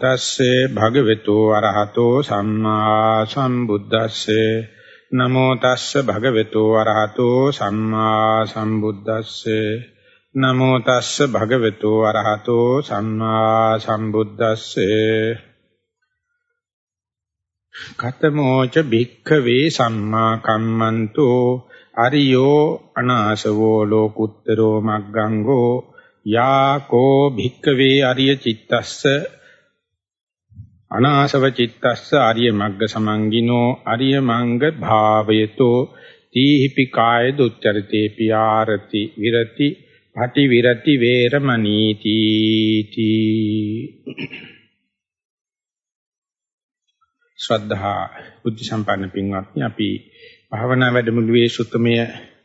තස්සේ භගවතු අරහතෝ සම්මා සම්බුද්දස්සේ. නමෝ තස්සේ භගවතු අරහතෝ සම්මා සම්බුද්දස්සේ. නමෝ තස්සේ භගවතු අරහතෝ සම්මා සම්බුද්දස්සේ. කතමෝච භික්ඛවේ සම්මා කම්මන්තෝ. අරියෝ අනාසවෝ ලෝකුත්තරෝ මග්ගංගෝ. යාකෝ භික්කවේ අරිය චිත්තස්ස අනාසව චිත්තස්ස ආර්ය මග්ග සමංගිනෝ ආර්ය මංග භාවයතෝ තීහිපි කාය දුච්චරිතේ පියාරති විරති පටි විරති වේරමණීති තී. ශ්‍රද්ධා බුද්ධ සම්පන්න පින්වත්නි අපි භාවනා වැඩමුළුවේ සුත්තමය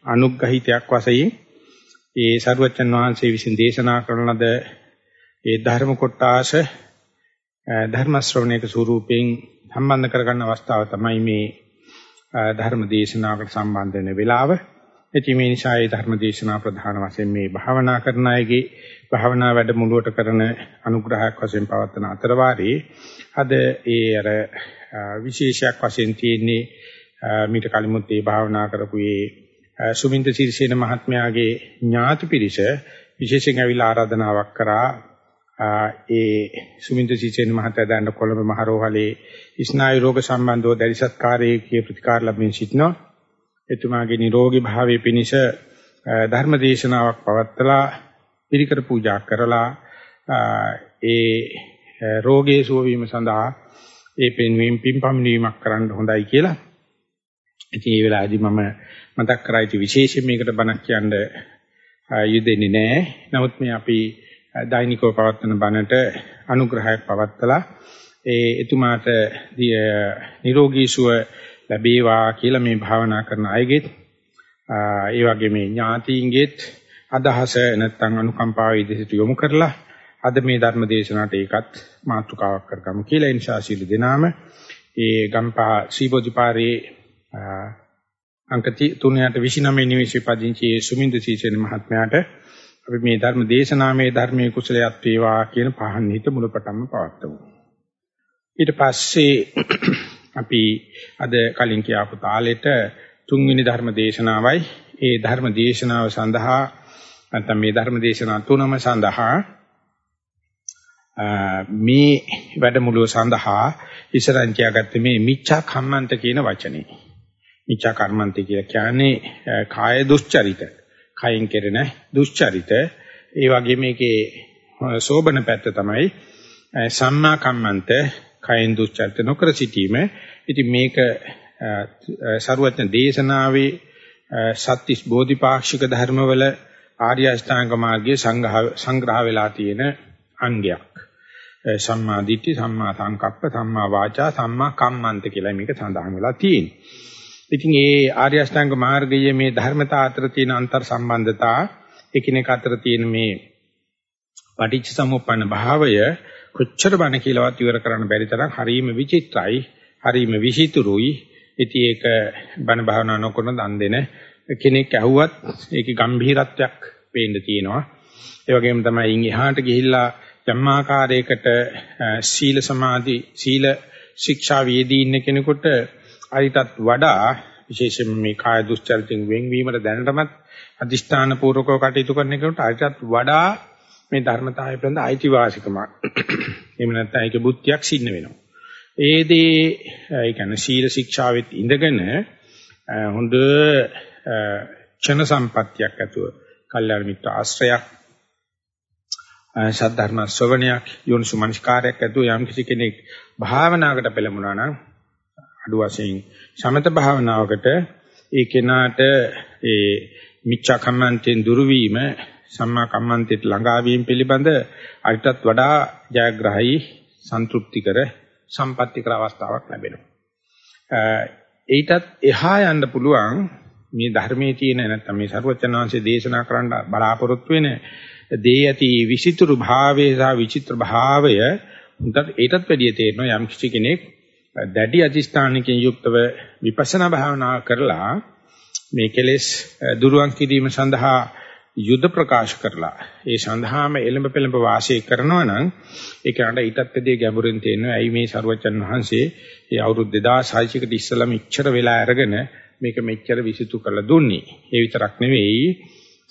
අනුග්‍රහිතයක් වශයෙන් ඒ සරුවචන් වහන්සේ විසින් දේශනා කරන ලද ඒ ධර්ම කොටාස ධර්ම ශ්‍රවණයක ස්වරූපයෙන් සම්බන්ධ කරගන්න අවස්ථාව තමයි මේ ධර්ම දේශනාවකට සම්බන්ධ වෙන වෙලාව. එති මේ නිසා ඒ ධර්ම දේශනා ප්‍රධාන වශයෙන් මේ භාවනා කරන අයගේ භාවනා වැඩමුළුවට කරන අනුග්‍රහයක් වශයෙන් පවත්වන අතර වාරේ අද ඒ අර විශේෂයක් වශයෙන් තියෙන්නේ මීට කලිමුත් ඒ භාවනා කරපු ඒ සුමින්ද සිරිසේන මහත්මයාගේ ඥාති පිරිස විශේෂයෙන් ඇවිල්ලා ආරාධනාවක් කරා ඒ සුමින්ද සිරිසේන මහත්තයා දැන් කොළඹ මහරෝහලේ ස්නායු රෝග සම්බන්ධව දැරිසත්කාරයේ කිය ප්‍රතිකාර ලැබෙමින් සිටිනවා. එතුමාගේ නිරෝගී භාවයේ පිණිස ධර්ම දේශනාවක් පවත්වලා පිරිකර පූජා කරලා ඒ රෝගයේ සුව වීම සඳහා ඒ පෙන්වීම පින්පම්නීමක් කරන්න හොඳයි කියලා ඉතින් මේ වෙලාවේදී මම මතක් කරා ඉති විශේෂයෙන් මේකට බණක් කියන්න යෙදෙන්නේ නැහැ. නමුත් මේ අපි දෛනිකව පවත්වන බණට අනුග්‍රහයක් පවත්තලා ඒ එතුමාට නිරෝගී සුව ලැබේවා කියලා මේ භාවනා කරන අයගෙත් ඒ වගේ මේ ඥාතීන්ගෙත් අදහස නැත්නම් අනුකම්පාව ඉදිරියට යොමු කරලා අද මේ ධර්ම දේශනාවට ඒකත් මාතෘකාවක් කරගමු කියලා ඒ නිසා සීල දෙනාම ඒ ගම්පහ ශ්‍රීබෝධිපාරේ අංක 3ට 29 නිවසේ පදිංචි සුමින්ද සීසෙන මහත්මයාට අපි මේ ධර්ම දේශනාමේ ධර්මයේ කුසලයක් වේවා කියන පහන් හිත මුලපටන්ම පවත්වමු. ඊට පස්සේ අපි අද කලින් කියාපු තාලෙට තුන්වෙනි ධර්ම දේශනාවයි ඒ ධර්ම දේශනාව සඳහා නැත්නම් මේ ධර්ම දේශනා තුනම සඳහා මේ වැඩමුළුව සඳහා ඉස්සරන් කියාගත්තේ මේ මිච්ඡා කම්මන්ත කියන වචනේ. මිච්ඡා කර්මන්තය කියලා කියන්නේ කාය දුස්චරිත. කයෙන් කෙරෙන දුස්චරිත. ඒ වගේ මේකේ සෝබන පැත්ත තමයි සම්මා කම්මන්ත කයෙන් දුස්චරිත නොකර සිටීම. ඉතින් මේක ਸਰුවත්න දේශනාවේ සත්‍තිස් බෝධිපාක්ෂික ධර්මවල ආර්ය අෂ්ටාංග මාර්ගයේ සංග්‍රහ වෙලා තියෙන අංගයක්. සම්මා දිට්ඨි, සම්මා සංකප්ප, සම්මා වාචා, සම්මා කම්මන්ත කියලා මේක සඳහන් වෙලා තියෙනවා. ඉතින් ඒ ආර්ය අෂ්ටාංග මාර්ගයේ මේ ධර්මතා අතර තියෙන අන්තර් සම්බන්ධතා එකිනෙක අතර තියෙන මේ පටිච්ච සමුප්පන්න භාවය කොච්චර බණ කියලාවත් ඉවර කරන්න බැරි තරම් හරීම විචිත්‍රයි හරීම විචිතුරුයි. ඉතින් ඒක බණ භාවනා නොකරන දන් දෙන කෙනෙක් ඇහුවත් ඒකේ ගැඹීරත්වයක් පේන්න තියෙනවා. ඒ වගේම තමයි ඉන් එහාට ගිහිල්ලා ධම්මාකාරයකට සීල සමාධි සීල ශික්ෂා වේදී ඉන්න කෙනෙකුට අරිටත් වඩා විශේෂයෙන් මේ කාය දුස්චරිතෙන් වෙන්වීමට දැනටමත් අදිෂ්ඨාන පූර්වකව කටයුතු කරන කෙනෙකුට අරිටත් වඩා මේ ධර්මතාවය පිළිබඳ අයිතිවාසිකමක් එහෙම නැත්නම් ඒකේ බුද්ධියක් සින්න වෙනවා. ඒ දේ ඒ කියන්නේ සීල ශික්ෂාවෙත් ඉඳගෙන හොඳ ක්ෂණ සම්පත්තියක් ඇතුව කල්යාණ මිත්‍ර ආශ්‍රයක් සද්ධර්ම ශ්‍රවණයක් යෝනිසු මනස්කාරයක් ඇතුව යම් කිසි කෙනෙක් භාවනාවකට පෙළඹුණා නම් අඩු වශයෙන් සමත භාවනාවකට ඒ කෙනාට ඒ මිච්ඡා කම්මන්තෙන් දුරු වීම සම්මා කම්මන්තෙට ළඟා වීම පිළිබඳ අරිටත් වඩා ජයග්‍රහයි සන්තුෂ්ටිකර සම්පත්‍තිකර අවස්ථාවක් ලැබෙනවා. ඒටත් එහා යන්න පුළුවන් මේ ධර්මයේ තියෙන නැත්නම් මේ සරුවචනාංශයේ දේශනා කරන්න බලාපොරොත්තු වෙන දේ ඇති විචිත්‍ර භාවය සහ විචිත්‍ර භාවය උන්ට ඒටත් වැඩිය තේරෙනවා යම් කිසි කෙනෙක් දැඩි අධිෂ්ඨානකින් යුක්තව විපස්සනා භාවනා කරලා මේ කෙලෙස් දුරුවන් කිරීම සඳහා යුද ප්‍රකාශ කරලා ඒ සඳහාම එළඹ පෙළඹ වාසය කරනවා නම් ඒ කනට ඊටත් වැඩිය ගැඹුරින් තේරෙනවා ඇයි මේ සරුවචන් වහන්සේ මේ අවුරුදු 2600කට ඉස්සෙල්ලා මෙච්චර වෙලා අරගෙන මේක මෙච්චර විසිතු කරලා දුන්නේ. ඒ විතරක් නෙවෙයි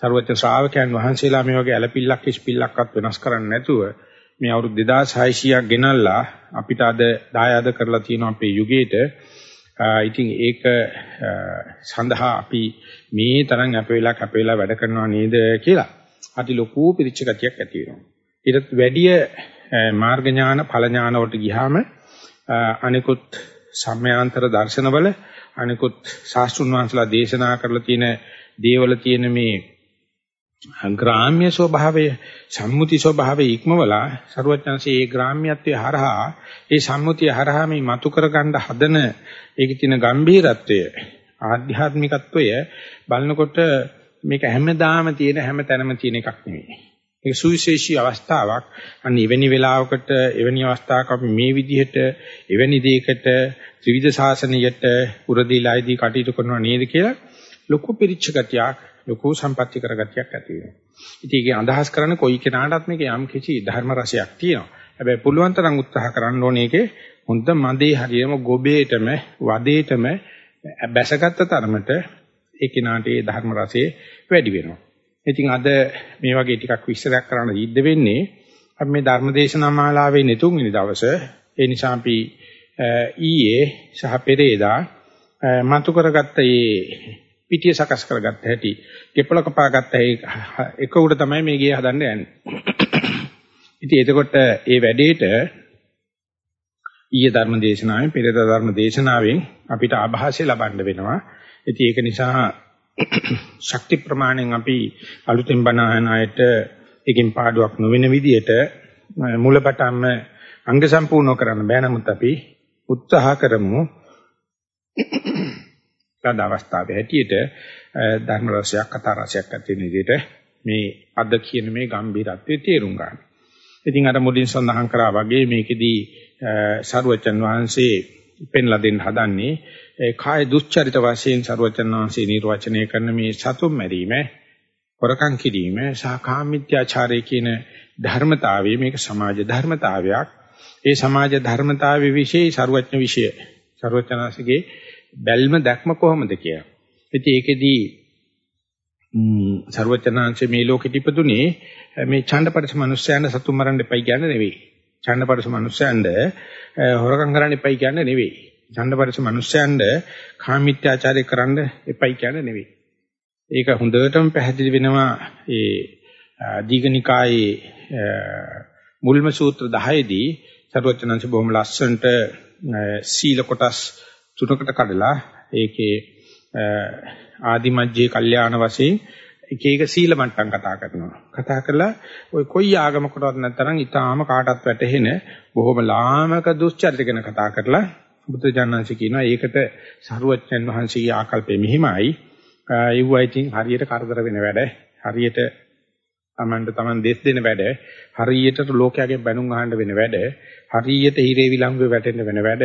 සරුවචන් ශ්‍රාවකයන් වහන්සේලා මේ වගේ ඇලපිල්ලක් ඉස්පිල්ලක්වත් වෙනස් කරන්නේ නැතුව මේ අවුරුදු 2600ක් ගෙනල්ලා අපිට අද දායාද කරලා තියෙන අපේ යුගයේට ඉතින් ඒක සඳහා අපි මේ තරම් අප වෙලා කැප වෙලා වැඩ කරනවා නේද කියලා අති ලොකු පිරිච්ච ගතියක් ඇති වෙනවා. ඊටත් වැඩිය මාර්ග ඥාන ඵල ඥාන වලට ගියාම අනිකුත් සම්මයාන්තර දර්ශනවල අනිකුත් ශාස්ත්‍රුන් වහන්සේලා දේශනා කරලා තියෙන දේවල තියෙන මේ ග්‍රාම්‍ය ස්වභාවය සම්මුති ස්වභාවය ඉක්මවලා ਸਰවඥාන්සේ ඒ ග්‍රාම්‍යත්වයේ හරහා ඒ සම්මුතිය හරහා මේ මතු කරගන්න හදන ඒකේ තියෙන ගැඹීරත්වය ආධ්‍යාත්මිකත්වය බලනකොට මේක හැමදාම තියෙන හැම තැනම තියෙන එකක් නෙවෙයි. ඒක සුවිශේෂී අවස්ථාවක්. අන්න එවැනි වෙලාවකට එවැනි අවස්ථාවක අපි මේ විදිහට එවැනි දෙයකට ත්‍රිවිධ ශාසනයට උරදීලායිදී කටයුතු කරනවා නේද කියලා ලොකු පිරිච්ච ගතියක් ලොකු සම්පත්‍ති කරගතියක් ඇති වෙනවා. ඉතින් ඒකේ අදහස් කරන්නේ කොයි කෙනාටත් මේක යම් කිසි ධර්ම රසයක් තියෙනවා. හැබැයි පුළුවන් තරම් උත්සාහ කරන්න ඕනේ ඒකේ හොඳ මදේ හරියම ගොබේටම වදේටම බැසගත්ත තරමට ඒ කෙනාට ඒ ධර්ම රසය වැඩි වෙනවා. ඉතින් අද මේ වගේ ටිකක් විස්තරයක් කරන්න ඉද්ද වෙන්නේ අපි මේ ධර්ම දේශනා මාලාවේ නෙතුන්වෙනි දවසේ ඒ නිසා අපි ඊයේ සහ පෙරේදා මතු කරගත්ත මේ පිටිය සකස් කරගත්ත හැටි, කෙපල කපාගත්ත එක උඩ තමයි මේ ගේ හදන්න යන්නේ. ඉතින් එතකොට ඒ වැඩේට ඊයේ ධර්ම දේශනාවෙන් පෙරේද ධර්ම දේශනාවෙන් අපිට ආభాසය ලබන්න වෙනවා. ඉතින් ඒක නිසා ශක්ති ප්‍රමාණයෙන් අපි අලුතෙන් බණ අයට එකකින් පාඩුවක් නොවන විදිහට මුලපටන්ම අංග සම්පූර්ණ කරන්න බෑ නමුත් අපි උත්සාහ කරමු ලද අවස්ථාවේ හැටියට ධර්ම රසයක් කතා රසයක් ඇති වෙන විදිහට මේ අද කියන මේ ගැඹිරත්වයේ තේරුම් ගන්න. ඉතින් අර මුලින් සඳහන් කරා වගේ මේකෙදී සරුවචන් වහන්සේ පෙන්ලා දෙන්න හදන්නේ කාය දුස්චරිත වශයෙන් සරුවචන් වහන්සේ නිර්වචනය කරන මේ සතුම් මැරීම, හොරකම් කිරීම සහ කාමීත්‍යාචාරය කියන ධර්මතාවය මේක සමාජ ධර්මතාවයක්. ඒ සමාජ ධර්මතාවයේ විශේෂ සරුවචන විෂය. සරුවචනාසිගේ බැල්ම දැක්ම කොහොමද කියලා. ඉතින් ඒකෙදී සර්වචනාංශ මේ ලෝකෙට ඉපදුනේ මේ ඡණ්ඩපරස මිනිස්යන්ට සතුන් මරන්න එපයි කියන්නේ නෙවෙයි. ඡණ්ඩපරස මිනිස්යන්ට හොරකම් කරන්න එපයි කියන්නේ නෙවෙයි. ඡණ්ඩපරස මිනිස්යන්ට කාමීත්‍යාචාරය කරන්න එපයි කියන්නේ නෙවෙයි. ඒක හොඳටම පැහැදිලි වෙනවා ඒ දීඝනිකායේ මුල්ම සූත්‍ර 10 දී සර්වචනංශ බොහොම ලස්සනට සීල කොටස් තුනකට කඩලා ඒකේ ආදිමජ්ජේ කල්යාණ වශයෙන් එක එක සීල මට්ටම් කතා කරනවා. කතා කරලා ওই කොයි ආගමකටවත් නැත්නම් ඊටාම කාටවත් වැටහෙන බොහොම ලාමක දුස්චරිත ගැන කතා කරලා බුදුජානනාංශ කියනවා ඒකට සරුවච්චන් වහන්සේගේ ආකල්පෙ මෙහිමයි. ඒවයිටින් හරියට කරදර වෙන වැඩ හරියට තමන්ට තමන් දෙස් දෙන වැඩ හරියට ලෝකයෙන් බැනුම් අහන්න වෙන වැඩ හරියට හිරේ විලංගුවේ වැටෙන්න වෙන වැඩ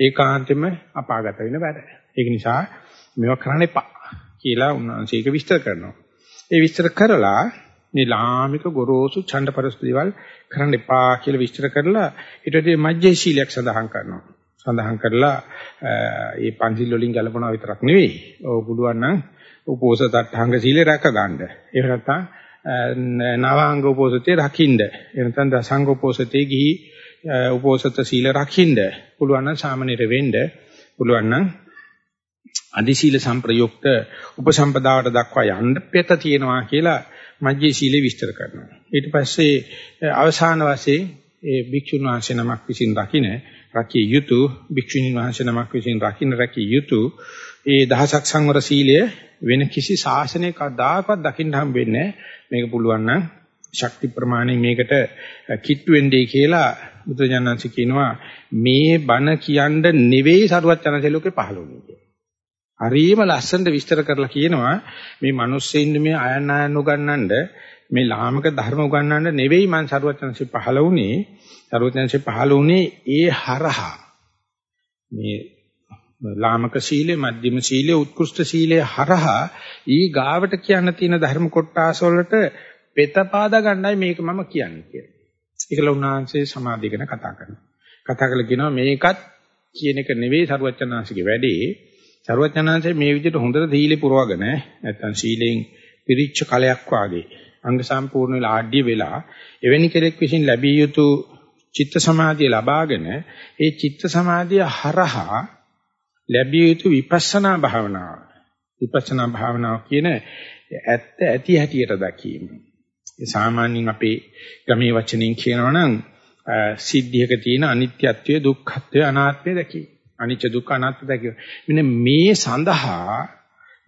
ඒකාන්තෙම අපාගත වෙන වැඩ. ඒක නිසා මේවා කරන්න එපා කියලා උන්වහන්සේ ඒක විස්තර කරනවා. ඒ විස්තර කරලා මේ ලාමික ගොරෝසු ඡණ්ඩපරස් දේවල් කරන්න එපා කියලා විස්තර කරලා ඊට වඩා මජ්ජේ ශීලයක් සඳහන් කරනවා. සඳහන් කරලා ඒ පන්සිල් වලින් ගලපනවා විතරක් නෙවෙයි. ඔව් පුළුවන් නම් උපෝසත අට්ඨාංග සීලය රැක ගන්න. එහෙම නැත්නම් නවාංග උපෝසතේ රකින්න. එහෙම නැත්නම් දසංග උපෝසතේ ගිහි උපෝසත සීල රකින්න පුළුවන් නම් සාමනීර වෙන්න. පුළුවන් නම් අදි සීල සංප්‍රයුක්ත උපසම්පදාවට දක්වා යන්න පෙත තියෙනවා කියලා මජ්ජේ සීලේ විස්තර කරනවා. ඊට පස්සේ අවසාන වශයෙන් ඒ භික්ෂුන් වහන්සේ නමක් විසින් රකින්න රකිය යුතු භික්ෂුණීන් වහන්සේ නමක් විසින් රකින්න රකිය යුතු ඒ දහසක් සංවර සීලය වෙන කිසි ශාසනයක කවදාකවත් දකින්න හම්බෙන්නේ මේක පුළුවන් නම් ශක්ති ප්‍රමාණය මේකට කිට්ටු වෙන්නේ කියලා බුදුජානන්ස කියනවා මේ බණ කියන්න නෙවෙයි සරුවත් යනසේ ලෝකේ පහළ වුණේ කියලා. හරිම ලස්සනට විස්තර කරලා කියනවා මේ මිනිස්සෙින් මේ අයන් අයන් උගන්නන්න මේ ලාමක ධර්ම උගන්නන්න නෙවෙයි මං සරුවත් යනසේ පහළ වුණේ. සරුවත් යනසේ පහළ වුණේ ඒ හරහා මේ ලාමක සීලය, මධ්‍යම සීලය, උත්කෘෂ්ඨ සීලය හරහා ඊ ගාවට කියන්න තියෙන ධර්ම කොටස වලට පෙත පාදා ගන්නයි මේක මම කියන්නේ කියලා. ඒකල උන්වහන්සේ සමාධිය ගැන කතා කරනවා. කතා කරලා කියනවා මේකත් කියන එක නෙවෙයි සරුවචනාංශගේ වැඩේ. සරුවචනාංශේ මේ විදිහට හොඳට සීලෙ පුරවගෙන නැත්තම් සීලෙන් පිරිච්ච කලයක් වාගේ අංග සම්පූර්ණ වෙලා ආඩ්‍ය වෙලා එවැනි කෙනෙක් විසින් ලැබිය යුතු චිත්ත සමාධිය ලබාගෙන ඒ චිත්ත සමාධිය හරහා ලැබිය යුතු විපස්සනා භාවනාව විපස්සනා භාවනාව කියන ඇත්ත ඇති හැටියට දැකීම. ඒ සාමාන්‍යයෙන් අපේ ගමේ වචනෙන් කියනවා නම් සිද්ධියක තියෙන අනිත්‍යත්වය දුක්ඛත්වය අනාත්මය දැකීම. අනිත්‍ය දුක්ඛ අනාත්ම දැකීම. මෙන්න මේ සඳහා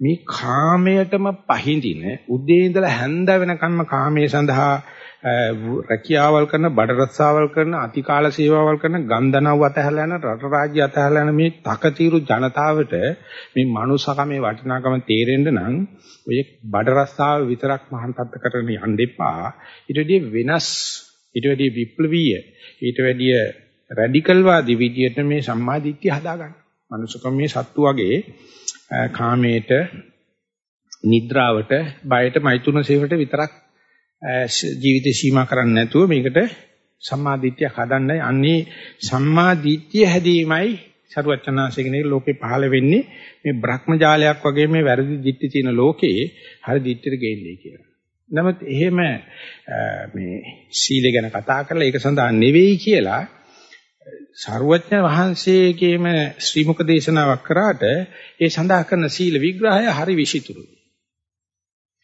මේ කාමයටම පහඳින උදේ ඉඳලා හැන්ද වෙනකම්ම කාමයේ සඳහා රැකියාවල් කරන බඩ රස්සාවල් කරන අතිකාල සේවාවල් කරන ගන්ධනව අතහැරලා යන රට රාජ්‍ය අතහැරලා යන මේ තකතිරු ජනතාවට මේ මනුස්සකමේ වටිනාකම තේරෙන්න නම් ඔය බඩ රස්සාව විතරක් මහාන් තත්ත කරගෙන යන්න එපා ඊට වැඩිය වෙනස් ඊට වැඩිය විප්ලවීය ඊට වැඩිය රැඩිකල් වාදී විදියට මේ සම්මාදිට්ඨිය හදාගන්න. මනුස්සකම මේ සත්තු වගේ කාමයට නිද්‍රාවට බයට මෛතුන සේවට විතරක් ජීවිතේ සීමා කරන්නේ නැතුව මේකට සම්මාදිට්ඨිය හදන්නයි අන්නේ සම්මාදිට්ඨිය හැදීමයි සරුවචනාංශයේ ලෝකේ පහළ වෙන්නේ මේ භ්‍රමජාලයක් වගේ මේ වැරදි දිට්ඨි තියෙන ලෝකේ හරි දිට්ඨියට ගේන්නේ කියලා. නමුත් එහෙම මේ සීල ගැන කතා කරලා ඒක සඳහා නෙවෙයි කියලා සරුවඥ වහන්සේගේම ශ්‍රී මුක දේශනාවක් කරාට ඒ සඳහා කරන සීල විග්‍රහය හරි විචිතුරුයි.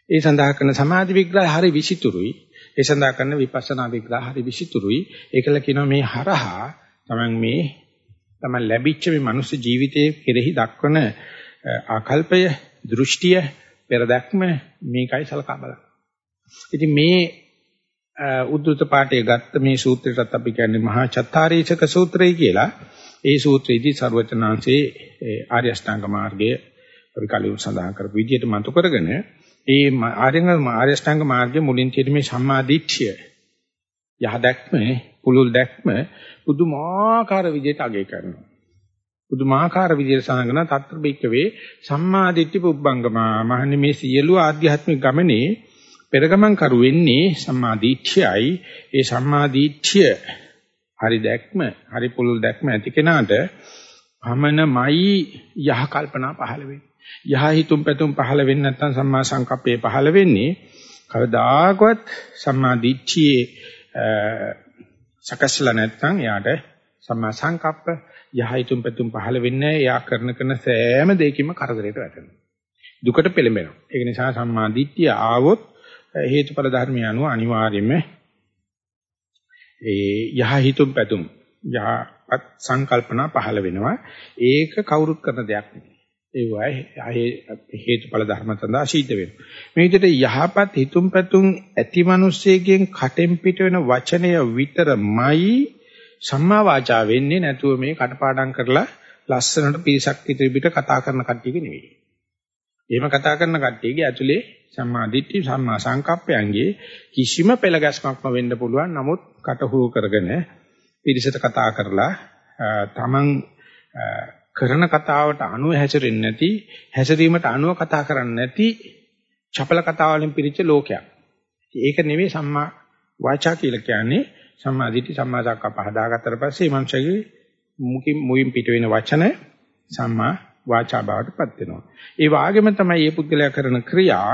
ඒ සඳහා කරන සමාධි විග්‍රහය හරි විචිතුරුයි. ඒ සඳහා කරන විපස්සනා විග්‍රහය හරි විචිතුරුයි. ඒකල කියනවා මේ හරහා තමන් මේ තමන් ලැබිච්ච මේ මනුස්ස ජීවිතයේ කෙරෙහි දක්වන ආකල්පය, දෘෂ්ටිය, පෙරදැක්ම මේකයි සලකා බලන්න. ඉතින් මේ උද්දුත පාඨය ගත්ත මේ සූත්‍රයටත් අපි කියන්නේ මහා චත්තාරීචක සූත්‍රය කියලා. ඒ සූත්‍රයේදී ਸਰවචනාංශේ ආර්ය අෂ්ටාංග මාර්ගය අපි කලින් සඳහන් කරපු විදිහට මතු කරගෙන ඒ ආර්යංග ආර්ය අෂ්ටාංග මාර්ගයේ මුලින් තියෙන මේ සම්මා දිට්ඨිය යහ දැක්ම පුලුල් දැක්ම පුදුමාකාර විදිහට අගය කරනවා. පුදුමාකාර විදිහට සාංගන තත්ත්‍ර බික්කවේ සම්මා දිට්ඨි පුබ්බංගමා. මහන්නේ මේ සියලු ආධ්‍යාත්මික ගමනේ පෙරගමන් කරු වෙන්නේ සම්මා දිට්ඨියයි ඒ සම්මා දිට්ඨිය හරි දැක්ම හරි පුළුල් දැක්ම ඇති කෙනාට භමනමයි යහ කල්පනා පහළ වෙන්නේ. යහ හිතුම් පැතුම් පහළ වෙන්නේ නැත්නම් සම්මා සංකප්පේ පහළ වෙන්නේ කවදාකවත් සම්මා දිට්ඨියේ සකස්ලා නැත්නම් එයාට සම්මා සංකප්ප යහ හිතුම් පැතුම් පහළ වෙන්නේ එයා කරන කරන සෑම දෙයකින්ම කරදරයට වැටෙනවා. දුකට පෙළඹෙනවා. ඒක නිසා සම්මා දිට්ඨිය ආවොත් හේතුඵල ධර්මය අනුව අනිවාර්යයෙන්ම ඒ යහ හිතුම් පැතුම් යහපත් සංකල්පනා පහළ වෙනවා. ඒක කවුරුත් කරන දෙයක් නෙවෙයි ඒ වගේ හේතුඵල ධර්ම සඳහා සිද්ධ වෙනවා. මේ විදිහට යහපත් හිතුම් පැතුම් ඇති මිනිස්සෙකින් කටෙන් පිට වෙන වචනය විතරමයි සම්මා වාචා වෙන්නේ නැතුව මේ කටපාඩම් කරලා ලස්සනට පිරිසක් ඉදිරියට කතා කරන කට්ටියක නෙවෙයි. එහෙම කතා කරන කට්ටියගේ ඇතුලේ සම්මා දිට්ඨි සම්මා සංකප්පයන්ගේ කිසිම පෙළගැස්මක්ම වෙන්න පුළුවන්. නමුත් කටහුව කරගෙන පිරිසට කතා කරලා තමන් කරන කතාවට අනුව හැසිරෙන්නේ නැති හැසිරීමට අනුව කතා කරන්නේ නැති චපල කතා වලින් පිරිච්ච ලෝකයක්. ඒක නෙවෙයි සම්මා වාචා කියලා කියන්නේ සම්මා දිට්ඨි සම්මා සංකප්ප හදාගත්තට පස්සේ මනුෂ්‍යගේ මුකින් මුවින් පිට වෙන වචන සම්මා වාචා බවටපත් වෙනවා. ඒ වාගෙම තමයි මේ පුද්ගලයා කරන ක්‍රියා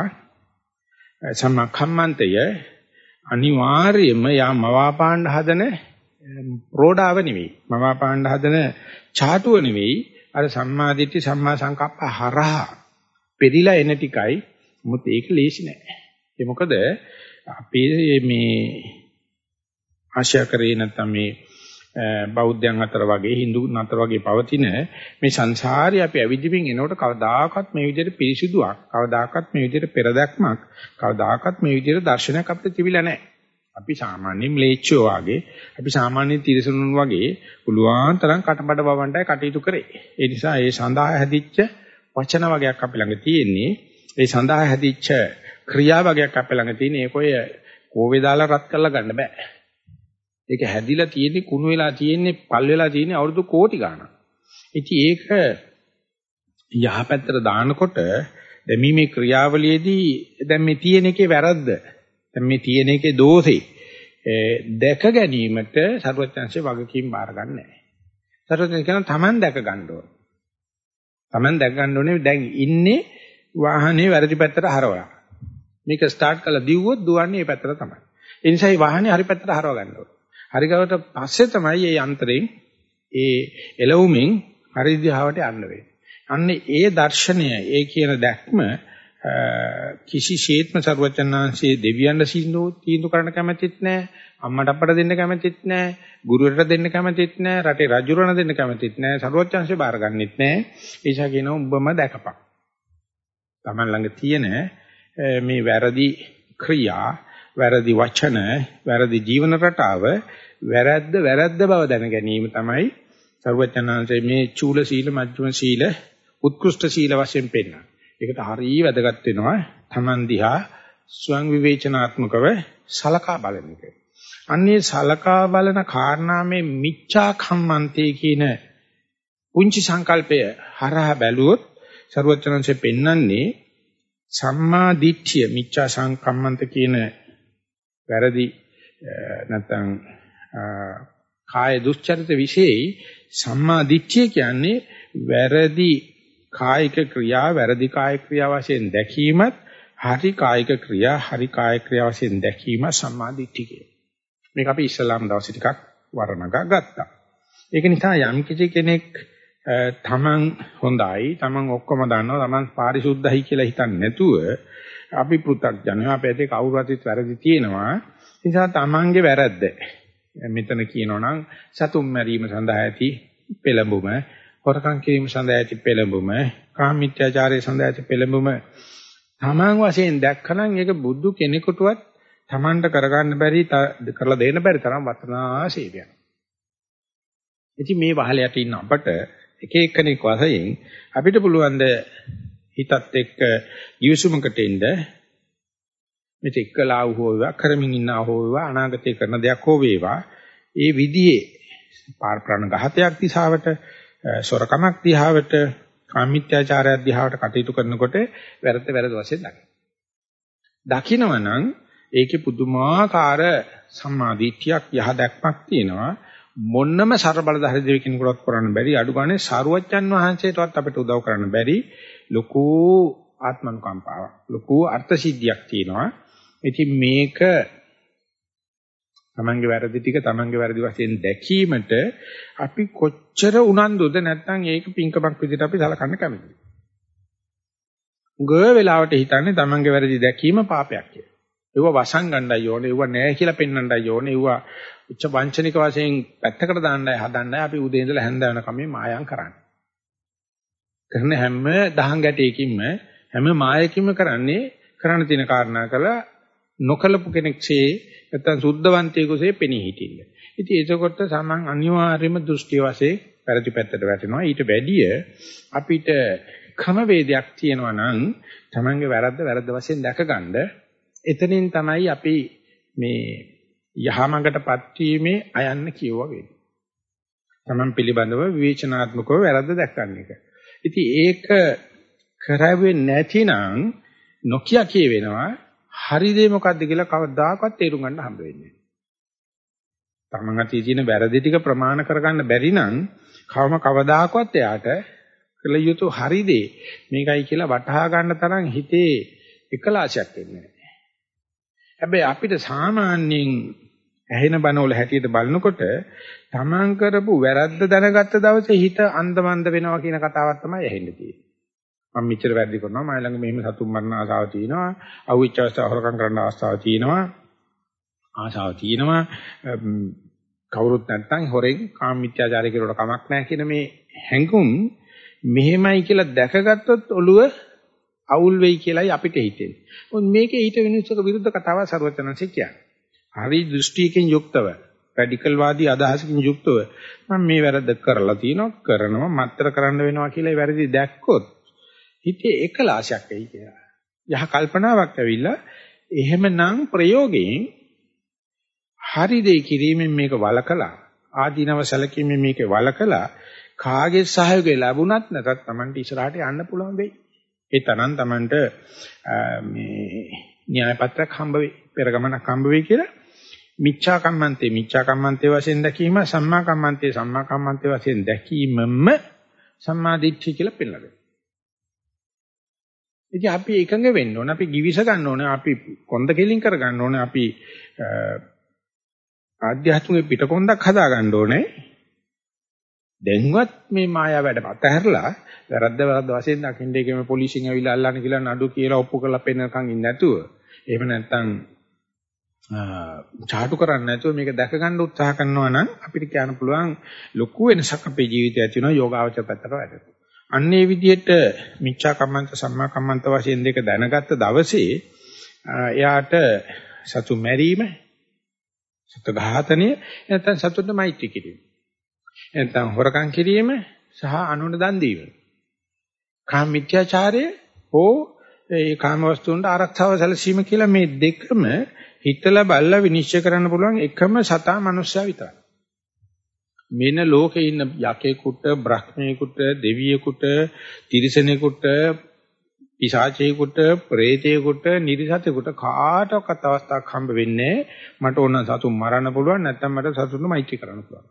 සම්මා කම්මන්තය අනිවාර්යයෙන්ම යා මවාපාණ්ඩ හදන ප්‍රෝඩාව නෙවෙයි. මවාපාණ්ඩ හදන චාටුව නෙවෙයි. අර සම්මාදිට්ඨි සම්මා සංකප්ප හරහා පෙරිලා එන ටිකයි මොකද ඒක ලේසි නෑ. ඒ මොකද අපේ මේ ආශා කරේ නැත්නම් මේ බෞද්ධයන් අතර වගේ Hinduන් අතර වගේ පවතින මේ සංසාරේ අපි ඇවිදින්මින් එනකොට කවදාකවත් මේ විදිහට පිරිසිදුවක් කවදාකවත් මේ විදිහට පෙරදැක්මක් කවදාකවත් මේ විදිහට දර්ශනයක් අපිට තිබිලා නැහැ. අපි සාමාන්‍ය ම්ලේච්චෝ වගේ අපි සාමාන්‍ය තිරසනුන් වගේ පුළුවන් තරම් කටබඩ බවන්ටයි කටයුතු කරේ. ඒ නිසා ඒ සඳහා හැදිච්ච වචන වගේක් අපි ළඟ තියෙන්නේ. ඒ සඳහා හැදිච්ච ක්‍රියා වගේක් අපි ළඟ තියෙන්නේ. ඒක ඔය කෝවේ දාලා රත් කරලා ගන්න බෑ. ඒක හැදිලා තියෙන්නේ කුණු වෙලා තියෙන්නේ පල් වෙලා තියෙන්නේ අවුරුදු කෝටි ගාණක්. ඉතින් ඒක යහපැත්තට දානකොට දැමීමේ ක්‍රියාවලියේදී දැන් මේ තියෙන එකේ වැරද්ද දැන් මේ තියෙන එකේ දෝෂේ දැක ගැනීමට සර්වඥාන්සේ වගකීම් බාර ගන්න නැහැ. සර්වඥාන් කියන තමන් දැක ගන්න ඕන. තමන් දැක ගන්න ඕනේ දැන් ඉන්නේ වාහනේ වැරදි පැත්තට හරවලා. මේක ස්ටාර්ට් කරලා දිව්වොත් දුවන්නේ මේ පැත්තට තමයි. ඒ නිසා මේ වාහනේ හරි පැත්තට හරව ගන්න ඕන. හරි ගවට පස්සේ තමයි මේ යන්ත්‍රයෙන් ඒ එළවුමින් හරි දිහාවට යන්න වෙන්නේ. අන්නේ ඒ දර්ශනය ඒ කියන දැක්ම කිසිසේත්ම සර්වචන්නාංශයේ දෙවියන්ට සින්දෝ තීන්දුව කරන්න කැමතිත් නැහැ අම්මට අප්පට දෙන්න කැමතිත් නැහැ ගුරුවරට දෙන්න කැමතිත් නැහැ රටේ රජුරණ දෙන්න කැමතිත් නැහැ සර්වචන්ංශේ බාරගන්නෙත් නැහැ ඒසා කියනවා උඹම දැකපන් Taman ළඟ තියෙන මේ වැරදි ක්‍රියා වැරදි වචන වැරදි ජීවන රටාව වැරද්ද වැරද්ද බව දැන ගැනීම තමයි සර්වචන්නාංශයේ මේ චූල සීල මජ්ක්‍ධිම සීල උත්කෘෂ්ඨ සීල වශයෙන් පෙන්නන. ඒකට හරිය වැදගත් වෙනවා Taman දිහා ස්වං විවේචනාත්මකව සලකා බලන එක. අන්නේ සලකා බලන කාරණාමේ මිච්ඡා කම්මන්තේ කියන පුංචි සංකල්පය හරහා බැලුවොත් ਸਰවඥාන්සේ පෙන්වන්නේ සම්මා දිට්ඨිය මිච්ඡා සංකම්මන්ත කියන වැරදි නැත්නම් කාය දුස්චරිත විශේෂයි සම්මා දිට්ඨිය කියන්නේ වැරදි කායික ක්‍රියා වැරදි කායික ක්‍රියා වශයෙන් දැකීමත් හරි කායික ක්‍රියා හරි කායික ක්‍රියා වශයෙන් දැකීම සම්මාදිට්ඨිය කියන. මේක අපි ඉස්ලාම් දවසේ ටිකක් වර්ණගා ගත්තා. ඒක නිසා යම් කිසි කෙනෙක් තමන් හොඳයි තමන් ඔක්කොම දන්නවා තමන් පාරිශුද්ධයි කියලා හිතන්නේ නැතුව අපි පෘථග්ජනය අපේ දෙක කවුරුහරි වැරදි තියෙනවා. නිසා තමන්ගේ වැරද්ද. මෙතන කියනවා නම් සතුම් මැරීම සඳහා ඇති පෙළඹුම හොරකම් කිරීම සඳහා ඇති පෙළඹුම, කාමීත්‍යාචාරය සඳහා ඇති පෙළඹුම තමන් වශයෙන් දැක්කනම් ඒක බුදු කෙනෙකුටවත් තමන්ට කරගන්න බැරි කරලා දෙන්න බැරි තරම් වතනා සේවයක්. ඉතින් මේ වහලයට ඉන්න අපට එක එක්කෙනෙක් වශයෙන් අපිට පුළුවන් ද හිතත් එක්ක givisumකට එන්න මෙතෙක් කළා වූ වේවා කරමින් ඉන්නා හෝ වේවා අනාගතේ කරන දෙයක් හෝ වේවා ඒ විදිහේ පාර ප්‍රාණ ගහතයක් දිශාවට සොරකමක් දිහාවට කාමීත්‍යාචාරය දිහාවට කටයුතු කරනකොට වැරද්ද වැරද්ද වශයෙන් දකින්න. දකින්නවනම් ඒකේ පුදුමාකාර සම්මාදිට්ඨියක් යහ දැක්මක් තියෙනවා මොන්නම ਸਰබලධාරි දෙවි කෙනෙකුට කරන්න බැරි අඩු ගානේ සාරුවච්චන් වහන්සේටවත් අපිට උදව් කරන්න බැරි ලොකු ආත්මනුකම්පාවක් ලොකු අර්ථ සිද්ධියක් තියෙනවා ඉතින් මේක තමන්ගේ වැරදි ටික තමන්ගේ වැරදි වශයෙන් දැකීමට අපි කොච්චර උනන්දුද නැත්නම් ඒක පින්කමක් විදිහට අපි සලකන්න කැමතිද? උගව වෙලාවට හිතන්නේ තමන්ගේ වැරදි දැකීම පාපයක් කියලා. ඒව වසන් ගණ්ඩයි ඕනේ, ඒව නෑ කියලා පෙන්වන්නයි ඕනේ, ඒව උච්ච වංචනික වශයෙන් පැත්තකට දාන්නයි හදන්නයි අපි උදේ ඉඳලා හැන්ද වෙනකම් මේ මායම් කරන්නේ. කරන හැම දහං ගැටයකින්ම හැම මායකින්ම කරන්නේ කරන්න තියෙන කාරණා කළ නොකලපු කෙනෙක්සේ නැත්තම් සුද්ධවන්තයෙකුසේ පෙනී හිටින්න. ඉතින් එතකොට සමන් අනිවාර්යයෙන්ම දෘෂ්ටි වශයෙන් වැරදි පැත්තට වැටෙනවා. ඊට වැඩිය අපිට ක්‍රම වේදයක් තියෙනවා නම් Tamange වැරද්ද වැරද්ද වශයෙන් දැකගන්න එතනින් තමයි අපි මේ යහමඟටපත් වීමේ අයන්න කියුවා වෙන්නේ. Taman පිළිබඳව විවේචනාත්මකව වැරද්ද දැක්කන්න එක. ඉතින් ඒක කරවෙන්නේ නැතිනම් නොකිය කියවෙනවා හරි දේ මොකද්ද කියලා කවදාකවත් තේරුම් ගන්න හම්බ වෙන්නේ නැහැ. තමන් අතේ තියෙන වැරදි ටික ප්‍රමාණ කරගන්න බැරි නම් කවම කවදාකවත් එයාට කළ යුතු හරි දේ මේකයි කියලා වටහා ගන්න තරම් හිතේ එකලාශයක් වෙන්නේ නැහැ. හැබැයි අපිට සාමාන්‍යයෙන් ඇහෙන බනවල හැටියට බලනකොට තමන් කරපු වැරද්ද දැනගත්ත දවසේ හිත අන්දමන්ද වෙනවා කියන කතාවක් තමයි ඇහෙන්නේ තියෙන්නේ. මම මෙච්චර වැඩි කරනවා මම ළඟ මෙහෙම සතුන් මරණ ආසාව තියෙනවා අවුච්ච අවස්ථාව හොරකම් කරන්න ආසාව තියෙනවා ආසාව තියෙනවා කවුරුත් නැත්තම් හොරෙන් කාම මිත්‍යාචාරය කෙරුවට කමක් නැහැ කියන මේ හැඟුම් මෙහෙමයි කියලා දැකගත්තොත් ඔළුව අවුල් වෙයි කියලායි අපිට හිතෙන්නේ. මොකද මේකේ ඊට විනිශ්චක විරුද්ධ කතාවක් ਸਰවචනන්සේ කියන්නේ. හරි දෘෂ්ටියකින් යුක්තව රැඩිකල් වාදී අදහසකින් යුක්තව මම මේ වැරද්ද කරලා තියෙනවා කරනවා මත්තර කරන්න වෙනවා කියලා ඒ වැරදි දැක්කොත් හිතේ එකලාශයක් එයි කියලා. යහ කල්පනාවක් ඇවිල්ලා එහෙමනම් ප්‍රයෝගයෙන් හරි දෙය කිරීමෙන් මේක වලකලා ආදීනව සැලකීමෙන් මේක වලකලා කාගේ සහයෝගය ලැබුණත් නැතත් Tamanට ඉස්සරහට යන්න පුළුවන් වෙයි. ඒ තරම් Tamanට මේ න්‍යාය පත්‍රයක් හම්බ වෙයි, පෙරගමනක් හම්බ වෙයි කියලා මිච්ඡා කම්මන්තේ මිච්ඡා කම්මන්තේ වශයෙන් දැකීම සම්මා කම්මන්තේ සම්මා කම්මන්තේ වශයෙන් දැකීමම සම්මා දිට්ඨිය කියලා පෙන්නනවා. ඉතින් අපි එකඟ වෙන්න ඕන අපි givis ගන්න ඕන අපි කොන්ද කෙලින් කර ගන්න ඕන අපි ආධ්‍යාත්මික පිටකොන්දක් හදා ගන්න ඕනේ දැන්වත් මේ මායා වැඩ අතහැරලා වැරද්ද වැරද්ද වශයෙන් දකින්න එකම පොලිසියෙන් ඇවිල්ලා අල්ලන්න කියලා නඩු කියලා ඔප්පු කරලා පෙන්නකන් ඉන්නේ නැතුව එහෙම නැත්නම් චාටු කරන්නේ නැතුව මේක දැක ගන්න උත්සාහ කරනවා නම් අපිට කියන්න පුළුවන් ලොකු වෙනසක් අපේ ජීවිතය ඇති වෙනවා යෝගාවචර පැත්තට වැඩ. අන්නේ විදිහට මිච්ඡා කම්මන්ත සම්මා කම්මන්ත වශයෙන් දෙක දැනගත්ත දවසේ එයාට සතු මැරීම සතු ඝාතනය නැත්නම් සතුට මෛත්‍රී කිරීම නැත්නම් හොරකම් කිරීම සහ අනුන දන් දීම කාම මිත්‍යාචාරය හෝ ඒ කාම වස්තුන්ට ආරක්ෂාව සැලසීම කියලා මේ දෙකම හිතලා බලලා විනිශ්චය කරන්න පුළුවන් එකම සතා මනුස්සයා විතරයි. මෙන්න ලෝකේ ඉන්න යකෙකුට, බ්‍රහ්මයෙකුට, දෙවියෙකුට, තිරිසනෙකුට, පිසාචයෙකුට, ප්‍රේතයෙකුට, නිරිසතෙකුට කාටවත් අවස්ථාවක් හම්බ වෙන්නේ මට ඕන සතුන් මරන්න පුළුවන් නැත්නම් මට සතුන්ට මෛත්‍රී කරන්න පුළුවන්.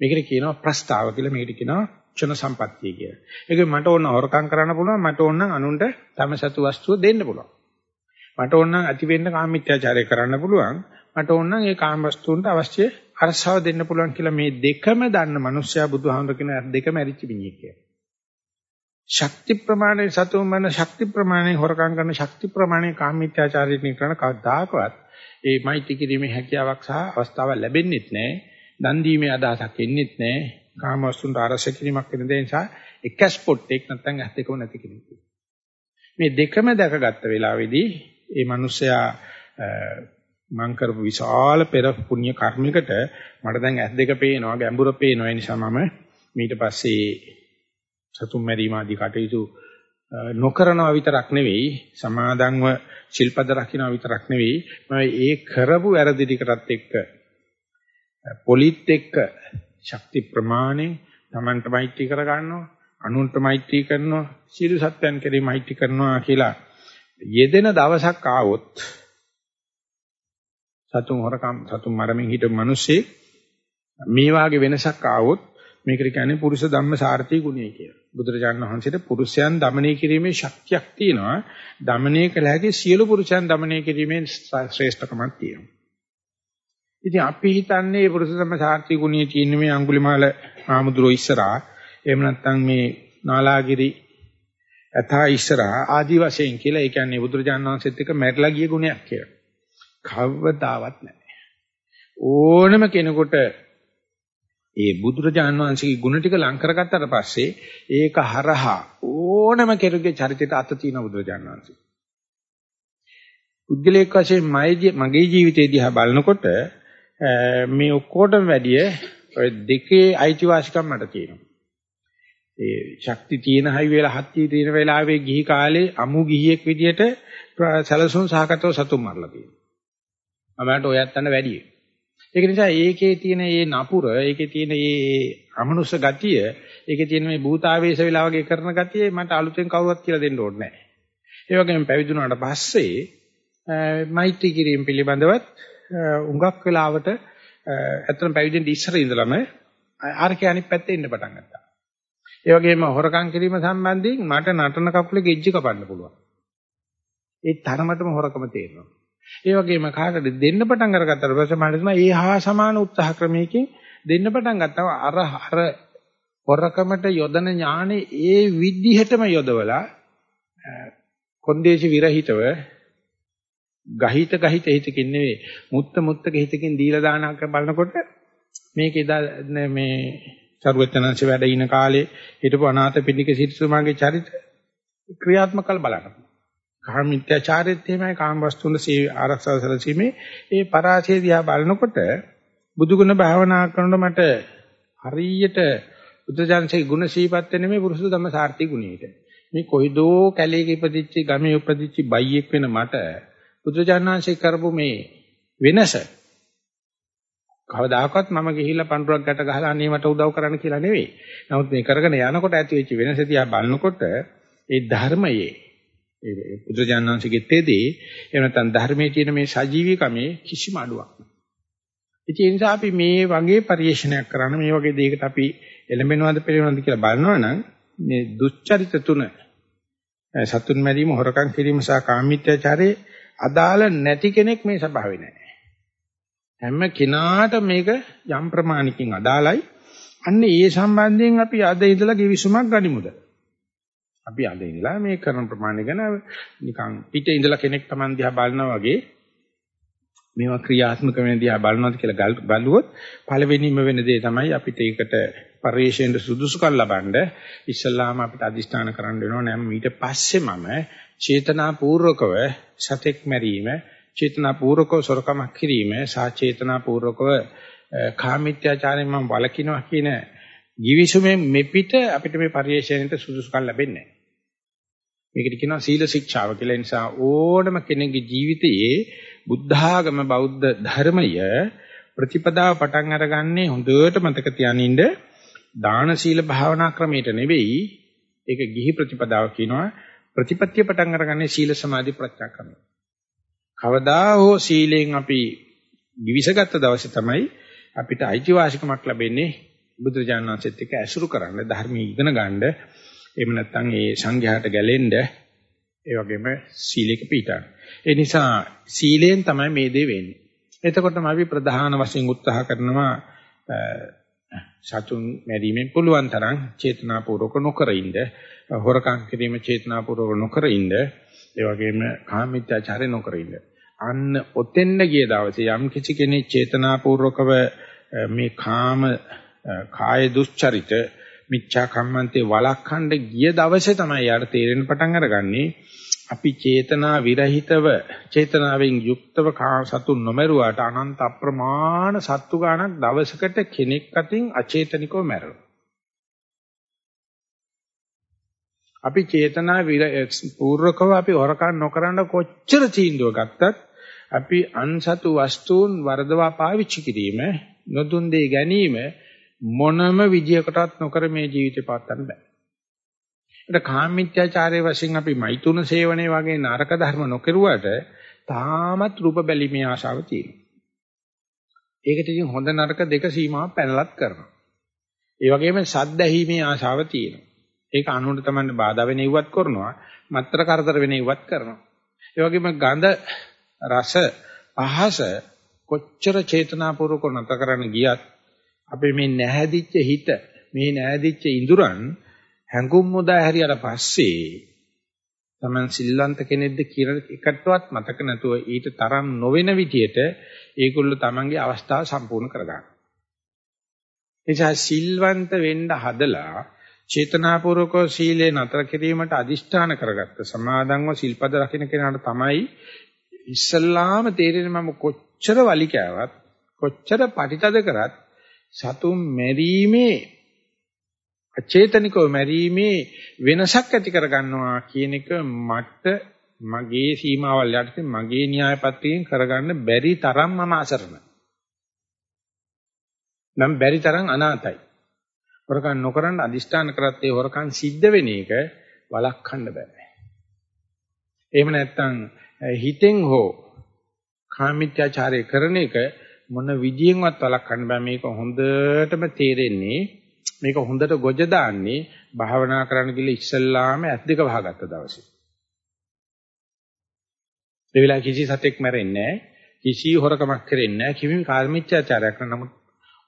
මේකට කියනවා ප්‍රස්තාව කියලා මේකට කියනවා ක්ෂණ සම්පත්තිය කියලා. ඒක මට ඕන හොරකම් කරන්න පුළුවන් මට ඕන නම් අනුන්ට තම සතු වස්තුව දෙන්න පුළුවන්. මට ඕන නම් ඇති වෙන්න කාමීත්‍යාචාරය කරන්න පුළුවන්. මට ඕන නම් ඒ කාම වස්තුන්ට අවශ්‍ය අරසාව දෙන්න පුළුවන් කියලා මේ දෙකම දන්න මනුස්සයා බුදුහාමුදුර කියන දෙකම ඇරිච්ච මිනිහෙක් කියලා. ශක්ති ප්‍රමාණය සතුමන ශක්ති ප්‍රමාණය හොරකම් කරන ශක්ති ප්‍රමාණය කාමීත්‍යාචාරයෙන් කරන කවදාකවත් ඒ මෛත්‍රී කිරීමේ හැකියාවක් සහ අවස්ථාවක් ලැබෙන්නේ නැහැ. දන් දීමේ අදහසක් එන්නේ නැහැ. කාම වස්තුන්ට අරස කිරීමක් වෙන දේ නිසා එක ස්පොට් එක නැත්නම් ඇස් දෙකම නැති කෙනෙක්. මේ දෙකම දැකගත්ත වෙලාවේදී ඒ මිනිස්සයා මං කරපු විශාල පෙර පුණ්‍ය කර්මයකට මට දැන් ඇස් දෙක පේනවා ගැඹුර පේනවා. ඒ නිසා මම ඊට පස්සේ සතුම් මැරීම ආදී කටයුතු නොකරනවා විතරක් නෙවෙයි සමාදන්ව ශිල්පද රකින්නවා විතරක් නෙවෙයි. මම ඒ කරපු වැරදි ටිකටත් එක්ක පොලිත් එක්ක ශක්ති ප්‍රමාණය Tamanට මෛත්‍රී කර ගන්නවා අනුන්ට මෛත්‍රී කරනවා සියලු සත්‍යයන් කෙරෙහි මෛත්‍රී කරනවා කියලා යෙදෙන දවසක් ආවොත් සතුන් හොරකම් සතුන් මරමින් හිටපු මිනිස්සේ මේ වාගේ වෙනසක් ආවොත් මේකට කියන්නේ පුරුෂ ධම්ම සාර්ථී ගුණය කියලා. බුදුරජාණන් වහන්සේට පුරුෂයන් দমনය කිරීමේ ශක්තියක් තියෙනවා. দমনය කළ හැකි සියලු පුරුෂයන් দমনය කිරීමේ ශ්‍රේෂ්ඨකමක් තියෙනවා. ඉතින් අපි හිතන්නේ මේ පුරුෂ ධම්ම සාර්ථී ගුණය තියෙන මේ අඟුලිමාල ආමුදුරෝ ඉස්සරහා එහෙම නැත්නම් මේ නාලාගිරි අථා ඉස්සරහා ආදි වශයෙන් කියලා ඒ කියන්නේ බුදුරජාණන් වහන්සේත් එක්ක මැරිලා ගිය ගුණයක් කියලා. කවදාවත් නැහැ. ඕනම කෙනෙකුට ඒ බුදුරජාණන් වහන්සේගේ ගුණ ටික ලං කරගත්තට පස්සේ ඒක හරහා ඕනම කෙනෙකුගේ චරිතයට අත තියෙන බුදුරජාණන් වහන්සේ. පුද්ගලික වශයෙන් මගේ ජීවිතය දිහා බලනකොට මේ ඔක්කොටම වැඩිය ඔය දෙකේ අයිතිවාසිකම් මට තියෙනවා. ඒ ශක්ති තියෙන හයි වේලා හත්ති තියෙන වෙලාවේ ගිහි කාලේ අමු ගිහියෙක් විදියට සැලසුම් සහගතව සතුම් මරලා තියෙනවා. අපකට ඔයත් යන වැඩි. ඒක නිසා ඒකේ තියෙන මේ නපුර, ඒකේ තියෙන මේ අමනුෂ්‍ය ගතිය, ඒකේ තියෙන මේ භූතාවේශ වෙලා වගේ කරන ගතිය මට අලුතෙන් කවුරුත් කියලා දෙන්න ඕනේ නැහැ. ඒ වගේම පැවිදුණාට පස්සේ මෛත්‍රී කිරීම පිළිබඳවත් උඟක් වෙලාවට ඇත්තටම පැවිදෙන්න ඉස්සර ඉඳලම ආර්කේ අනිත් පැත්තේ ඉන්න පටන් ගත්තා. ඒ වගේම හොරකම් කිරීම සම්බන්ධයෙන් මට නටන කකුලේ ගෙජ්ජි කපන්න පුළුවන්. ඒ තරමටම හොරකම තේරෙනවා. ඒ වගේම කාටද දෙන්න පටන් අරගත්තට පස්සේ මට තමයි ඒ හා සමාන උත්සාහ ක්‍රමයකින් දෙන්න පටන් ගත්තා අර අර හොරකමට යොදන ඥානෙ ඒ විදිහටම යොදවලා කොන්දේසි විරහිතව ගහිත ගහිත හිතකින් නෙවෙයි මුත්ත මුත්තක හිතකින් දීලා දානක බලනකොට මේක එදා මේ සරුවචනංශ වැඩ ඉන කාලේ හිටපු අනාථ පිටික සිටුමාගේ චරිත ක්‍රියාත්මක කළ බලන්න. කාම මිත්‍යාචාරෙත් එහෙමයි කාම වස්තුන් ආරක්ෂා සැලසීමේ ඒ පරාසය දිහා බලනකොට බුදුගුණ භාවනා කරනකොට මට හරියට බුද්ධජනසේ ගුණ සීපත් වෙන්නේ මේ පුරුෂ ධම්ම සාර්ථි ගුණයට. මේ කොයිදෝ කැලේක ඉපදිච්ච ගමේ ඉපදිච්ච බයියෙක් වෙන මට බුදුජානනාංශේ කරපු මේ වෙනස කවදාකවත් මම ගිහිල්ලා පඳුරක් ගැට ගහලා අනේ මට උදව් කරන්න කියලා නෙවෙයි. නමුත් මේ කරගෙන යනකොට ඇති වෙච්ච වෙනස දිහා බලනකොට ඒ ධර්මයේ ඒ බුදුජානනාංශගේ තෙදී එහෙම නැත්නම් ධර්මයේ තියෙන මේ සජීවීකමේ කිසිම අඩුවක් නැහැ. ඒ නිසා අපි මේ වගේ පරිශ්‍රණයක් කරන්න මේ වගේ දෙයකට අපි එළඹෙනවද පිළිවෙනවද කියලා බලනවනම් මේ දුස්චරිත තුන සතුන් මැරීම හොරකම් කිරීම සහ කාමීත්‍යචාරයේ අදාළ නැති කෙනෙක් මේ ස්වභාවේ නැහැ. හැම කෙනාට මේක යම් ප්‍රමාණිකින් අදාළයි. අන්න ඒ සම්බන්ධයෙන් අපි අද ඉඳලා කිවිසුමක් ගනිමුද? අපි අද ඉඳලා මේ කරන ප්‍රමාණය ගැන නිකන් පිටේ ඉඳලා කෙනෙක් Taman දිහා බලනවා වගේ මේවා ක්‍රියාත්මක වෙන දිහා බලනවාද කියලා බලුවොත් පළවෙනිම වෙන දේ තමයි අපිට ඒකට පරිශ්‍රයෙන් සුදුසුකම් ලබනද ඉස්සල්ලාම අපිට අදිස්ථාන කරන්න වෙනවා නම් ඊට පස්සේ මම චේතනාපූර්වකව සතෙක් මැරීම චේතනාපූර්වකව සොරකමක් කිරීම සාචේතනාපූර්වකව කාමීත්‍යාචාරයෙන් මම වළකිනවා කියන givisumෙන් මෙපිට අපිට මේ පරිශ්‍රයට සුදුසුකම් ලැබෙන්නේ නැහැ. මේකට කියනවා සීල ශික්ෂාව කියලා. නිසා ඕනම කෙනෙකුගේ ජීවිතයේ බුද්ධාගම බෞද්ධ ධර්මය ප්‍රතිපදාව පටන් අරගන්නේ හොඳට මතක තියානින්න දාන සීල භාවනා ක්‍රමයට නෙවෙයි ඒක ගිහි ප්‍රතිපදාව කියනවා ප්‍රතිපත්තිය පටන් අරගන්නේ සීල සමාධි ප්‍රඥා ක්‍රමය. කවදා හෝ සීලෙන් අපි විවිසගත් දවසේ තමයි අපිට අයිතිවාසිකමක් ලැබෙන්නේ බුදුරජාණන් වහන්සේත් එක්ක ඇසුරු කරන්න ධර්මයේ ඉගෙන ගන්න එහෙම නැත්නම් ඒ සංඝයාට ගැලෙන්න ඒ වගේම සීලයක පිටාන. ඒ නිසා සීලයෙන් තමයි මේ දේ වෙන්නේ. එතකොටම අපි ප්‍රධාන වශයෙන් උත්සාහ කරනවා සතුන් මැරීමෙන් පුළුවන් තරම් චේතනාපූර්වක නොකර ඉන්න, හොරකම් කිරීම චේතනාපූර්වක නොකර ඉන්න, ඒ වගේම කාමීත්‍යාචාරය නොකර ඉන්න. අන්න ඔතෙන්ද ගිය දවසේ යම් කිසි කෙනෙක් චේතනාපූර්වකව මේ කාම කාය දුස්චරිත මිච්ඡා කම්මන්තේ වළක්වන්න ගිය දවසේ තමයි යාට තේරෙන්න පටන් අරගන්නේ අපි චේතනා විරහිතව චේතනාවෙන් යුක්තව සතුන් නොමරුවාට අනන්ත අප්‍රමාණ සත්තු ගණක් දවසකට කෙනෙක් අතින් අචේතනිකව මැරෙනවා. අපි චේතනා පූර්වකව අපි හොරකම් නොකරන කොච්චර තීන්දුව ගත්තත් අපි අන්සතු වස්තුන් වරදවා පාවිච්චි කිරීම නොදුන් දෙය ගැනීම මොනම විදියකටවත් නොකර මේ ජීවිතේ පාත්තන්න බෑ. ඒක කාමීත්‍යාචාරයේ වශයෙන් අපි මෛතුන සේවනයේ වගේ නරක ධර්ම නොකරුවට තාමත් රූප බැලීමේ ආශාව තියෙනවා. ඒකට ඉතින් හොඳ නරක දෙක සීමාවක් පැනලත් කරනවා. ඒ වගේම සද්ද ඇහිීමේ ආශාව තියෙනවා. ඒක අනුන්ට තමයි බාධා වෙන ඉවත් කරනවා. මත්තර කරදර වෙන ඉවත් කරනවා. ඒ වගේම ගඳ රස පහස කොච්චර චේතනාපූර්වක නැත කරන්න ගියත් අපේ මේ නැහැදිච්ච හිත මේ නැහැදිච්ච ඉඳුරන් හැඟුම් මුදා හැරියට පස්සේ Taman සිල්වන්ත කෙනෙක්ද කියලා එකටවත් මතක නැතුව ඊට තරම් නොවන විදියට ඒගොල්ලෝ Tamanගේ අවස්ථාව සම්පූර්ණ කරගන්න. එනිසා සිල්වන්ත වෙන්න හදලා චේතනාපූර්වකව සීලේ නතර කිරීමට අදිෂ්ඨාන කරගත්ත සමාදන්ව සිල්පද රකින්න කෙනාට තමයි ඉස්සල්ලාම තේරෙන්නේ මම කොච්චර වලි කෑවත් කොච්චර පටිතද කරත් සතුන් මැරීමේ අචේතනිකව මැරීමේ වෙනසක් ඇති කරගන්නවා කියන එක මට මගේ සීමාවල් යටතේ මගේ න්‍යායපත්‍යයෙන් කරගන්න බැරි තරම් මම අසරණ. නම් බැරි තරම් අනාතයි. හොරකම් නොකරන අදිෂ්ඨාන කරත් ඒ හොරකම් සිද්ධ වෙන එක වළක්වන්න බෑ. එහෙම නැත්නම් හිතෙන් හෝ කාමීත්‍යාචාරය කරන එක මොන විදියෙන්වත් වළක්වන්න බෑ මේක හොඳටම තේරෙන්නේ මේක හොඳට ගොජ දාන්නේ භාවනා කරන්න ගිහලා ඉස්සල්ලාම ඇස් දෙක වහගත්ත දවසේ. ඒ වෙලාව කිසි සතෙක් මැරෙන්නේ නැහැ. කිසි හොරකමක් කරෙන්නේ නැහැ. කිසිම කාර්මිච්ඡාචාරයක් කරන නමුත්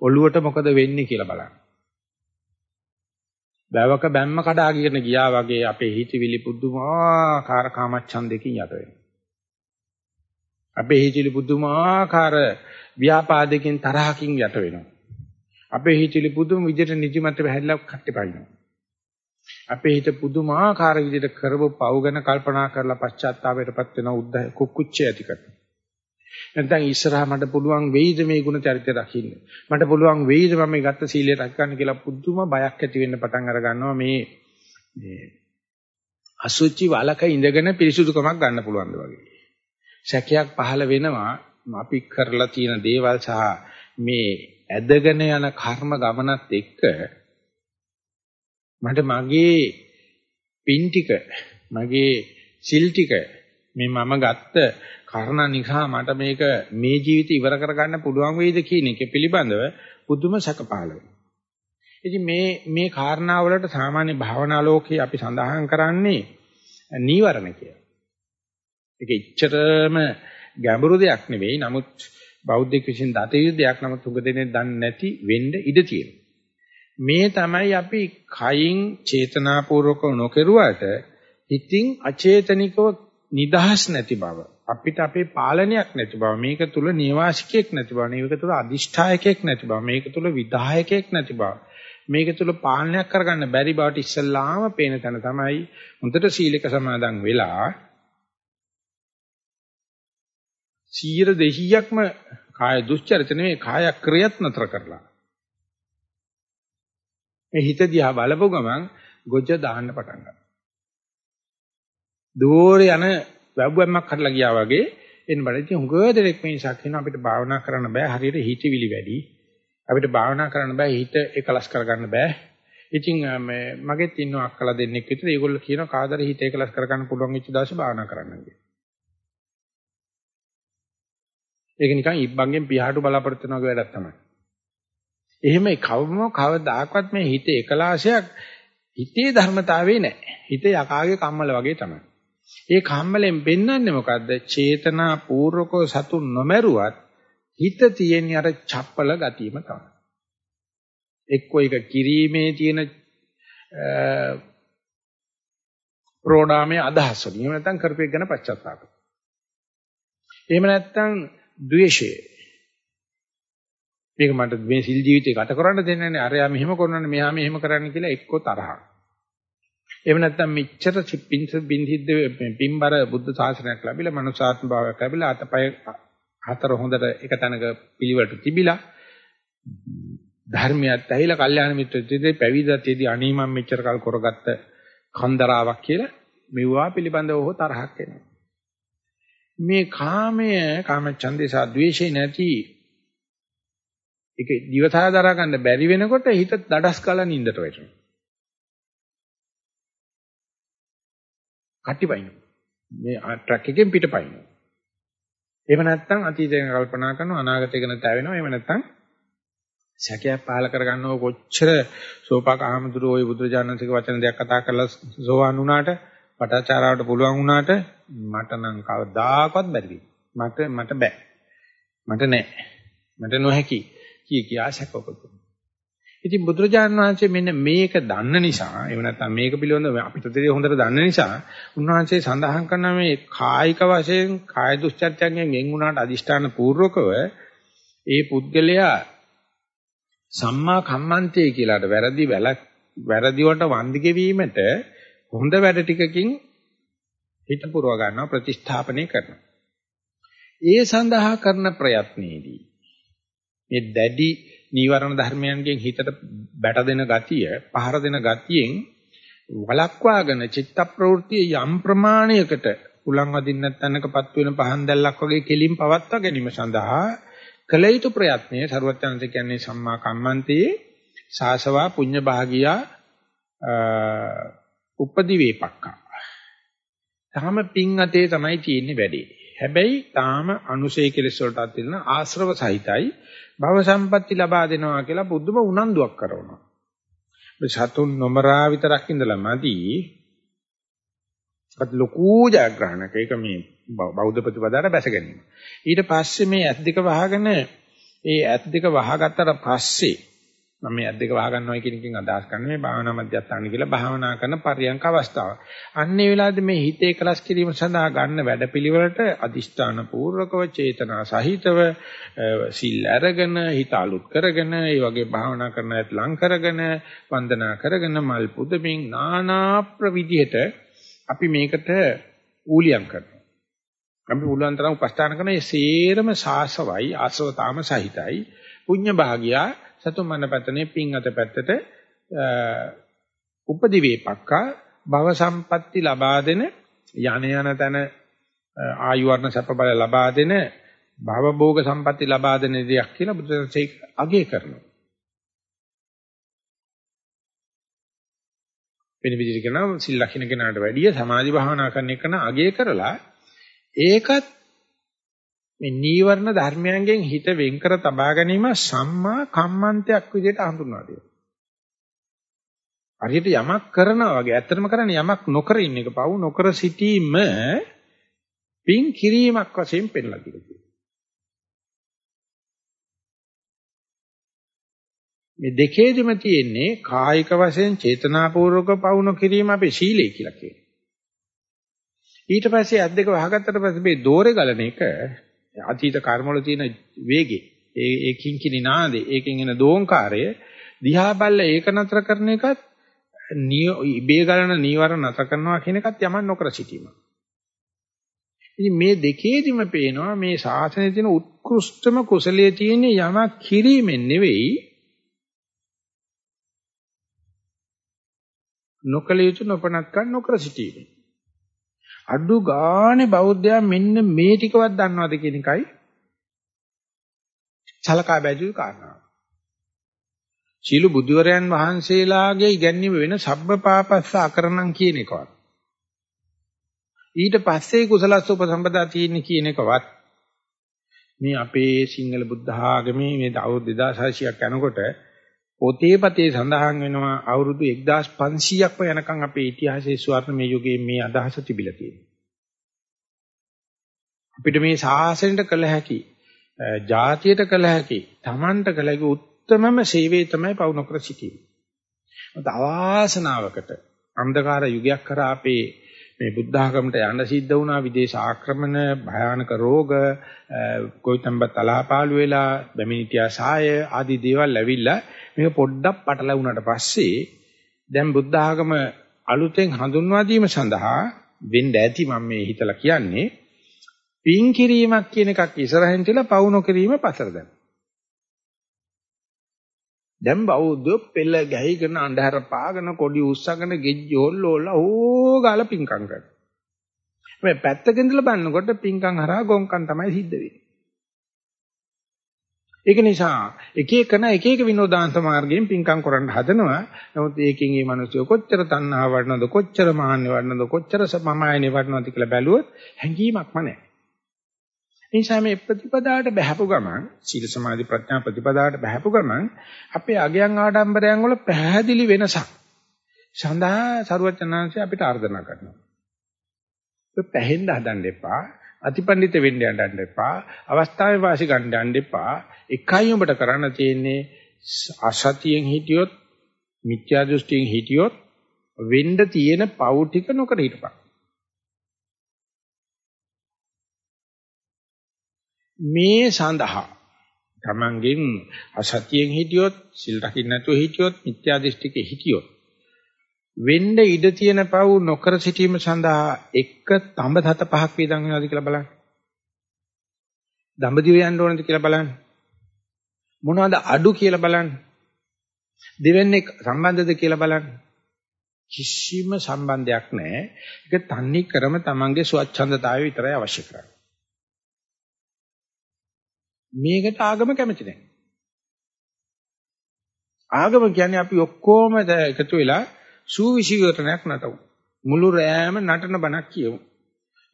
ඔළුවට මොකද වෙන්නේ කියලා බලන්න. බෑවක බැම්ම කඩාගෙන ගියා වගේ අපේ හිතවිලි පුදුමාකාර කාමච්ඡන්දකින් යට වෙනවා. අපේ හිතවිලි පුදුමාකාර ව්‍යාපාදයෙන් තරහකින් යට වෙනවා. අපේ හිතවිලි පුදුම විදිහට නිදිමත බහැදලා කට්ටපයින්නවා. අපේ හිත පුදුමාකාර විදිහට කරව පව් ගැන කල්පනා කරලා පශ්චාත්තාපයටපත් වෙන උද්ද කුක්කුච්චය ඇති කරනවා. නැත්නම් ඉස්සරහා මට පුළුවන් වෙයිද මේ ගුණ චරිතය රකින්න. මට පුළුවන් වෙයිද මම මේ ගත්ත සීලය රැකගන්න කියලා පුදුම බයක් ඇති වෙන්න පටන් අර ගන්නවා මේ මේ අසුචි වලක ඉඳගෙන පිරිසුදුකමක් ගන්න පුළුවන් වගේ. සැකයක් පහළ වෙනවා අපි කරලා තියෙන දේවල් සහ මේ ඇදගෙන යන කර්ම ගමනත් එක්ක මට මගේ පින් ටික මගේ සිල් ටික මේ මම ගත්ත කර්ණ නිසා මට මේක මේ ජීවිතය ඉවර කරගන්න පුළුවන් වෙයිද කියන එක පිළිබඳව පුදුම සැකපහළ වෙනවා. ඉතින් මේ මේ කාරණා වලට සාමාන්‍ය භාවනා ලෝකේ අපි සඳහන් කරන්නේ නීවරණ කියලා. ඒක ඉච්ඡතරම ගැඹුරු දෙයක් නෙවෙයි. නමුත් බෞද්ධ විසින් දත යුතු දෙයක් නමුත් උග දෙනේ දන්නේ නැති වෙන්න ඉඩ තියෙනවා. මේ තමයි අපි කයින් චේතනාපූර්වක නොකරුවාට හිතින් අචේතනිකව නිදහස් නැති බව අපිට අපේ පාලනයක් නැති බව මේක තුල නිවාසිකයක් නැති බව මේක තුල අදිෂ්ඨායකයක් නැති බව මේක තුල විධායකයක් නැති බව මේක තුල පාලනයක් කරගන්න බැරි බවට ඉස්සල්ලාම පේන තැන තමයි හොඳට සීලක සමාදන් වෙලා 100 200ක්ම කාය දුස්චරිත නෙවෙයි කාය ක්‍රියත් නතර කරලා මේ හිත දිහා බලපු ගමන් ගොජ දාන්න පටන් ගන්නවා. දෝරේ යන වැව්වැම්මක් හදලා ගියා වගේ එන්න බඩ ඉතින් හුඟ දෙනෙක් මේ නිසා කියන අපිට භාවනා කරන්න බෑ හරියට හිතවිලි වැඩි. අපිට භාවනා කරන්න බෑ හිත එකලස් කරගන්න බෑ. ඉතින් මේ මගෙත් ඉන්න අක්කලා දෙන්නෙක් විතර ඒගොල්ලෝ කියනවා කාදර හිත එකලස් කරගන්න පුළුවන් වෙච්ච දවසේ භාවනා කරන්න කියලා. ඒක නිකන් ඉබ්බන්ගෙන් පියාටු බලාපොරොත්තු වෙන වගේ වැඩක් තමයි. එහෙම කවම කවදාකවත් මේ හිතේ එකලාශයක් හිතේ ධර්මතාවේ නැහැ. හිතේ යකාගේ කම්මල වගේ තමයි. ඒ කම්මලෙන් පෙන්වන්නේ මොකද්ද? චේතනා පූර්වකව සතුන් නොමරුවත් හිත තියෙන අර චප්පල ගතියම තමයි. එක්කෝ එක කිරීමේ තියෙන ප්‍රෝඩාමේ අදහස් වලින්. එහෙම නැත්නම් කරපේක ගැන පශ්චාත්තාප. එහෙම නැත්නම් ද්වේෂය. මේක මට මේ සිල් ජීවිතේ ගත කරන්න දෙන්නේ නැහැ. අරයා මෙහෙම කරනන්නේ මෙහා මෙහෙම කරන්න කියලා එක්කෝ තරහක්. එහෙම නැත්නම් මෙච්චර පින්ස බින්දිද්ද පින්බර බුද්ධ ශාසනයක් ලැබිලා මනුසාත්ම භාවයක් ලැබිලා අතපය හතර හොඳට එක තැනක පිළිවෙලට තිබිලා ධර්මයත් ඇහිලා කල්යාණ මිත්‍රත්වයේ පැවිදත්යේදී අනී මම මෙච්චර කල් කරගත්ත කන්දරාවක් කියලා මෙවුවා පිළිබඳව හෝ තරහක් එනවා. මේ කාමය කාම ඡන්දේ සහ ද්වේෂේ නැති ඒක දිවසා දරා ගන්න බැරි වෙනකොට හිත දඩස් කාලා නින්දට වැටෙනවා. කටිපයින්. මේ ට්‍රක් එකෙන් පිටපයින්. එහෙම නැත්නම් අතීතය කල්පනා කරනවා අනාගතය ගැන තැවෙනවා. එහෙම නැත්නම් සැකයක් පහල කරගන්නව කොච්චර සෝපාක ආමතුරු ওই බුදුරජාණන්සේගේ වචන දෙයක් කතා කරලා සෝවාන් වුණාට පටාචාරාවට පුළුවන් වුණාට මට නම් කවදාකවත් බැරි මට මට බෑ. මට නෑ. මට නොහැකි. කිය කියා සැකපොතු. ඉතින් බුදුරජාණන් වහන්සේ මෙන්න මේක දන්න නිසා එහෙම නැත්නම් මේක පිළිබඳව අපිට දෙවිය හොඳට දන්න නිසා උන්වහන්සේ සඳහන් කරන මේ කායික වශයෙන් කාය දුස්චර්යයෙන් ගෙන් වුණාට අදිෂ්ඨාන පූර්වකව ඒ පුද්ගලයා සම්මා කම්මන්තේ කියලාට වැරදි වැලක් වැරදි වලට වන්දි ගෙවීමට හොඳ වැඩ ටිකකින් හිත පුරව ගන්නවා ප්‍රතිස්ථාපනය කරනවා. ඒ සඳහා කරන ප්‍රයත්නයේදී මේ දැඩි නීවරණ ධර්මයන්ගෙන් හිතට බැට දෙන ගතිය, පහර දෙන ගතියෙන් වලක්වාගෙන චිත්ත ප්‍රවෘත්ති යම් ප්‍රමාණයකට උලන් වදින්න නැත්නම්කපත් වෙන පහන් දැල්ලක් වගේ කෙලින් පවත්වා ගැනීම සඳහා කළ යුතු ප්‍රයත්නය ਸਰවඥාන්ත කියන්නේ සම්මා කම්මන්තේ සාසවා පුඤ්ඤ භාගියා උපදි වේපක්කා. තාම පිං අතේ තමයි තියෙන්නේ වැඩේ. හැබැයි තාම අනුශේ කෙලස් වලටත් තියෙන ආශ්‍රව සහිතයි භව සම්පatti ලබා දෙනවා කියලා බුදුම උනන්දුවක් කරනවා. මේ සතුන් නොමරා විතරක් ඉඳලා මදි. අත් ලොකු ජයග්‍රහණක ඒක මේ බෞද්ධ ප්‍රතිපදාවට බැස ගැනීම. ඊට පස්සේ මේ ඇත් දෙක වහගෙන ඒ ඇත් දෙක වහගත්තට පස්සේ මම මේ අද්දක වහ ගන්නවා කියන එකෙන් අදහස් කරන්නේ මේ භාවනා මධ්‍යස්ථාන කියලා භාවනා කරන පරියන්ක අවස්ථාව. අන්න ඒ වෙලාවේදී මේ හිතේ කලස් කිරීම සඳහා ගන්න වැඩපිළිවෙලට අදිෂ්ඨාන පූර්වකව චේතනා සහිතව සිල් අරගෙන හිත අලුත් කරගෙන ඒ වගේ භාවනා කරන ඇත් ලං කරගෙන වන්දනා කරගෙන මල් පුදමින් নানা ප්‍රවිධියට අපි මේකට ඌලියම් කරනවා. අපි උලන් තරම් උපස්ථාන කරන මේ සේරම සාසවයි ආසවතාම සහිතයි පුඤ්ඤ භාගියා සතුන් මනපතනේ පින් අත පැත්තට උපදි වේපක්කා භව සම්පatti ලබා දෙන යන යන තන ආයු වර්ණ සැප බල ලබා දෙන භවභෝග සම්පatti ලබා දෙන දෙයක් කියලා බුදුසසුනේ අගය කරනවා. වෙන විදිහට කියනවා සිල් ලක්ෂණ කෙනාට වැඩිය සමාධි භාවනා කරන එක න අගය කරලා ඒකත් මේ නීවරණ ධර්මයන්ගෙන් හිත වෙන් කර තබා ගැනීම සම්මා කම්මන්තයක් විදිහට හඳුන්වා දෙනවා. හරියට යමක් කරනවා වගේ ඇත්තටම කරන්නේ යමක් නොකර ඉන්න එක පවු නොකර සිටීම පින් කිරීමක් වශයෙන් පෙන්ලා දෙනවා. මේ දෙකේදිම තියෙන්නේ කායික වශයෙන් චේතනාපූර්වක පවුන කිරීම අපේ සීලය කියලා කියනවා. ඊට පස්සේ අත් දෙක වහගත්තට පස්සේ මේ දෝරේ ගලන එක අතීත කර්මවල තියෙන වේගේ ඒ ඒ කිංකිණි නාදේ ඒකෙන් එන දෝංකාරය දිහා බැලලා ඒක නතර කරන එකත් ඉබේ ගලන නීවර නතර කරනවා කියන එකත් යමන් නොකර සිටීම. ඉතින් මේ දෙකේදිම පේනවා මේ ශාසනයේ තියෙන උත්කෘෂ්ඨම කුසලයේ තියෙන යමක් කිරීමෙන් නෙවෙයි නොකල යුතු නොපනත්කම් නොකර සිටීම. අඩු ගානේ බෞද්ධයා මෙන්න මේ ටිකවත් දන්නවද කියන එකයි සලකා බැලුවේ කාරණාව. සීළු බුදුවරයන් වහන්සේලාගේ ඉගැන්වීම වෙන සබ්බපාපස්ස අකරණම් කියන එකවත්. ඊට පස්සේ කුසලස්ස උපසම්පදා තියෙන්නේ කියන එකවත් මේ අපේ සිංහල බුද්ධ ආගමේ මේ අවුරුදු 2600ක් යනකොට පොතේ පතේ සඳහන් වෙනවා අවුරුදු 1500ක්ම යනකම් අපේ ඉතිහාසයේ ස්වර්ණමය යුගයේ මේ අදහස තිබිලා තියෙනවා. අපිට මේ ශාසනයට කළ හැකි, ජාතියට කළ හැකි, Tamanට කළ හැකි උත්තරමම සේවය තමයි පවු නොකර සිටීම. මත අවාසනාවකට අන්ධකාර යුගයක් කරා අපේ මේ බුද්ධ ආගමට යන්න සිද්ධ වුණා විදේශ ආක්‍රමණ භයානක රෝග කොයිතම්බ තලාපාලු වෙලා බැමිණිටියා සාය ආදී දේවල් ඇවිල්ලා මේක පොඩ්ඩක් පටලවුණාට පස්සේ දැන් බුද්ධ ආගම අලුතෙන් හඳුන්වා දීම සඳහා වෙන්න ඇති මම මේ හිතලා කියන්නේ පින් කිරීමක් කියන එකක් ඉස්සරහින් තියලා පවු නොකිරීම පසර දැන්. දැන් බෞද්ධ පෙළ ගැහිගෙන අන්ධහර පාගෙන කොඩි උස්සගෙන ගෙජ්ජි හොල්ලෝලා ඕගාලා පින්කම් කරනවා. මේ පැත්තකින් ඉඳලා බලනකොට පින්කම් හරහා ගොංකම් තමයි සිද්ධ වෙන්නේ. ඒක නිසා එක එකන එක එක විනෝදාන්ත මාර්ගයෙන් පින්කම් කරන්න හදනවා. නමුත් ඒකෙන් මේ මිනිස්සු කොච්චර තණ්හා වඩනවද කොච්චර මාන්නේ වඩනවද කොච්චර සමමායනේ වඩනවද කියලා බැලුවොත් හැඟීමක්ම නැහැ. නිසා මේ ප්‍රතිපදාවට බහැපු ගමන් සීල සමාධි ප්‍රඥා ප්‍රතිපදාවට බහැපු ගමන් අපේ අගයන් ආඩම්බරයන් වල පැහැදිලි වෙනසක් සඳහා සරුවචනාංශය අපිට ආර්දනා කරනවා. ඔය පැහෙන්න හදන්න එපා. අතිපණ්ඩිත වෙන්න යන්න එපා. අවස්ථාවේ වාසි ගන්න යන්න එපා. එකයි උඹට කරන්න තියෙන්නේ අසතියෙන් හිටියොත් මිත්‍යා දෘෂ්ටියෙන් හිටියොත් වෙන්න තියෙන පව් ටික නොකර හිටපන්. මේ සඳහා තමන්ගෙන් අසතියෙන් හිටියොත් සිල් රකින්න නැතුව හිටියොත් මිත්‍යා දෘෂ්ටිකේ හිටියොත් වෙන්න ඉඩ තියෙන පව් නොකර සිටීම සඳහා එක තඹ තත පහක් වේදන් වෙනවද කියලා බලන්න. දඹදිව යන්න ඕනද කියලා බලන්න. මොනවද අඩු කියලා බලන්න. දෙවන්නේ සම්බන්ධද කියලා බලන්න. කිසිම සම්බන්ධයක් නැහැ. ඒක තන්නේ කරම තමන්ගේ ස්වච්ඡන්දතාවය විතරයි අවශ්‍ය කරන්නේ. මේකට ආගම කැමති නැහැ. ආගම කියන්නේ අපි ඔක්කොම එකතු වෙලා සූවිසිවරණයක් නටමු. මුළු රෑම නටන බණක් කියමු.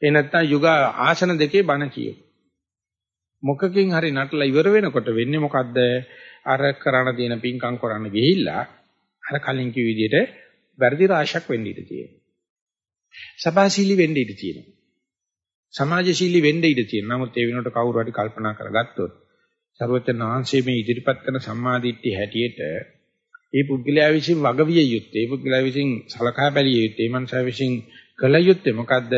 ඒ නැත්තම් යුග ආසන දෙකේ බණ කියමු. මොකකින් හරි නටලා ඉවර වෙනකොට වෙන්නේ මොකද්ද? අර කරණ තියෙන පිංකම් කරන්න ගිහිල්ලා අර කලින් කිව් විදිහට වැඩි රාශියක් වෙන්න ඉඩ තියෙනවා. සබාශීලී වෙන්න ඉඩ තියෙනවා. සමාජශීලී වෙන්න ඉඩ තියෙනවා. නමුත් ඒ වෙනකොට කවුරු හරි කල්පනා කරගත්තොත් සර්වචන් වහන්සේ මේ ඉදිරිපත් කරන සම්මාදිට්ඨිය හැටියට ඒ පුද්ගලයා විසින් වගවිය යුත්තේ, ඒ පුද්ගලයා විසින් සලකා බැලිය යුත්තේ, ඒ මනුෂයා විසින් කළ යුත්තේ මොකද්ද?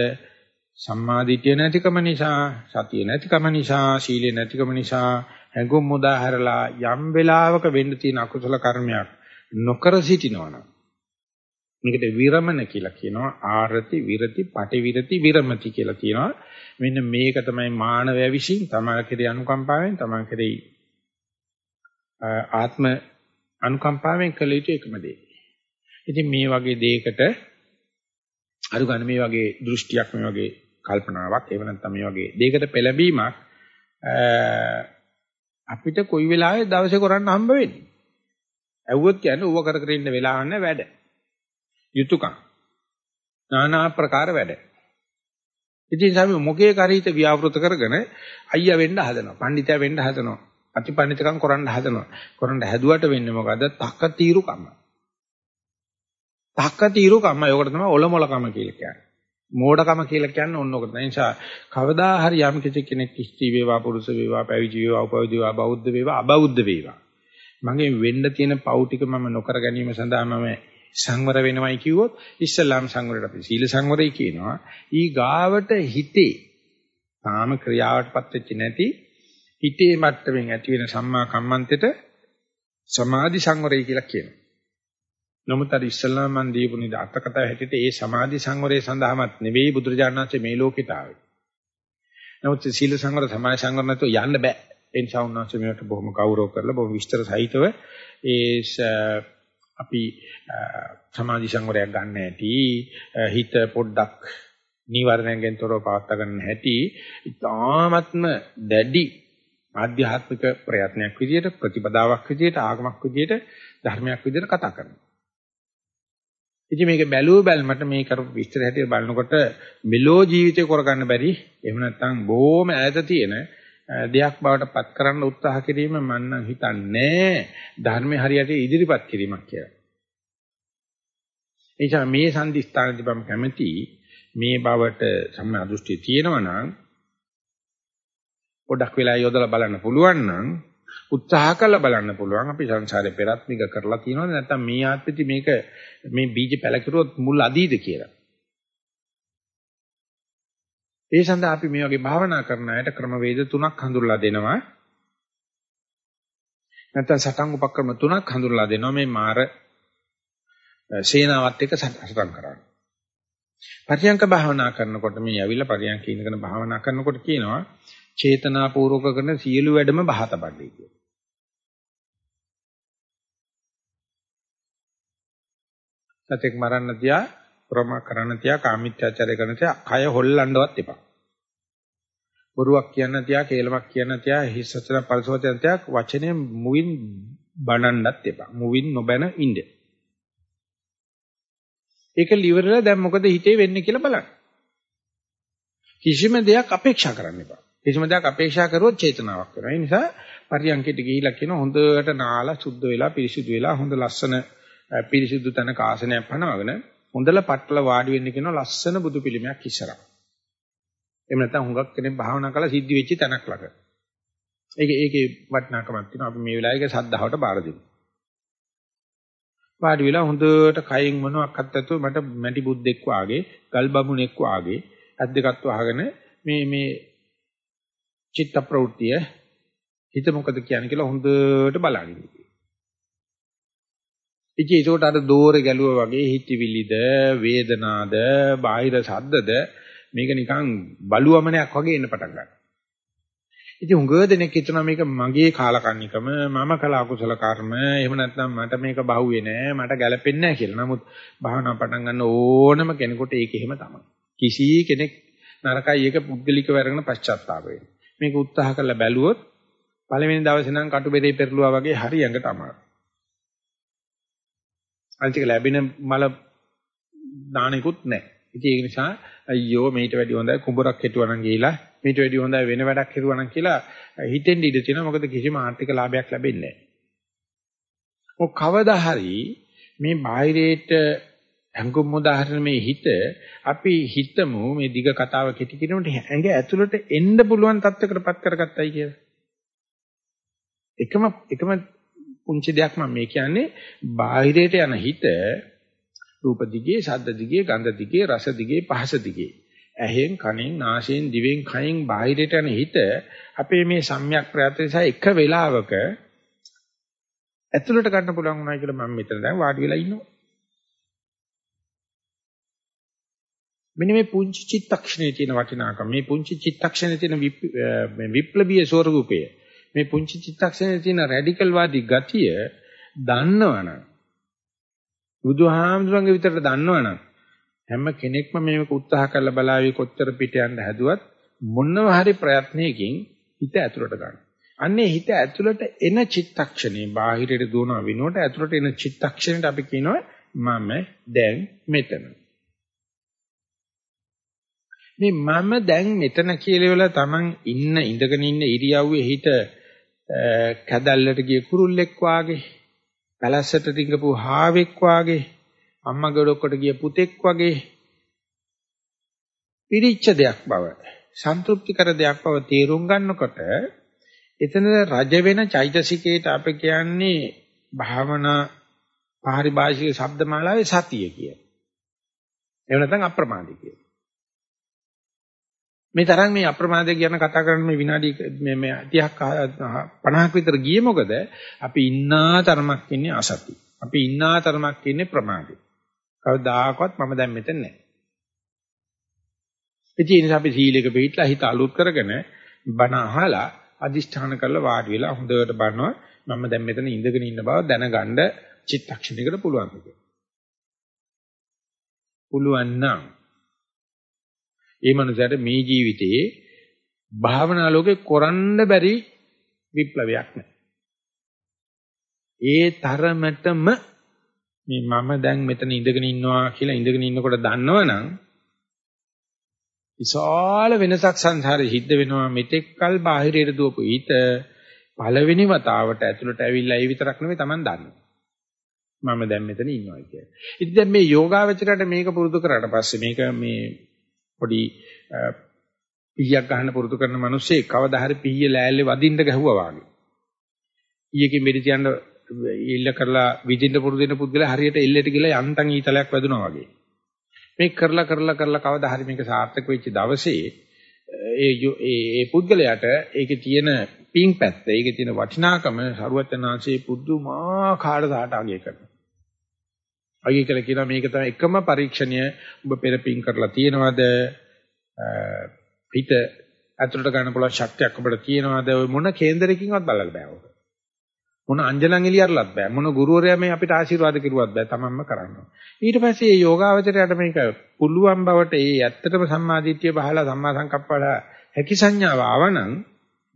සම්මාදිට්ඨිය නැතිකම නිසා, සතිය නැතිකම නිසා, සීලය නැතිකම නිසා හැඟුම් මුදා හැරලා යම් වෙලාවක වෙන්න තියෙන අකුසල කර්මයක් නොකර සිටිනවනම් මේකට විරමණ කියලා කියනවා ආරති විරති පටිවිරති විරමති කියලා කියනවා මෙන්න මේක තමයි මානවය විසින් තමා කෙරේ අනුකම්පාවෙන් තමා කෙරේ ආත්ම අනුකම්පාවෙන් කළ යුතු එකම දේ. ඉතින් මේ වගේ දෙයකට අරු ගන්න මේ වගේ දෘෂ්ටියක් මේ වගේ කල්පනාවක් එහෙම නැත්නම් මේ වගේ දෙයකට පෙළඹීමක් අපිට කොයි වෙලාවෙ දවසේ කරන්න හම්බ වෙන්නේ. ඇව්වොත් කියන්නේ ඌව කර කර ඉන්න වෙලාව නැහැ වැඩ. යුතුයකම්. নানা ආකාර වැඩ. ඉතින් අපි මොකේ කරීත ව්‍යාවෘත කරගෙන අයියා වෙන්න හදනවා. පඬිතයා වෙන්න හදනවා. අතිපණ්ඩිතකම් කරන්න හදනවා. කරන්න හැදුවට වෙන්නේ මොකද? තක්ක තීරු කම. තක්ක තීරු කම. ඒකට තමයි ඔලොමොලකම කියලා කියන්නේ. මෝඩකම කියලා කියන්නේ ඕන ඔකට. ඒ නිසා කවදා හරි යම් කිසි කෙනෙක් ස්ත්‍රී වේවා පුරුෂ වේවා පැවිදි වේවා උපවිදි වේවා බෞද්ධ වේවා අබෞද්ධ වේවා. මගේ වෙන්න තියෙන පව් ටික මම නොකර ගැනීම සඳහා මම සංවර වෙනවයි කිව්වොත් ඉස්ලාම් සංවරයට අපි සීල සංවරයි කියනවා. ඊ ගාවට හිතේ තාම ක්‍රියාවටපත් වෙච්ච නැති හිතේ මට්ටමින් ඇති වෙන සම්මා කම්මන්තෙට සමාධි සංවරය කියලා කියනවා. නමුත් අර ඉස්සල්ලාම මන් දීපු නිද අටකතාව හැටියට ඒ සමාධි සංවරය සඳහාමත් නෙවෙයි බුදුරජාණන් වහන්සේ මේ ලෝකෙට ආවේ. නමුත් සීල සංවර සමාධි සංවර නැතුව යන්න බෑ. ඒ නිසා උන්වහන්සේ මේකට බොහොම ගෞරව කරලා බොහොම විස්තර සහිතව ඒ අපි සමාධි සංවරයක් ගන්න ඇති හිත පොඩ්ඩක් නීවරණයෙන් තොරව පවත්වා ගන්න හැටි ඉතාමත්ම දැඩි ආධ්‍යාත්මික ප්‍රයත්නයක් විදියට ප්‍රතිපදාවක් විදියට ආගමක් විදියට ධර්මයක් විදියට කතා කරනවා. ඉතින් මේක බැලුව බැලමට මේ කරපු විස්තර හැටියට බලනකොට මෙලෝ ජීවිතේ කරගන්න බැරි එහෙම නැත්නම් බොහොම ඈත තියෙන දෙයක් බවට පත් කරන්න උත්සාහ කිරීම මම නම් හිතන්නේ ධර්මයේ හරියට ඉදිරිපත් කිරීමක් කියලා. එනිසා මේ සම්දිස්ථානදී මම කැමති මේ බවට සම්මා දෘෂ්ටිය තියෙනවා නම් පොඩක් වෙලා යොදලා බලන්න පුළුවන් නම් උත්සාහ කළ බලන්න පුළුවන් අපි සංසාරේ පෙරත් මේක කරලා තියෙනවද නැත්නම් මේ ආත්මෙදි මේක මේ බීජ පැලකිරුවොත් මුල් අදීද කියලා. ඒ සඳහා අපි මේ වගේ භාවනා කරන අයට ක්‍රමවේද තුනක් හඳුල්ලා දෙනවා. නැත්නම් සටන් උපක්‍රම තුනක් හඳුල්ලා දෙනවා මේ මාර සේනාවත් එක්ක සටන් කරන්න. පරියංක භාවනා කරනකොට මේ ඇවිල්ලා පරියංක ඉඳගෙන භාවනා කරනකොට කියනවා චේතනාපූර්වක කරන සියලු වැඩම බහතපඩේ කියලා. සතෙක් මරන්න තියා ප්‍රම කරන්න තියා කාමීත්‍යාචාරය කරන තියා කය හොල්ලන්නවත් එපා. බොරුවක් කියන්න තියා කේලමක් කියන්න තියා හිස් වචන පරිසවචන තියා වචනේ මුවින් බනන්නත් එපා. මුවින් නොබැන ඉන්න. ඒක liverලා දැන් මොකද හිතේ වෙන්නේ කියලා බලන්න. කිසිම දෙයක් අපේක්ෂා කරන්න එපා. කිසිම දෙයක් අපේක්ෂා කරුවොත් චේතනාවක් වෙනවා. ඒ නිසා පරියන්කෙට ගිහිලා කියන හොඳට නාලා සුද්ධ වෙලා පිරිසිදු වෙලා හොඳ ලස්සන පිරිසිදු තැනක ආසනයක් පනවගෙන හොඳල පට්ටල වාඩි වෙන්න කියන ලස්සන බුදු පිළිමයක් ඉස්සරහ. එහෙම නැත්නම් හුඟක් කෙනෙක් භාවනා කරලා සිද්ධ වෙච්ච තැනක් ළඟ. ඒක ඒකේ වටිනාකමක් තියෙනවා. අපි මේ වෙලාවේ සද්ධාවට බාර දෙමු. වාඩි වෙලා හොඳට කයින් මොනවාක්වත් නැතුව මට මැටි බුද්දෙක් වාගේ, ගල් බමුණෙක් වාගේ අත් දෙකත් වහගෙන මේ මේ චිත්ත ප්‍රවෘත්තිය හිත මොකද කියන්නේ කියලා හොඳට බලන්න. ඉතින් ඒකට අර දෝරේ ගැලුවා වගේ හිතවිලිද වේදනාද බාහිර ශබ්දද මේක නිකන් බලුවමනයක් වගේ එන්න පටන් ගන්නවා. ඉතින් උඟ දෙනෙක් හිතනවා මේක මගේ කාලකන්නිකම මම කළ අකුසල කර්ම එහෙම නැත්නම් මට මේක බහුවේ නෑ මට ගැලපෙන්නේ නෑ කියලා. නමුත් භාවනා පටන් ගන්න ඕනම කෙනෙකුට ඒක එහෙම තමයි. කිසි කෙනෙක් නරකයි ඒක පුද්ගලිකව අරගෙන පශ්චාත්තාප වෙන්නේ. මේක උත්සාහ කරලා බැලුවොත් පළවෙනි දවසේ නම් කටුබෙරේ පෙරළුවා වගේ හරියඟට අමාරුයි. අනිතික ලැබෙන මල දානෙකුත් නැහැ. ඉතින් ඒ නිසා අයියෝ මේට වැඩි හොඳයි කුඹරක් හිටුවා නම් ගිහිලා මේට වැඩි හොඳයි වෙන වැඩක් හිටුවා නම් කියලා හිතෙන් ඉඳ තියෙනවා. මොකද කිසිම ආර්ථික ලාභයක් ලැබෙන්නේ නැහැ. ඔක් කවදා හරි මේ බාහිරේට අංගුම් උදාහරණ මේ හිත අපි හිතමු මේ දිග කතාව කෙටි කිරීමට ඇඟ ඇතුළට එන්න පුළුවන් තත්යකටපත් කරගත්තයි කියලා. එකම එකම පුංචි දෙයක් මම මේ කියන්නේ බාහිරයට යන හිත රූප දිගේ, ශබ්ද දිගේ, ගන්ධ දිගේ, රස දිගේ, පහස දිගේ. ඇහෙන්, කනෙන්, නාසයෙන්, දිවෙන්, කයෙන් බාහිරයට යන හිත අපේ මේ සම්‍යක් ප්‍රයත්නය එක වෙලාවක ඇතුළට ගන්න පුළුවන් වුණා කියලා මම මෙතන දැන් වාඩි වෙලා ඉන්නවා. මෙන්න මේ පුංචි චිත්තක්ෂණයේ තියෙන වටිනාකම මේ පුංචි චිත්තක්ෂණයේ තියෙන විප්ලවීය ස්වරූපය මේ පුංචි චිත්තක්ෂණයේ තියෙන රැඩිකල් වාදී ගතිය දන්නවනම් බුදුහාමුදුරන්ගේ විතරට දන්නවනම් හැම කෙනෙක්ම මේක උත්සාහ කරලා බලාවි කොච්චර පිට යන්න හැදුවත් මොනව හරි ප්‍රයත්නයකින් හිත ඇතුළට ගන්න. අන්නේ හිත ඇතුළට එන චිත්තක්ෂණේ බාහිරට දුවන විනෝට ඇතුළට එන චිත්තක්ෂණයට අපි කියනවා මම දැන් මෙතන. මේ මම දැන් මෙතන කියලා තමන් ඉන්න ඉඳගෙන ඉන්න ඉරියව්වේ හිත කැදල්ලට ගිය කුරුල්ලෙක් වාගේ පැලැස්සට රිංගපු හාවෙක් වාගේ අම්මා ගොඩක්කට ගිය පුතෙක් වගේ පිරිච්ච දෙයක් බව සන්තුෂ්ටිකර දෙයක් බව තේරුම් ගන්නකොට එතන රජ වෙන චෛතසිකයට අපි කියන්නේ භාවනා පාරිභාෂික ශබ්දමාලාවේ සතිය කිය. එහෙම නැත්නම් අප්‍රමාදී කිය. මේ තරම් මේ අප්‍රමාදය ගැන කතා කරන්න මේ විනාඩි මේ මේ 30ක් 50ක් විතර ගියේ මොකද? අපි ඉන්නා තරමක් ඉන්නේ අසති. අපි ඉන්නා තරමක් ඉන්නේ ප්‍රමාදේ. කවදාකවත් මම දැන් මෙතන නැහැ. ඒ නිසා අපි සීලයක පිළිట్లా හිත අලුත් කරගෙන බණ අහලා අදිෂ්ඨාන කරලා වාඩි වෙලා හොඳට බලනවා මම දැන් මෙතන ඉඳගෙන ඉන්න බව දැනගන්න චිත්තක්ෂණයකට පුළුවන් කියලා. පුළුවන් නම් ඒ මනුස්සයාට මේ ජීවිතයේ භාවනා ලෝකේ කරන්න බැරි විප්ලවයක් නැහැ. ඒ තරමටම මේ මම දැන් මෙතන ඉඳගෙන ඉන්නවා කියලා ඉඳගෙන ඉන්නකොට දන්නවනම් විශාල වෙනසක් සංසාරේ සිද්ධ වෙනවා මෙතෙක්කල් බාහිරයට දුවපු ඊට පළවෙනි වතාවට ඇතුළට ඇවිල්ලා ඒ විතරක් නෙවෙයි Taman දන්නේ. මම දැන් මෙතන ඉන්නවා කියලා. ඉතින් දැන් මේ යෝගාවචරයට මේක පුරුදු කරාට පස්සේ මේක මේ පොඩි පීයක් ගන්න පුරුදු කරන මිනිස්සේ කවදා හරි පීය ලෑල්ලේ වදින්න ගැහුවා වගේ. ඊයකින් මෙඩි තියන්න ඉල්ල කරලා විදින්න පුරුදු වෙන පුද්ගලයා හරියට එල්ලෙට ගිහලා යන්තම් ඊතලයක් වැදුනා වගේ. මේක කරලා කරලා කරලා කවදා හරි මේක සාර්ථක වෙච්ච දවසේ ඒ ඒ පුද්ගලයාට ඒකේ තියෙන පිං පැත්ත, ඒකේ තියෙන වටිනාකම සරුවචනාංශයේ පුදුමාකාර දාට අගය කරනවා. අගය කළා කියනවා මේක තමයි එකම පරීක්ෂණය ඔබ පෙර පිං කරලා තියෙනවද? හිත ඇතුළට ගන්න පුළුවන් ශක්තියක් ඔබට තියෙනවද? ඔය මොන කේන්දරකින්වත් බලන්න බෑ ඔක. මොන අංජනන් එලියරලත් බෑ මොන ගුරුවරයා මේ අපිට ආශිර්වාද කරුවත් බෑ තමන්ම කරන්න ඊට පස්සේ මේ යෝගාවචරයට මේක පුළුවන් බවට ඒ ඇත්තටම සම්මාදිට්ඨිය බහලා සම්මා සංකප්පල හැකි සංඥාව ආවනම්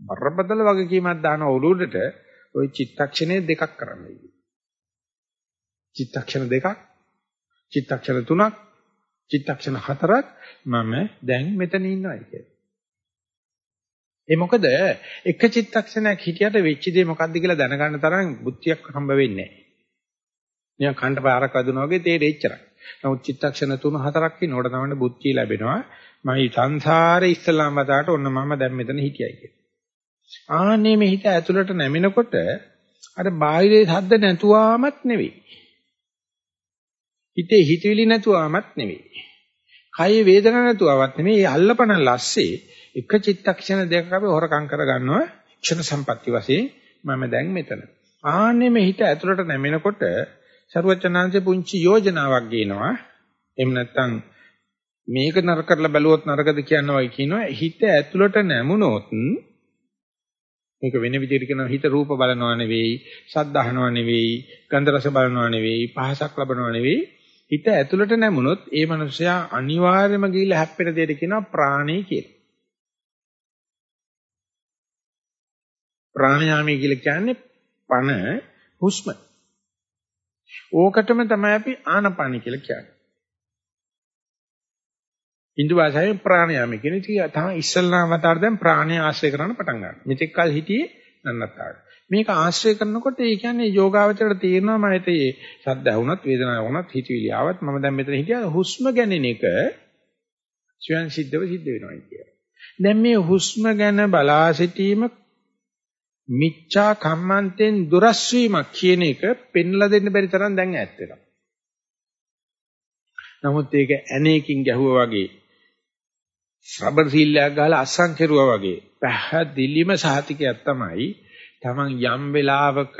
බරපතල වගකීමක් දාන ඔළුවට ওই චිත්තක්ෂණේ දෙකක් කරන්න චිත්තක්ෂණ දෙකක් චිත්තක්ෂණ තුනක් චිත්තක්ෂණ හතරක් මම දැන් මෙතන ඉන්නවයි කියන්නේ ඒ මොකද එක චිත්තක්ෂණයක් හිටියට වෙච්ච දේ මොකද්ද කියලා දැනගන්න තරම් බුද්ධියක් හම්බ වෙන්නේ නැහැ. නිකන් කන්ට පාරක් වදුනා වගේ තේරෙච්චරයි. නමුත් චිත්තක්ෂණ තුන හතරක් ඉන්නකොට තමයි බුද්ධිය ලැබෙනවා. මම සංසාරේ ඉස්සලාම වතාවට ඔන්න මම දැන් මෙතන හිටියයි කියලා. ආන්නේ මේ හිත ඇතුළට නැමිනකොට අර බාහිරේ ශබ්ද නැතුවාමත් නෙවෙයි. හිතේ හිතවිලි නැතුවාමත් නෙවෙයි. කයේ වේදන නැතුවවත් නෙවෙයි. අල්ලපන ලස්සේ එක චිත්තක්ෂණ දෙකක අපි හොරකම් කරගන්නවා ක්ෂණ සම්පatti වශයෙන් මම දැන් මෙතන. ආන්නේ මේ හිත ඇතුළට නැමෙනකොට ਸਰවචනාංශේ පුංචි යෝජනාවක් ගේනවා. එහෙම නැත්නම් මේක නරක කරලා බැලුවොත් නරකද කියනවා කියනවා හිත ඇතුළට නැමුණොත් මේක වෙන විදිහට කියනවා හිත රූප බලනවා නෙවෙයි, ශබ්ද අහනවා නෙවෙයි, ගන්ධ රස බලනවා නෙවෙයි, පහසක් ලබනවා නෙවෙයි. හිත ඇතුළට නැමුණොත් ඒ මනුස්සයා අනිවාර්යයෙන්ම ගිහිල්ලා හැප්පෙන දෙයට කියනවා ප්‍රාණය කියලා. ප්‍රාණයාමී කියලා කියන්නේ පණ හුස්ම. ඕකටම තමයි අපි ආනපානි කියලා කියන්නේ. හින්දු භාෂාවේ ප්‍රාණයාමී කියන එක තමයි ඉස්සල්ලාම වතාවට දැන් ප්‍රාණය ආශ්‍රය කරන්න පටන් ගන්නවා. මෙතෙක් කල හිටියේ නන්නත්තර. මේක ආශ්‍රය කරනකොට ඒ කියන්නේ යෝගාවචරයට තේරෙනවා මම හිතේ සද්ද ඇහුණත් වේදනාවක් වුණත් හිතවිලි ආවත් මම දැන් මෙතන හිටියා හුස්ම ගැනීම එක ස්වයන් සිද්ධව සිද්ධ වෙනවා කියලා. දැන් මේ හුස්ම ගැන බලා සිටීම මිච්ඡා කම්මන්තෙන් දුරස් වීමක් කියන එක පෙන්ලා දෙන්න බැරි තරම් දැන් ඈත් වෙනවා. නමුත් ඒක ඇණේකින් ගැහුවා වගේ රබර් සීල්ලයක් ගහලා අස්සම් කෙරුවා වගේ පැහැදිලිම සහතිකයක් තමයි Taman යම් වෙලාවක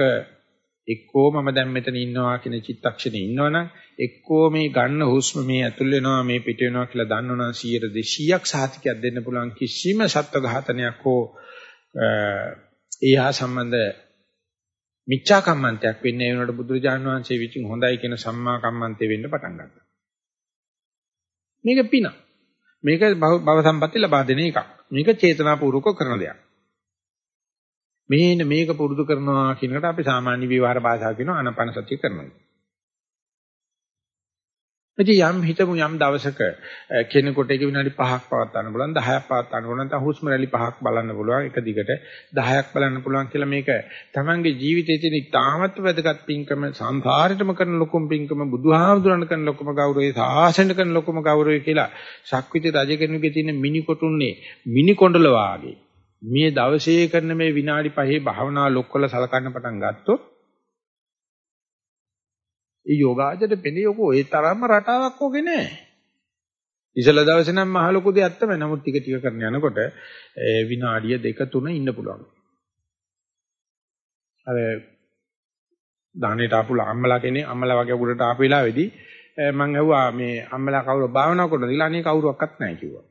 එක්කෝ මම දැන් මෙතන ඉන්නවා කියන චිත්තක්ෂණේ ඉන්නවනම් එක්කෝ මේ ගන්න හුස්ම මේ ඇතුල් වෙනවා මේ පිට වෙනවා කියලා දන්නවනම් 100 200ක් සහතිකයක් දෙන්න පුළුවන් කිසිම සත්ත්ව ඝාතනයක් හෝ ඒ හා සම්බන්ධ මිච්ඡා කම්මන්තයක් වෙන්නේ ඒ වෙනකොට බුදුරජාණන් වහන්සේ විසින් හොඳයි කියන සම්මා කම්මන්තේ වෙන්න පටන් ගන්නවා. මේක පින. මේක භව සම්පatti ලබා දෙන එකක්. මේක චේතනාපූර්වක කරන දෙයක්. මේන මේක පුරුදු කරනවා කියන එකට අපි සාමාන්‍ය විවහාර භාෂාව කියනවා ආනාපාන සතිය කරනවා. ඉතින් යම් හිතමු යම් දවසක කෙනෙකුට ඒක විනාඩි 5ක් පවත් ගන්න පුළුවන් 10ක් පවත් ගන්න පුළුවන් නැත්නම් හුස්ම රැලි 5ක් බලන්න පුළුවන් එක දිගට 10ක් බලන්න පුළුවන් කියලා මේක තමන්ගේ ජීවිතයේ තියෙන තාමත් වැදගත් පින්කම සංසාරෙටම කරන ලොකුම පින්කම බුදුහාමුදුරන් කරන ලොකුම ගෞරවය සාසනෙට කරන ලොකුම ගෞරවය කියලා ශක්විත රජ කෙනෙකුගේ තියෙන මිනි කොටුන්නේ මිනි කොණ්ඩල වාගේ මේ දවසේ කරන මේ විනාඩි 5 භාවනා ලොක්කල සලකන්න පටන් ගත්තොත් ඒ යෝගාචරයට පෙළේ යකෝ ඒ තරම්ම රටාවක් ඕකේ නෑ. ඉසල දවසේ නම් මහ ලොකු දෙයක් තමයි. නමුත් ටික ටික කරන යනකොට විනාඩිය දෙක තුන ඉන්න පුළුවන්. අර දානෙට ආපු අම්මලා කෙනේ අම්මලා වගේ උඩට ආපු වෙලාවේදී මම ඇහුවා මේ අම්මලා කවුරු භාවනා කරනවද කියලා අනේ කවුරුවක්වත් නැහැ කිව්වා.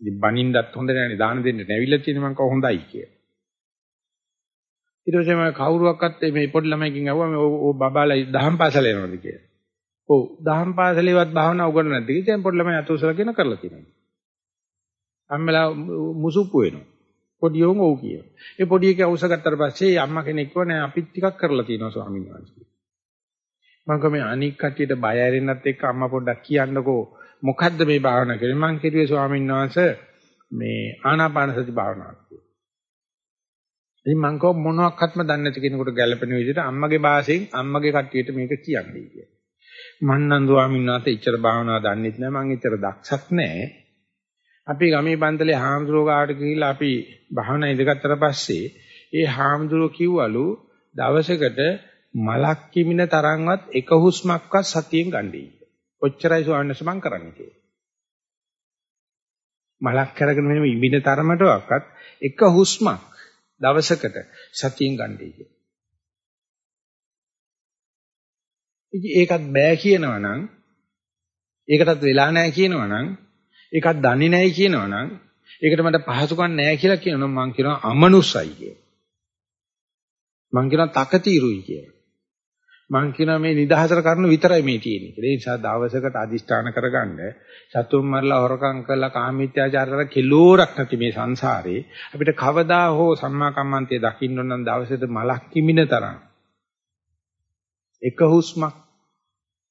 ඉතින් බනින්නත් හොඳ නැහැ දාන දෙන්න නැවිලා තියෙන මං කව හොඳයි කියලා. ඊට පස්සේ මම කවුරුවක්වත් මේ පොඩි ළමයිකින් අහුවා මේ ඕ බබාලා දහම් පාසල යනවද කියලා. ඔව් දහම් පාසලේවත් භාවනා උගන්වන්නේ නැද්ද කියලා දැන් පොඩි ළමයි අතෝසලගෙන කරලා තියෙනවා. අම්මලා මුසුප්පු වෙනවා. පොඩි උන් ඔව් කියනවා. ඒ පොඩි එකේ අවශ්‍ය ගත්තට පස්සේ අම්මා කෙනෙක් කිව්වා නෑ අපිත් ටිකක් කරලා තියෙනවා ස්වාමීන් වහන්සේ. මම කම අනික් කටියට බය ඇරෙන්නත් එක්ක අම්මා පොඩ්ඩක් කියන්නකෝ මොකද්ද මේ භාවනා කරන්නේ මං කිව්වේ ස්වාමීන් වහන්සේ මේ ආනාපාන සති භාවනාවක් ඉතින් මං කව මොනවත්ක්වත්ම දන්නේ නැති කෙනෙකුට ගැළපෙන විදිහට අම්මගේ භාෂෙන් අම්මගේ කට්ටියට මේක කියන්නේ කියලා. මං නම් ස්වාමීන් වහන්සේ ඉච්චර භාවනාව දන්නෙත් නැහැ මං ඉච්චර දක්ෂත් නැහැ. අපි ගමේ පන්තලේ හාමුදුරුවෝ ගාවට ගිහිල්ලා අපි භාවනා ඉඳගත්තට පස්සේ ඒ හාමුදුරුවෝ කිව්වලු දවසකට මලක් කිමින තරම්වත් එක හුස්මක්වත් සතියෙන් ගන්නයි. ඔච්චරයි ස්වාමීන් වහන්සේ මං කරන්නේ කියලා. මලක් කරගෙන මෙහෙම ඉබින තරමටවත් එක හුස්මක් දවසකට සතියෙන් ගන්නයි කිය. ඉතින් ඒකත් බෑ කියනවා නම් ඒකටත් වෙලා නැහැ කියනවා නම් ඒකත් දන්නේ නැහැ කියනවා නම් ඒකට මට පහසුකම් නැහැ කියලා කියනවා මම කියනවා අමනුස්සයි කියලා. මම කියනවා තකතිරුයි කියලා. මං කියනවා මේ නිදහසට කරුණු විතරයි මේ තියෙන්නේ කියලා. ඒ නිසා දවසකට අදිෂ්ඨාන කරගන්න සතුම් මරලා හොරකම් කරලා කාමීත්‍යාචාර කරලා කිලෝරක් නැති මේ සංසාරේ අපිට කවදා හෝ සම්මා කම්මන්තේ දකින්න නම් දවසට මලක් කිමින තරම් එක හුස්මක්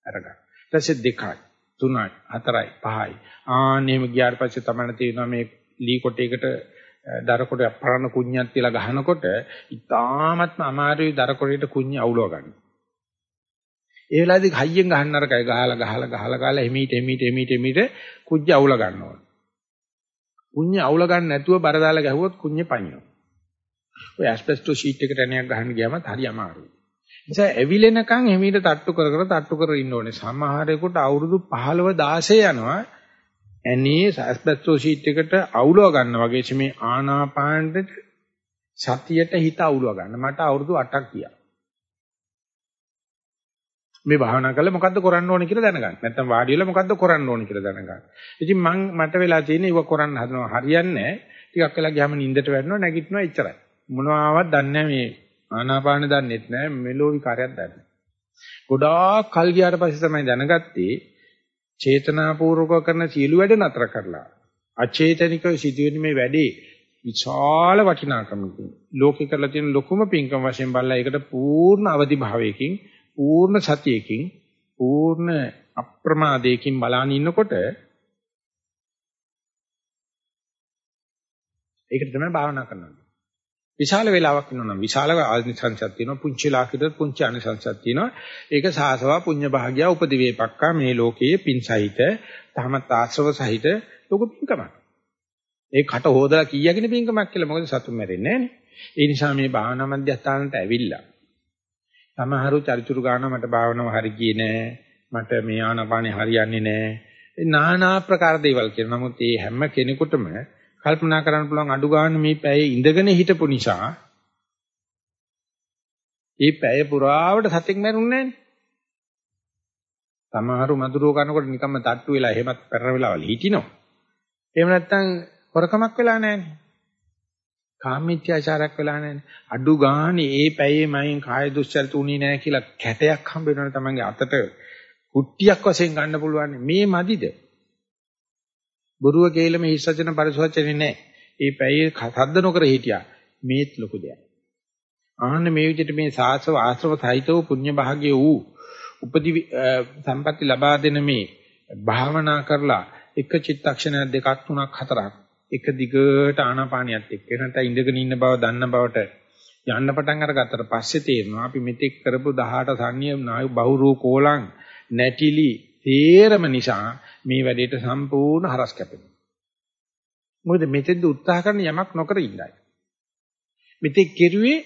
අරගන්න. ඊට පස්සේ දෙකයි, තුනයි, හතරයි, පහයි. ආන්නේම ගියාට පස්සේ තමයි තේරෙනවා මේ ලී කොටයකට දර කොටයක් පරණ කුණ්‍යක් තියලා ගහනකොට ඉතාමත්ම අමාරුයි දර කොටේට කුණ්‍ය අවුලව ගන්න. ඒ වෙලාවේදී හයියෙන් ගහන්න අරකයි ගහලා ගහලා ගහලා ගහලා එමීට එමීට එමීට එමීට කුජ්ජ අවුල ගන්නවා. කුඤ්ඤ අවුල ගන්න නැතුව බර දාලා ගැහුවොත් කුඤ්ඤ පනිනවා. ඔය ඇස්බෙස්ටෝ ෂීට් එකට එනයක් ගහන්න ගියාම හරි අමාරුයි. නිසා ඇවිලෙනකන් එමීට තට්ටු කර කර තට්ටු කර ඉන්න ඕනේ. සමහරෙකුට අවුරුදු 15 16 යනවා. ඇනේ ඇස්බෙස්ටෝ ෂීට් එකට අවුලව ගන්න වගේ මේ ආනාපානෙට සතියට හිත අවුලව ගන්න. මට අවුරුදු 8ක් ගියා. මේ භාවනා කරලා මොකද්ද කරන්න ඕනේ කියලා දැනගන්න. නැත්තම් වාඩි වෙලා මොකද්ද කරන්න ඕනේ කියලා දැනගන්න. ඉතින් මං මට වෙලා තියෙන්නේ ඉව කරන්න හදනවා හරියන්නේ නැහැ. ටිකක් වෙලා ගියාම නිින්දට වැටෙනවා නැගිටිනවා එච්චරයි. මොනවාවත් දන්නේ මේ ආනාපාන දන්නෙත් නැහැ මෙලෝ විකාරයක් දන්නේ. ගොඩාක් කල් ගියාට පස්සේ තමයි දැනගත්තේ චේතනාපූර්වක කරන සියලු වැඩ නතර කරලා අචේතනිකව සිදුවෙන මේ වැඩේ විශාල වටිනාකමකින් ලෝකේ කරලා තියෙන ලොකුම පින්කම් වශයෙන් බලලා ඒකට පූර්ණ අවදි භාවයකින් පූර්ණ සතියකින් පූර්ණ අප්‍රමාදයකින් බලන ඉන්නකොට ඒකට තමයි භාවනා කරනවා. විශාල වේලාවක් ඉන්නවනම් විශාල ආනිසංසයක් තියෙනවා පුංචි ලාකිට පුංචි ආනිසංසයක් තියෙනවා. ඒක සාසවා පුඤ්ඤ භාග්‍ය උපදිවේපක්කා මේ ලෝකයේ පින් සහිත තහමත් ආශ්‍රව සහිත ලෝක පින්කමක්. ඒ කට හොදලා කීයකින් පින්කමක් කියලා මොකද සතුම් මැරෙන්නේ නැහැ ඒ නිසා මේ භාවනා මධ්‍යස්ථානට ඇවිල්ලා සමහරු චරිචුරු ගාන මට භාවනාව හරි ගියේ නෑ. මට මේ ආනාපානෙ හරියන්නේ නෑ. නානා ප්‍රකාර දේවල් කියන. නමුත් මේ හැම කෙනෙකුටම කල්පනා කරන්න පුළුවන් අඩු ගන්න මේ පැයේ ඉඳගෙන හිටපු නිසා මේ පැය පුරාවට සතෙක් මැරුන්නේ නෑනේ. සමහරු මදුරුව කනකොට නිකම්ම තට්ටු වෙලා එහෙමත් පැරර වෙලාවල් හිටිනවා. එහෙම නැත්නම් හොරකමක් වෙලා නෑනේ. කාමීත්‍යාචාරයක් වෙලා නැහැ. අඩු ගානේ ඒ පැයේ මයින් කාය දුස්චරිත උනේ නැහැ කියලා කැටයක් හම්බ වෙනවනේ තමන්ගේ අතට කුට්ටියක් වශයෙන් ගන්න පුළුවන්. මේ මදිද? බොරුව කේලම හිස්සචන පරිසවචනේ නැහැ. ඒ පැයේ සද්ද නොකර හිටියා. මේත් ලොකු දෙයක්. ආන්න මේ විදිහට මේ සාසව ආශ්‍රව සහිතව පුණ්‍ය භාග්‍ය වූ උපදි සම්පatti ලබා දෙන මේ භාවනා කරලා එක චිත්තක්ෂණ දෙකක් තුනක් හතරක් එක දිගට ආනාපානියත් එක්ක නැත්නම් ඉඳගෙන ඉන්න බව දන්න බවට යන්න පටන් අරගත්තට පස්සේ තේරෙනවා අපි මෙතෙක් කරපු 18 සංනියම් නායු බහුරූ කෝලං නැටිලි තේරම නිසා මේ වැඩේට සම්පූර්ණ හරස් කැපෙනවා. මොකද මෙතෙන්ද උත්සාහ කරන යමක් නොකර ඉන්නයි. මෙතෙක් කෙරුවේ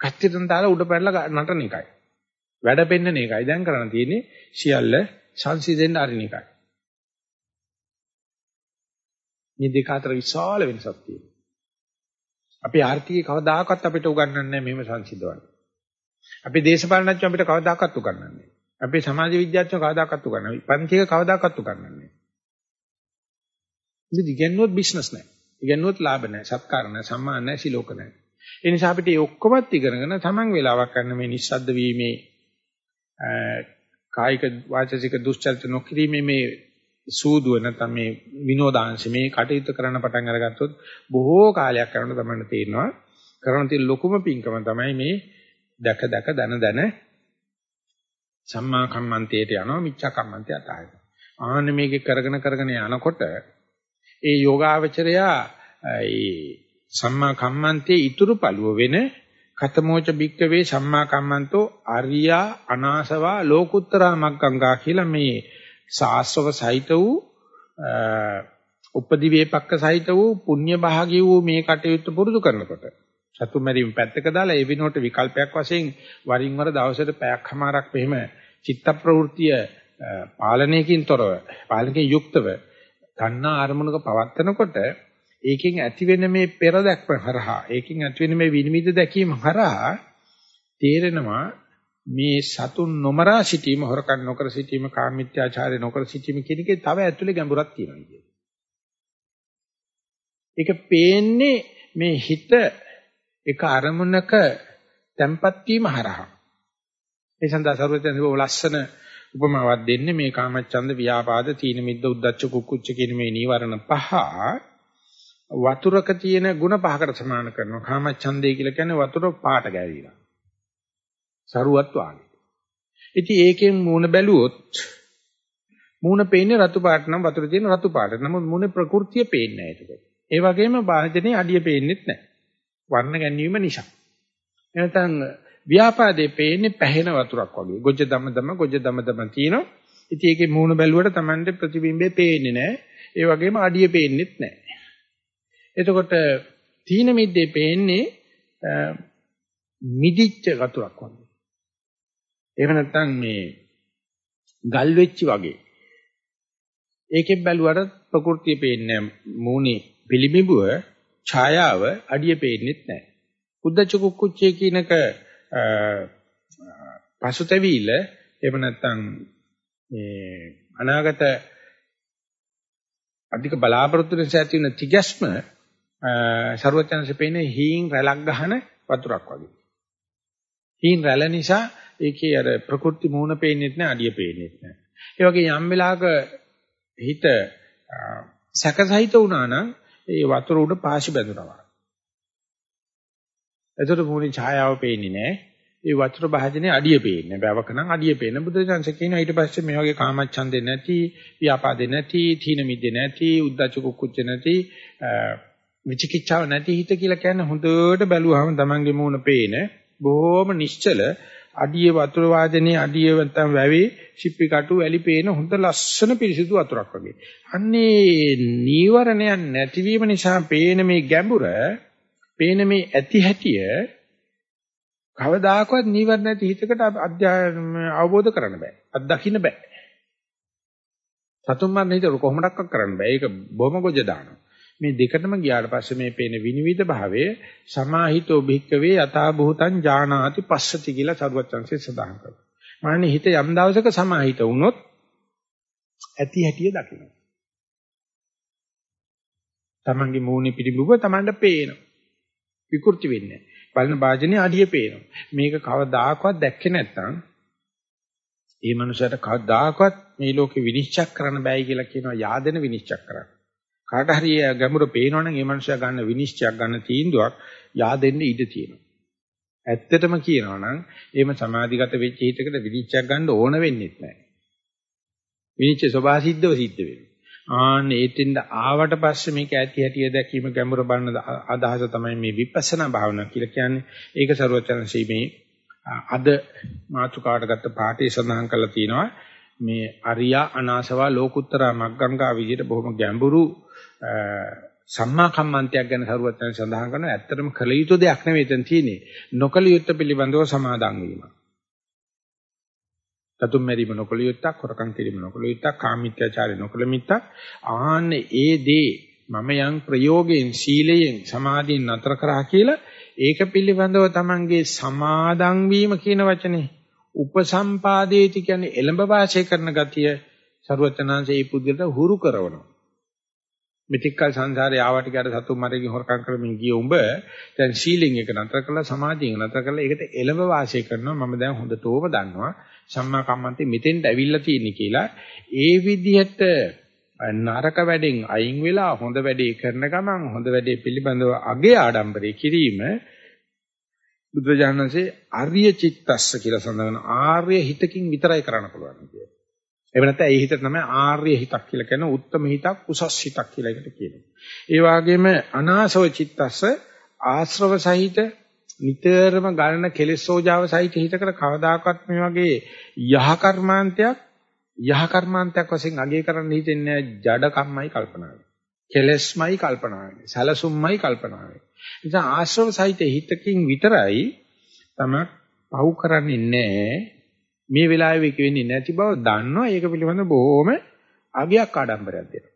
කච්චිතන් දාලා උඩ පැනලා නටන එකයි. වැඩ පෙන්නන එකයි දැන් කරන්න තියෙන්නේ සියල්ල සංසිඳෙන්න අරින එකයි. මේ දෙක අතර විශාල වෙනසක් තියෙනවා. අපේ ආර්ථිකය කවදාකවත් අපිට උගන්වන්නේ නැහැ මෙහෙම සංසිඳවන්න. අපේ දේශපාලනඥයෝ අපිට කවදාකවත් උගන්වන්නේ නැහැ. අපේ සමාජ විද්‍යාඥයෝ කවදාකවත් උගන්වන්නේ නැහැ. පන්තික කවදාකවත් උගන්වන්නේ නැහැ. ඉතින් ඉගෙනුවොත් බිස්නස් නැහැ. ඉගෙනුවොත් ලාභ නැහැ, සත්කාර නැහැ, සම්මාන නැහැ, සිලෝක නැහැ. ඒ නිසා අපිට මේ ඔක්කොමත් ඉගෙනගෙන තමන් වේලාවක් ගන්න මේ නිස්සද්ද වීමේ කායික වාචසික දුස්චරිත නොකිරීමේ මේ සූදුව නැත්නම් මේ විනෝදාංශ මේ කටයුතු කරන්න පටන් අරගත්තොත් බොහෝ කාලයක් කරනකොට තමයි තේරෙනවා. කරන තියෙන ලොකුම පිංකම තමයි මේ දැක දැක දන දන සම්මා කම්මන්තයට යනවා මිච්ඡා කම්මන්තයට ආයෙත් ආන්න මේක කරගෙන කරගෙන යනකොට ඒ යෝගාවචරයා ඒ සම්මා කම්මන්තේ ඉතුරු පළුව වෙන කතමෝච බික්කවේ සම්මා කම්මන්තෝ ආර්යා අනාසවා ලෝකුත්තරා මග්ගංගා කියලා මේ සාස්වව සහිත වූ උපදි වේපක්ක සහිත වූ පුණ්‍ය භාගී වූ මේ කටයුත්ත පුරුදු කරනකොට සතු මැරීම පැත්තක දාලා ඒ විනෝට විකල්පයක් වශයෙන් වරින් වර දවසට පැයක් හමාරක් මෙහෙම චිත්ත ප්‍රවෘත්තිය පාලනයකින් තොරව පාලනකින් යුක්තව ගන්නා අරමුණක පවත්නකොට ඒකෙන් ඇතිවෙන මේ පෙර දැක්ම හරහා ඒකෙන් ඇතිවෙන මේ විනිවිද දැකීම හරහා තේරෙනවා මේ සතුන් නොමරා සිටීම හොරකම් නොකර සිටීම කාමීත්‍යාචාරය නොකර සිටීම කියන එකේ තව ඇතුලේ ගැඹුරක් තියෙනවා කියන්නේ. ඒක පේන්නේ මේ හිත එක අරමුණක තැම්පත් වීම හරහා. ඒ සඳහා සර්වඥ ලස්සන උපමාවක් දෙන්නේ මේ කාමච්ඡන්ද ව්‍යාපාද තීන මිද්ද උද්දච්ච කුක්කුච්ච කියන මේ නීවරණ පහ වතුරක තියෙන ಗುಣ පහකට සමාන කරනවා. කාමච්ඡන්දේ කියලා කියන්නේ වතුර පාට ගෑවිලා. සරුවත් වාගේ. ඉතින් ඒකෙන් මූණ බැලුවොත් මූණ පේන්නේ රතු පාට නම් වතුර තියෙන රතු පාට. නමුත් මූණේ ප්‍රകൃතිය පේන්නේ නැහැ ඒකකොට. ඒ වගේම වාහනේ අඩිය පේන්නේත් නැහැ. වර්ණ ගැනීම නිසා. එනතන් ව්‍යාපාදේ පේන්නේ පැහෙන වතුරක් වගේ. ගොජ්ජ දම දම ගොජ්ජ දම දම තියෙනවා. ඉතින් ඒකේ මූණ බැලුවට Tamande ප්‍රතිබිම්බේ පේන්නේ නැහැ. ඒ වගේම අඩිය පේන්නේත් නැහැ. එතකොට තීන මිද්දේ පේන්නේ මිදිච්ච වතුරක් වගේ. එහෙම නැත්නම් මේ ගල් වෙච්චි වගේ. ඒකෙන් බැලුවට ප්‍රകൃතිය පේන්නේ මූණේ පිළිඹුව ඡායාව අඩිය පේන්නෙත් නැහැ. උද්දච්ච කුක්කුච්චේ කියනක පසුතැවිල්ල එහෙම නැත්නම් මේ අනාගත අධික බලාපොරොත්තු නිසා ඇති වෙන තිගැස්ම ਸਰවචනසේ පේන හීන් රැලක් ගහන වතුරක් වගේ. හීන් රැළ නිසා ඒකේ අර ප්‍රකෘති මූණ පේන්නේත් නැහැ අඩිය පේන්නේත් නැහැ. ඒ වගේ යම් වෙලාවක හිත සැකසහිත වුණා නම් ඒ වතුර උඩ පාසි බැඳුනවා. එතකොට මූණේ ඡායාව පේන්නේ නැහැ. ඒ වතුර භාජනේ අඩිය පේන්නේ. බෑවක නම් අඩිය පේන. බුදුසංශ කියනවා ඊට පස්සේ මේ වගේ කාමච්ඡන්දේ නැති, ව්‍යාපාදේ නැති, තීන මිද්දේ නැති, උද්දච්ච කුක්කුච්ච නැති, විචිකිච්ඡාව නැති හිත කියලා කියන්නේ හොඳට බැලුවාම තමන්ගේ මූණ පේන බොහොම නිශ්චල අඩිය වතුර වාදනයේ අඩිය නැත්නම් වැවේ ශිප්පි කටු වැලි පේන හොඳ ලස්සන පිරිසිදු වතුරක් වගේ. අන්නේ නීවරණයන් නැතිවීම නිසා පේන මේ ගැඹුර, පේන මේ ඇති හැටිය කවදාකවත් නීවරණ නැති හිතකට අවබෝධ කරන්න බෑ. අත්දකින්න බෑ. සතුන් මරණ හිත කොහොමඩක්වත් කරන්න බෑ. ඒක බොම ගොජ දානවා. මේ දෙකටම ගියාට පස්සේ මේ පේන විනිවිද භාවයේ සමාහිතෝ භික්කවේ යථා භූතං ඥානාති පස්සති කියලා සරුවචන්සේ සඳහන් කරනවා. මාන්නේ හිත යම් දවසක සමාහිත වුණොත් ඇති හැටිය දකිනවා. තමන්ගේ මූණේ පිටිබුව තමන්ට පේනවා. විකෘති වෙන්නේ නැහැ. බලන වාජනේ අඩිය පේනවා. මේක කවදාකවත් දැක්කේ නැත්නම් ඒ මනුස්සයාට කවදාකවත් මේ ලෝකෙ විනිශ්චය කරන්න බෑයි කියලා කියනවා yaadena විනිශ්චය කරන්න. කාට හරි ගැඹුර පේනවනම් ඒ මනුස්සයා ගන්න විනිශ්චයක් ගන්න තීන්දුවක් yaadෙන්න ඉඩ තියෙනවා. ඇත්තටම කියනවා නම් එහෙම සමාධිගත වෙච්ච හිතකට විනිශ්චයක් ගන්න ඕන වෙන්නේ නැහැ. විනිශ්චය සබහා සිද්ධව සිද්ධ වෙනවා. ආන්න ඒටින්ද ආවට පස්සේ මේක ඇති හැටිය දැකීම ගැඹුර බලන අදහස තමයි මේ විපස්සනා භාවනාව කියලා කියන්නේ. ඒක ਸਰවචනසී මේ අද මාතුකාට ගත්ත පාඩේ සඳහන් කරලා තියෙනවා. මේ අරියා අනාසවා ලෝකුත්තරා මග්ගංගා විදිහට බොහොම ගැඹුරු සම්මා කම්මන්තයක් ගැන සරුවත්යන් සඳහන් කරනවා ඇත්තටම කළ යුතු දෙයක් නෙවෙයි එතන තියෙන්නේ නොකළ යුත්තේ පිළිබඳව සමාදන් වීම. තතුම් මෙරිම නොකළ යුත්තක් හොරකම් කිරීම නොකළ යුත්තක් කාමීත්‍යාචාරය නොකළ මිත්තක් ආන්නේ ඒ දේ මම යම් ප්‍රයෝගයෙන් සීලයෙන් සමාධියෙන් නතර කරා කියලා ඒක පිළිබඳව Tamange සමාදන් වීම කියන වචනේ උපසම්පාදේති කියන්නේ එළඹ වාසය කරන ගතිය සරුවචනාංශයේ මේ පුද්ගලට හුරු කරනවා. මෙතික්කල් සංසාරේ ආවට ගියට සතුම් මරගෙන හොරකම් කරමින් ගිය උඹ දැන් සීලෙන් එක නතර කළා සමාධියෙන් නතර කළා. ඒකට එළඹ වාසය කරනවා. මම දැන් හොඳටම දන්නවා. සම්මා කම්මන්තේ මෙතෙන්ට ඇවිල්ලා තියෙන්නේ කියලා. ඒ විදිහට නරක වැඩෙන් අයින් වෙලා හොඳ වැඩේ කරන ගමන් හොඳ වැඩේ පිළිබඳව අගේ ආඩම්බරේ කිරීම බුදුරජාණන්සේ ආර්ය චිත්තස්ස කියලා සඳහන් ආර්ය හිතකින් විතරයි කරන්න පුළුවන් කියන්නේ. එහෙම නැත්නම් ඒ හිත තමයි ආර්ය හිතක් කියලා කියන උත්තම හිතක් උසස් හිතක් කියලා එකට කියනවා. ඒ වගේම අනාසව චිත්තස්ස ආශ්‍රව සහිත නිතරම ගලන කෙලෙසෝජාව සහිත හිතකට කවදාකවත් මේ වගේ යහ කර්මාන්තයක් යහ කර්මාන්තයක් වශයෙන් අගය කරන්න හිතෙන්නේ ජඩ කම්මයි කල්පනාවයි. කෙලස්මයි කල්පනාවයි. සලසුම්මයි කල්පනාවයි. නිසා ආශ්‍රව සහිත හිතකින් විතරයි තම පව් කරන්නේ නැහැ. මේ වෙලාවේ ඒක වෙන්නේ නැති බව දන්නවා. ඒක පිළිබඳ බොහොම අගයක් ආඩම්බරයක් දෙනවා.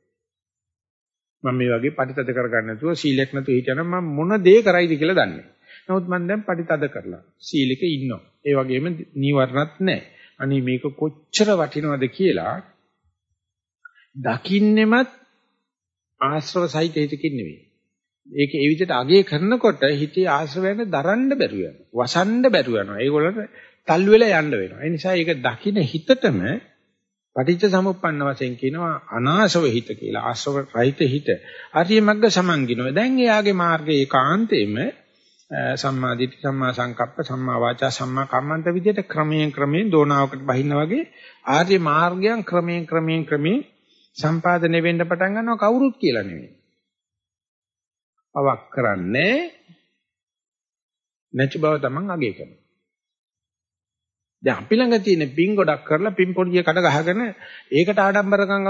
මම මේ වගේ පරිතද කරගන්න නැතුව සීලයක් නැතුව හිටියනම් මම මොන දේ කරයිද කියලා දන්නේ. නමුත් මම දැන් පරිතද කරලා සීලෙක ඉන්නවා. ඒ වගේම නීවරණත් නැහැ. අනේ මේක කොච්චර වටිනවද කියලා දකින්නෙමත් ආශ්‍රව සහිත හිතකින් නෙවෙයි. ඒක ඒ විදිහට අගේ කරනකොට හිතේ ආශ්‍රවයන් දරන්න බැරුව යනවා. වසන්න බැරුව යනවා. ඒගොල්ලන්ට තල්ලු වෙලා යන්න වෙනවා. ඒ නිසා ඒක දකින්න හිතටම පටිච්ච සමුප්පන්න වශයෙන් කියනවා අනාශව හිත කියලා. ආශ්‍රව රහිත හිත. ආර්ය මග්ග සමන්ගිනෝ. දැන් එයාගේ මාර්ගයේ ඒකාන්තයෙන්ම සම්මා දිට්ඨි සම්මා සංකප්ප සම්මා වාචා සම්මා කම්මන්ත විදිහට ක්‍රමයෙන් ක්‍රමයෙන් දෝනාවකට බහින්න වගේ ආර්ය මාර්ගයන් ක්‍රමයෙන් ක්‍රමයෙන් ක්‍රමයෙන් සම්පාදනය වෙන්න පටන් ගන්නවා කවුරුත් කියලා නෙවෙයි. පවක් කරන්නේ නැති බව තමන් අගය කරනවා. දැන් අපි ළඟ තියෙන පින් ගොඩක් කරලා පින් පොඩිය කඩ ගහගෙන ඒකට ආඩම්බරකම්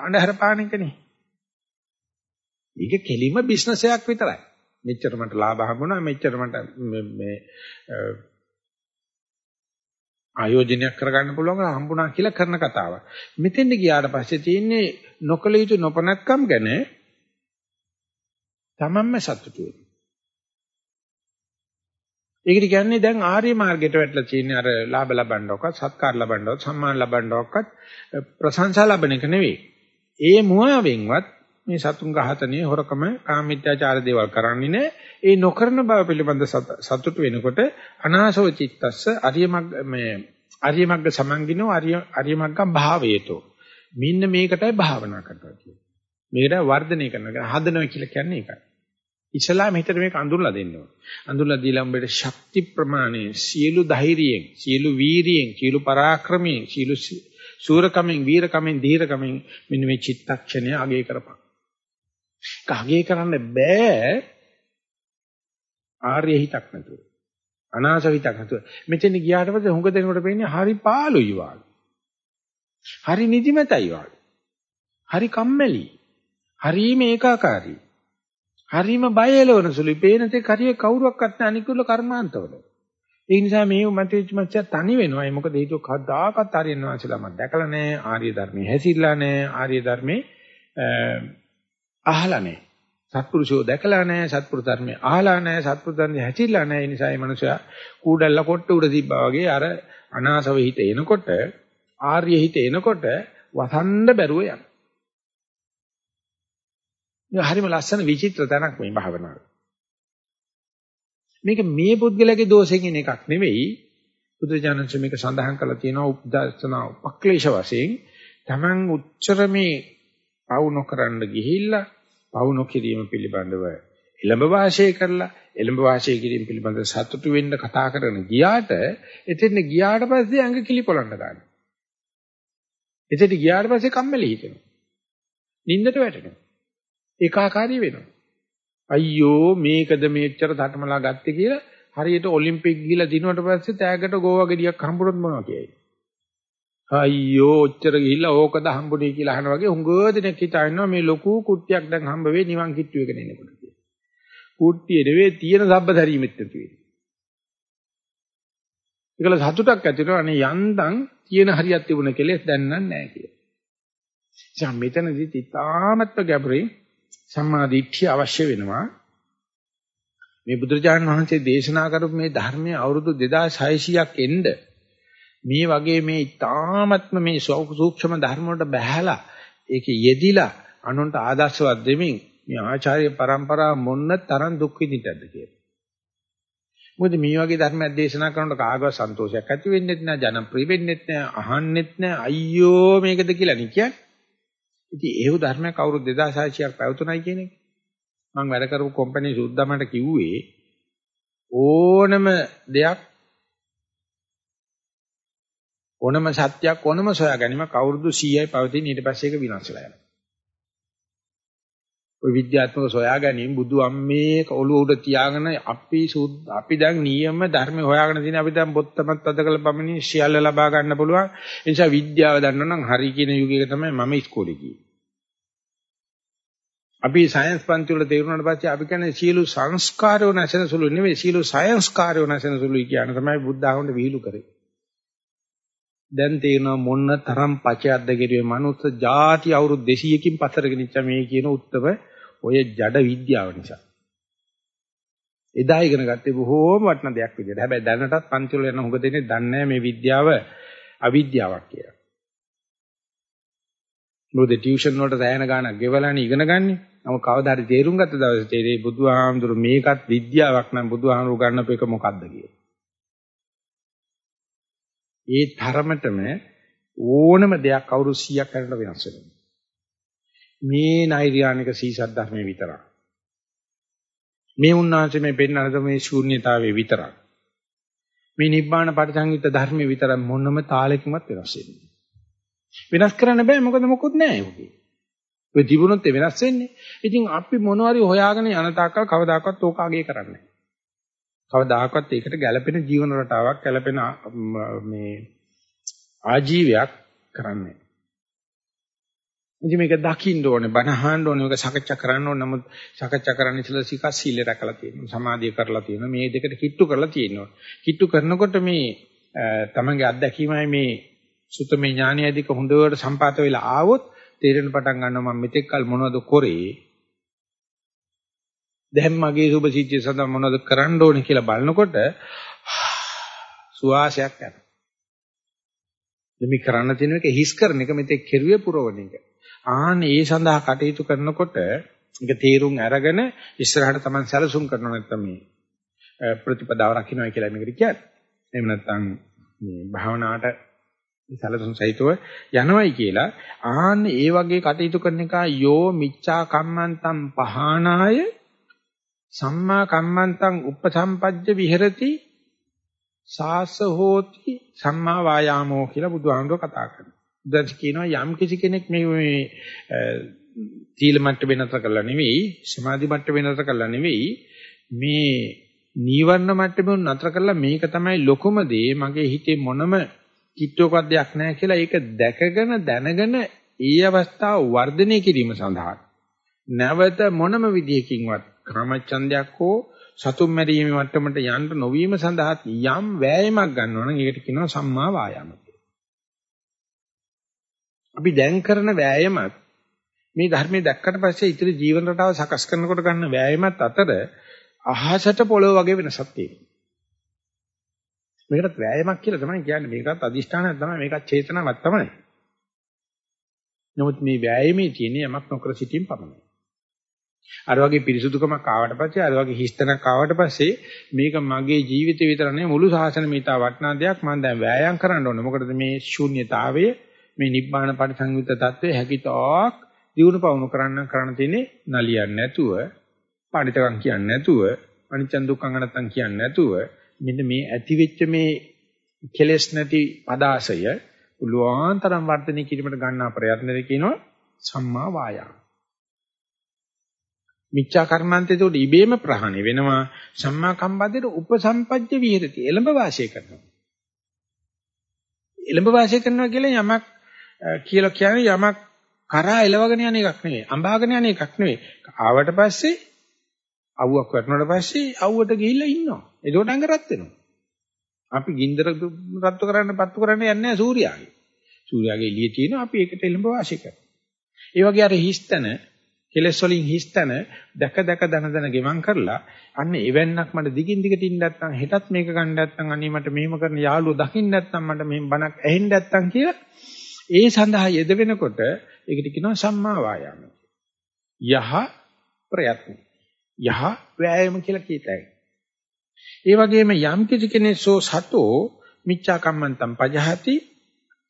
අඳුර පාන එකනේ. මේක කෙලිම බිස්නස් එකක් විතරයි. මෙච්චර මට ලාභ හම්බුණා මෙච්චර මට මේ ආයෝජනයක් කරගන්න පුළුවන් හම්බුණා කියලා කරන කතාවක්. මෙතෙන්ද ගියාට පස්සේ තියෙන්නේ නොකල යුතු නොපනත්කම් ගැන තමන්ම සතුටු වෙනවා. ඒකට කියන්නේ දැන් ආර්ය මාර්ගයට වැටලා තියෙන්නේ අර ලාභ ලබන්නවක්වත් සත්කාර ලබන්නවක්වත් සම්මාන ලබන්නවක්වත් ප්‍රශංසා ලබන එක නෙවෙයි. ඒ මුවාවෙන්වත් මේ සතුන් ඝාතනය හොරකම කාමීත්‍යාචාර දේවල් කරන්නේ නැහැ. ඒ නොකරන බව පිළිබඳ සතුටු වෙනකොට අනාසව චිත්තස්ස අරියමග්ග මේ අරියමග්ග සමන්ගිනෝ අරිය අරියමග්ගම් භාවයතෝ. මෙන්න මේකටයි භාවනා කරනවා කියන්නේ. මේකට වර්ධනය කරනවා. හදනවා කියලා කියන්නේ ඒකයි. ඉස්ලාම හිතට මේක අඳුරලා දෙන්න ඕන. අඳුරලා දීලා උඹට ශක්ති ප්‍රමාණය, සියලු ධෛර්යයෙන්, සියලු වීරියෙන්, සියලු පරාක්‍රමයෙන්, සියලු සූරකමෙන්, වීරකමෙන්, ධීරකමෙන් මෙන්න මේ චිත්තක්ෂණය අගය කරපන්. අගය කරන්න බෑ ආර්ය හිතක් නැතුව. අනාස හිතක් නැතුව. මෙතන ගියාට පස්සේ හුඟ දෙනකොට පේන්නේ හරි පාළුයි වාගේ. හරි නිදිමතයි වාගේ. හරි කම්මැලි. හරිම ඒකාකාරී. හරිම බය එලවන සුළුයි. පේන තේ කරිය කවුරක්වත් නැහැ අනිකුල කර්මාන්තවල. ඒ නිසා මේ මතෙච්ච මච්ච තනි වෙනවා. ඒ මොකද හේතුව කවදාකවත් ආර්යයන් වහන්සේලා මම දැකලා නැහැ. ආර්ය ධර්මයේ හැසිරලා නැහැ. ආර්ය ධර්මයේ අහලා නැහැ. සත්පුරුෂෝ දැකලා නැහැ. සත්පුරුෂ ධර්මයේ අහලා නැහැ. සත්පුරුෂ ධර්මයේ හැසිරලා නැහැ. ඒ නිසා මේ මනුස්සයා කූඩල්ල කොට උඩ තිබ්බා වගේ අර අනාසව හිත එනකොට ආර්ය හිත එනකොට වසන්ඩ බැරුව යනවා. මේ හරිම ලස්සන විචිත්‍ර තැනක් මේ භාවනාව. මේක මේ පුද්ගලයාගේ දෝෂයෙන් එකක් නෙවෙයි. බුදුජානක මේක සඳහන් කරලා තියෙනවා උපදර්ශනා උපක්ලේශ වශයෙන් Taman උච්චර මේ පවු නොකරන්න ගිහිල්ලා පවු නොකිරීම පිළිබඳව එළඹ වාසය කරලා එළඹ වාසය කිරීම පිළිබඳ සතුටු වෙන්න කතා කරන ගියාට එතෙන් ගියාට පස්සේ අඟ කිලිපොලන්න ගන්නවා. එතෙන් ගියාට පස්සේ කම්මැලි හිතෙනවා. නිින්දට වැටෙනවා. ඒකාකාරී වෙනවා. අයියෝ මේකද මේච්චර තටමලා ගත්තේ කියලා හරියට ඔලිම්පික් ගිහලා දිනුවට පස්සේ තෑගට ගෝවා ගෙඩියක් හම්බුනොත් මොනවා කියයි. අයියෝ ඔච්චර ගිහිල්ලා ඕකද හම්බුනේ කියලා අහන වගේ හුඟ දෙනෙක් හිතා ඉන්නවා මේ ලොකු කුට්ටියක් දැන් හම්බ වෙයි නිවන් කිට්ටු එක නෙනකොට කියලා. කුට්ටිය නෙවෙයි තියෙන සබ්බ දැරීමෙත් නැති වෙන්නේ. ඒකල සතුටක් ඇති වෙනවා අනේ යන්තම් තියෙන හරියක් තිබුණ කෙලෙස් දැන් නැහැ කියලා. ඉතින් මෙතනදිත් ඉතාමත්ම ගැඹුරින් සම්මා දිට්ඨිය අවශ්‍ය වෙනවා. මේ බුදුරජාණන් වහන්සේ දේශනා කරපු මේ ධර්මයේ අවුරුදු 2600ක් එන්න මේ වගේ මේ ඊ타ත්ම මේ සූක්ෂම ධර්ම වලට බැහැලා ඒක යෙදිලා අනුන්ට ආදර්ශවත් දෙමින් මේ ආචාර්ය પરම්පරා මොන්න තරම් දුක් විඳින්නද කියලා. මොකද මේ වගේ ධර්මයක් දේශනා කරනකොට කාගවත් සන්තෝෂයක් ඇති වෙන්නේ නැත්නම් ජනප්‍රිය වෙන්නේ නැත්නම් අහන්නෙත් නැහැ අයියෝ මේකද කියලා නේ කියන්නේ. ඉතින් ඒව ධර්මයක් අවුරුදු 2600ක් පැවතුණයි කියන එක. මම වැඩ කරපු කම්පැනි සුද්දමට කිව්වේ ඕනම දෙයක් ඕනම සත්‍යයක් ඕනම සොයා ගැනීමක් අවුරුදු 100යි පවතින ඊට පස්සේ ඒක විනාශ වෙලා යනවා. ඔය විද්‍යාත්මක සොයා ගැනීම බුදු අම්මේ ඔළුව උඩ තියාගෙන අපි අපි දැන් නියම ධර්ම හොයාගෙන තියෙන අපි දැන් බොත්තමත් අද කළ පමණින් සියල්ල ලබා ගන්න පුළුවන්. ඒ නිසා විද්‍යාව දන්නා නම් හරි කියන යුගයක තමයි මම ඉස්කෝලේ ගියේ. අපි සයන්ස් පන්ති වල තේරුණාට පස්සේ අපි කියන්නේ සියලු සංස්කාරය නැසෙන සුළු නෙවෙයි සියලු සංස්කාරය නැසෙන සුළුයි කියන තමයි බුද්ධ ආගමට විහිළු කරේ. දැන් තේරෙනවා මොන්න තරම් පචයක්ද කෙරුවේ මනුස්ස ಜಾති අවුරුදු 200කින් පතර ගෙනිච්ච මේ කියන උත්තර ඔය ජඩ විද්‍යාව නිසා. එදා ඉගෙන ගත්තේ බොහෝම වටින දෙයක් විදියට. හැබැයි දැනටත් පන්ති වල යන හුඟ දෙන්නේ දන්නේ මේ විද්‍යාව අවිද්‍යාවක් කියලා. මොකද ටියුෂන් වලට රැයන ගාණක් ගෙවලානේ ඉගෙන ගන්නෙ. නමුත් කවදා හරි තේරුම් ගත්ත දවසේ තේරෙයි බුදුහාමුදුරු මේකත් විද්‍යාවක් නම් බුදුහාමුදුරු ගන්නප එක මොකද්ද කියලා. ඒ තරමටම ඕනම දෙයක් අවුරුදු 100ක් යනකොට වෙනස් වෙනවා. මේ නෛර්යානික සීසත් ධර්මයේ විතරක්. මේ උන්වහන්සේ මේ පෙන්වන මේ ශූන්‍යතාවයේ විතරක්. මේ නිබ්බාන පරිසංයුක්ත ධර්මයේ විතර මොනම තාලෙකින්වත් වෙනස් වෙන්නේ. වෙනස් කරන්න බෑ මොකද මොකුත් නැහැ ඒකේ. ඔය තිබුණොත් ඒ වෙනස් වෙන්නේ. ඉතින් අපි මොනවාරි හොයාගෙන යන තාක්කල් කවදාකවත් ඕක අගේ කරන්නේ නැහැ. කවදාකවත් ඒකට ගැළපෙන ජීවන රටාවක් ගැළපෙන මේ ආජීවයක් කරන්නේ. ඉතින් මේක දකින්න ඕනේ බනහන්න ඕනේ මේක සාකච්ඡා කරන්න ඕනේ. නමුත් සාකච්ඡා කරන්න ඉස්සෙල්ලා සිකස් සීලය රැකලා තියෙනවා සමාධිය කරලා තියෙනවා. මේ දෙකට කිට්ටු කරලා තියෙනවා. කිට්ටු කරනකොට මේ තමන්ගේ අත්දැකීමයි මේ සුතමේ ඥානයදික හොඳට සම්පාත වෙලා ආවොත් තේරෙන පටන් ගන්නවා මම මෙතෙක් කල මොනවද කරේ. දැන් මගේ සුභ සිද්ධිය සඳහා මොනවද කරන්න ඕනේ කියලා බලනකොට සුවාසයක් යනවා. දෙමි කරන්න තියෙන එක හිස් කරන එක මෙතෙක් කෙරුවේ පුරවන එක. ආන්න ඒ සඳහා කටයුතු කරනකොට ඒක තීරුම් අරගෙන ඉස්සරහට Taman සැලසුම් කරනවා නැත්නම් මේ ප්‍රතිපදාව රකින්නයි කියලා මේකට කියන්නේ. එහෙම නැත්නම් මේ භාවනාවට සැලසුම් සහිතව යනවයි කියලා ආන්න ඒ වගේ කටයුතු කරන එක යෝ මිච්ඡා කම්මන්තම් පහනාය සම්මා කම්මන්තං උපසම්පජ්ජ විහෙරති සාස හෝති සම්මා වායාමෝ කියලා බුදුහාමුදුරුවෝ කතා කරනවා. දැන් කියනවා යම් කිසි කෙනෙක් මේ මේ තීල මට්ටම වෙනතර කරලා නෙවෙයි සමාධි මට්ටම වෙනතර කරලා නෙවෙයි මේ නීවරණ මට්ටම නතර කරලා මේක තමයි ලොකුම දේ මගේ හිතේ මොනම කිට්ටුවක්වත් දෙයක් නැහැ කියලා ඒක දැකගෙන දැනගෙන ඒ අවස්ථාව වර්ධනය කිරීම සඳහා නැවත මොනම විදියකින්වත් කාමච්ඡන්දයක් හෝ සතුම් මැරීමේ මට්ටමට යන්න නොවීම සඳහා යම් වෑයමක් ගන්නවා නම් ඒකට කියනවා සම්මා වායාම අපි දැන් කරන වෑයමත් මේ ධර්මයේ දැක්කට පස්සේ ඉතිරි ජීවන රටාව සකස් කරනකොට ගන්න වෑයමත් අතර අහසට පොළොව වගේ වෙනසක් තියෙනවා. මේකට වෑයමක් කියලා තමයි කියන්නේ. මේකත් අදිෂ්ඨානයක් තමයි. මේකත් චේතනාවක් තමයි. නමුත් මේ වෑයමේ තියෙන යමක් නොකර සිටීම පමණයි. අර වගේ පිරිසුදුකමක් ආවට පස්සේ අර වගේ හිස්තනක් ආවට පස්සේ මේක මගේ ජීවිතේ විතර නෙවෙයි මුළු සාසනෙ මේතා වටනා දෙයක් මම දැන් වෑයම් කරන්න ඕනේ. මොකටද මේ ශූන්‍යතාවය මේ නිබ්බාන පරිසංයුක්ත தત્ත්වය හැකිතාක් දිනු පවුණු කරන්න කරන්න තියෙන්නේ නලියන්නේ නැතුව, පාඩිතකම් කියන්නේ නැතුව, අනිච්ච දුක්ඛ නැත්තම් කියන්නේ නැතුව මෙන්න මේ ඇති වෙච්ච මේ කෙලෙස් නැති පදාසය පුළුවන් තරම් වර්ධනය කිරීමට ගන්නා ප්‍රයත්නෙද කියනවා සම්මා වායාම. මිච්ඡා කර්මාන්තයට උඩ ඉබේම ප්‍රහාණය වෙනවා සම්මා කම්බන්දේට උපසම්පජ්ජ විහෙරති එළඹ වාසය කරනවා. එළඹ වාසය කරනවා කියලා යමක් කියලා කියන්නේ යමක් කරා එලවගෙන යන එකක් නෙවෙයි. අඹාගෙන යන එකක් නෙවෙයි. ආවට පස්සේ අවුවක් වටනට පස්සේ අවුවට ගිහිල්ලා ඉන්නවා. ඒකට අඟ රත් වෙනවා. අපි ගින්දර රත්තු කරන්න පත්තු කරන්න යන්නේ නැහැ සූර්යාගේ. සූර්යාගේ එළියේ තියෙනවා අපි ඒකට එළඹ වාසය කරනවා. ඒ වගේ අර හිස්තන කෙලස් වලින් හිස්තන දැක දැක දන දන ගෙවම් කරලා අන්න එවන්නක් මට දිගින් දිගට ඉන්න නැත්නම් හෙටත් මේක ගන්න නැත්නම් අනේ මට මෙහෙම කරන යාළුවෝ දකින්න නැත්නම් මට මෙහෙම බණක් ඇහෙන්න නැත්නම් කියලා ඒ සඳහා යෙද වෙනකොට ඒකට කියනවා සම්මා වායාම. යහ ප්‍රයත්න. යහ වෑයම කියලා කියතයි. ඒ වගේම යම් කිසි කෙනෙක් සෝ සතෝ මිච්ඡා කම්මන්තම් පජහති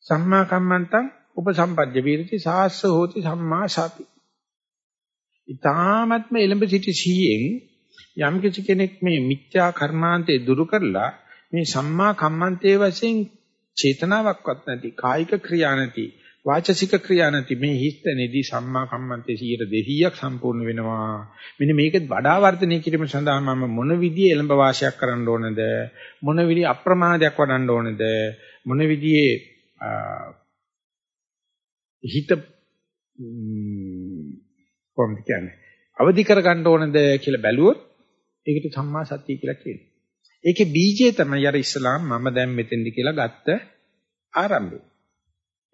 සම්මා කම්මන්තං උපසම්පජ්ජ වීරති සාස්ස හෝති සම්මා සති. ඊ타මත්ම එලඹ සිටි සීයෙන් යම් කිසි කෙනෙක් මේ මිච්ඡා කර්මාන්තේ දුරු කරලා මේ සම්මා කම්මන්තේ වශයෙන් චේතනාවක්වත් නැති කායික ක්‍රියා නැති වාචසික ක්‍රියා නැති මේ හිස්තනේදී සම්මා කම්මන්තේ 200ක් සම්පූර්ණ වෙනවා. මෙන්න මේක වඩා වර්ධනය කිරීම සඳහා මම මොන විදිහේ එළඹ වාසයක් කරන්න ඕනද? මොන විදිහේ අප්‍රමාදයක් වඩන්න ඕනද? මොන විදිහේ හිත කොහොමද කියන්නේ අවදි කර ගන්න ඕනද කියලා බැලුවොත් ඒකට සම්මා සතිය කියලා කියනවා. ඒකේ බීජය තමයි අර ඉස්ලාම් මම දැන් මෙතෙන්දි කියලා ගත්ත ආරම්භය.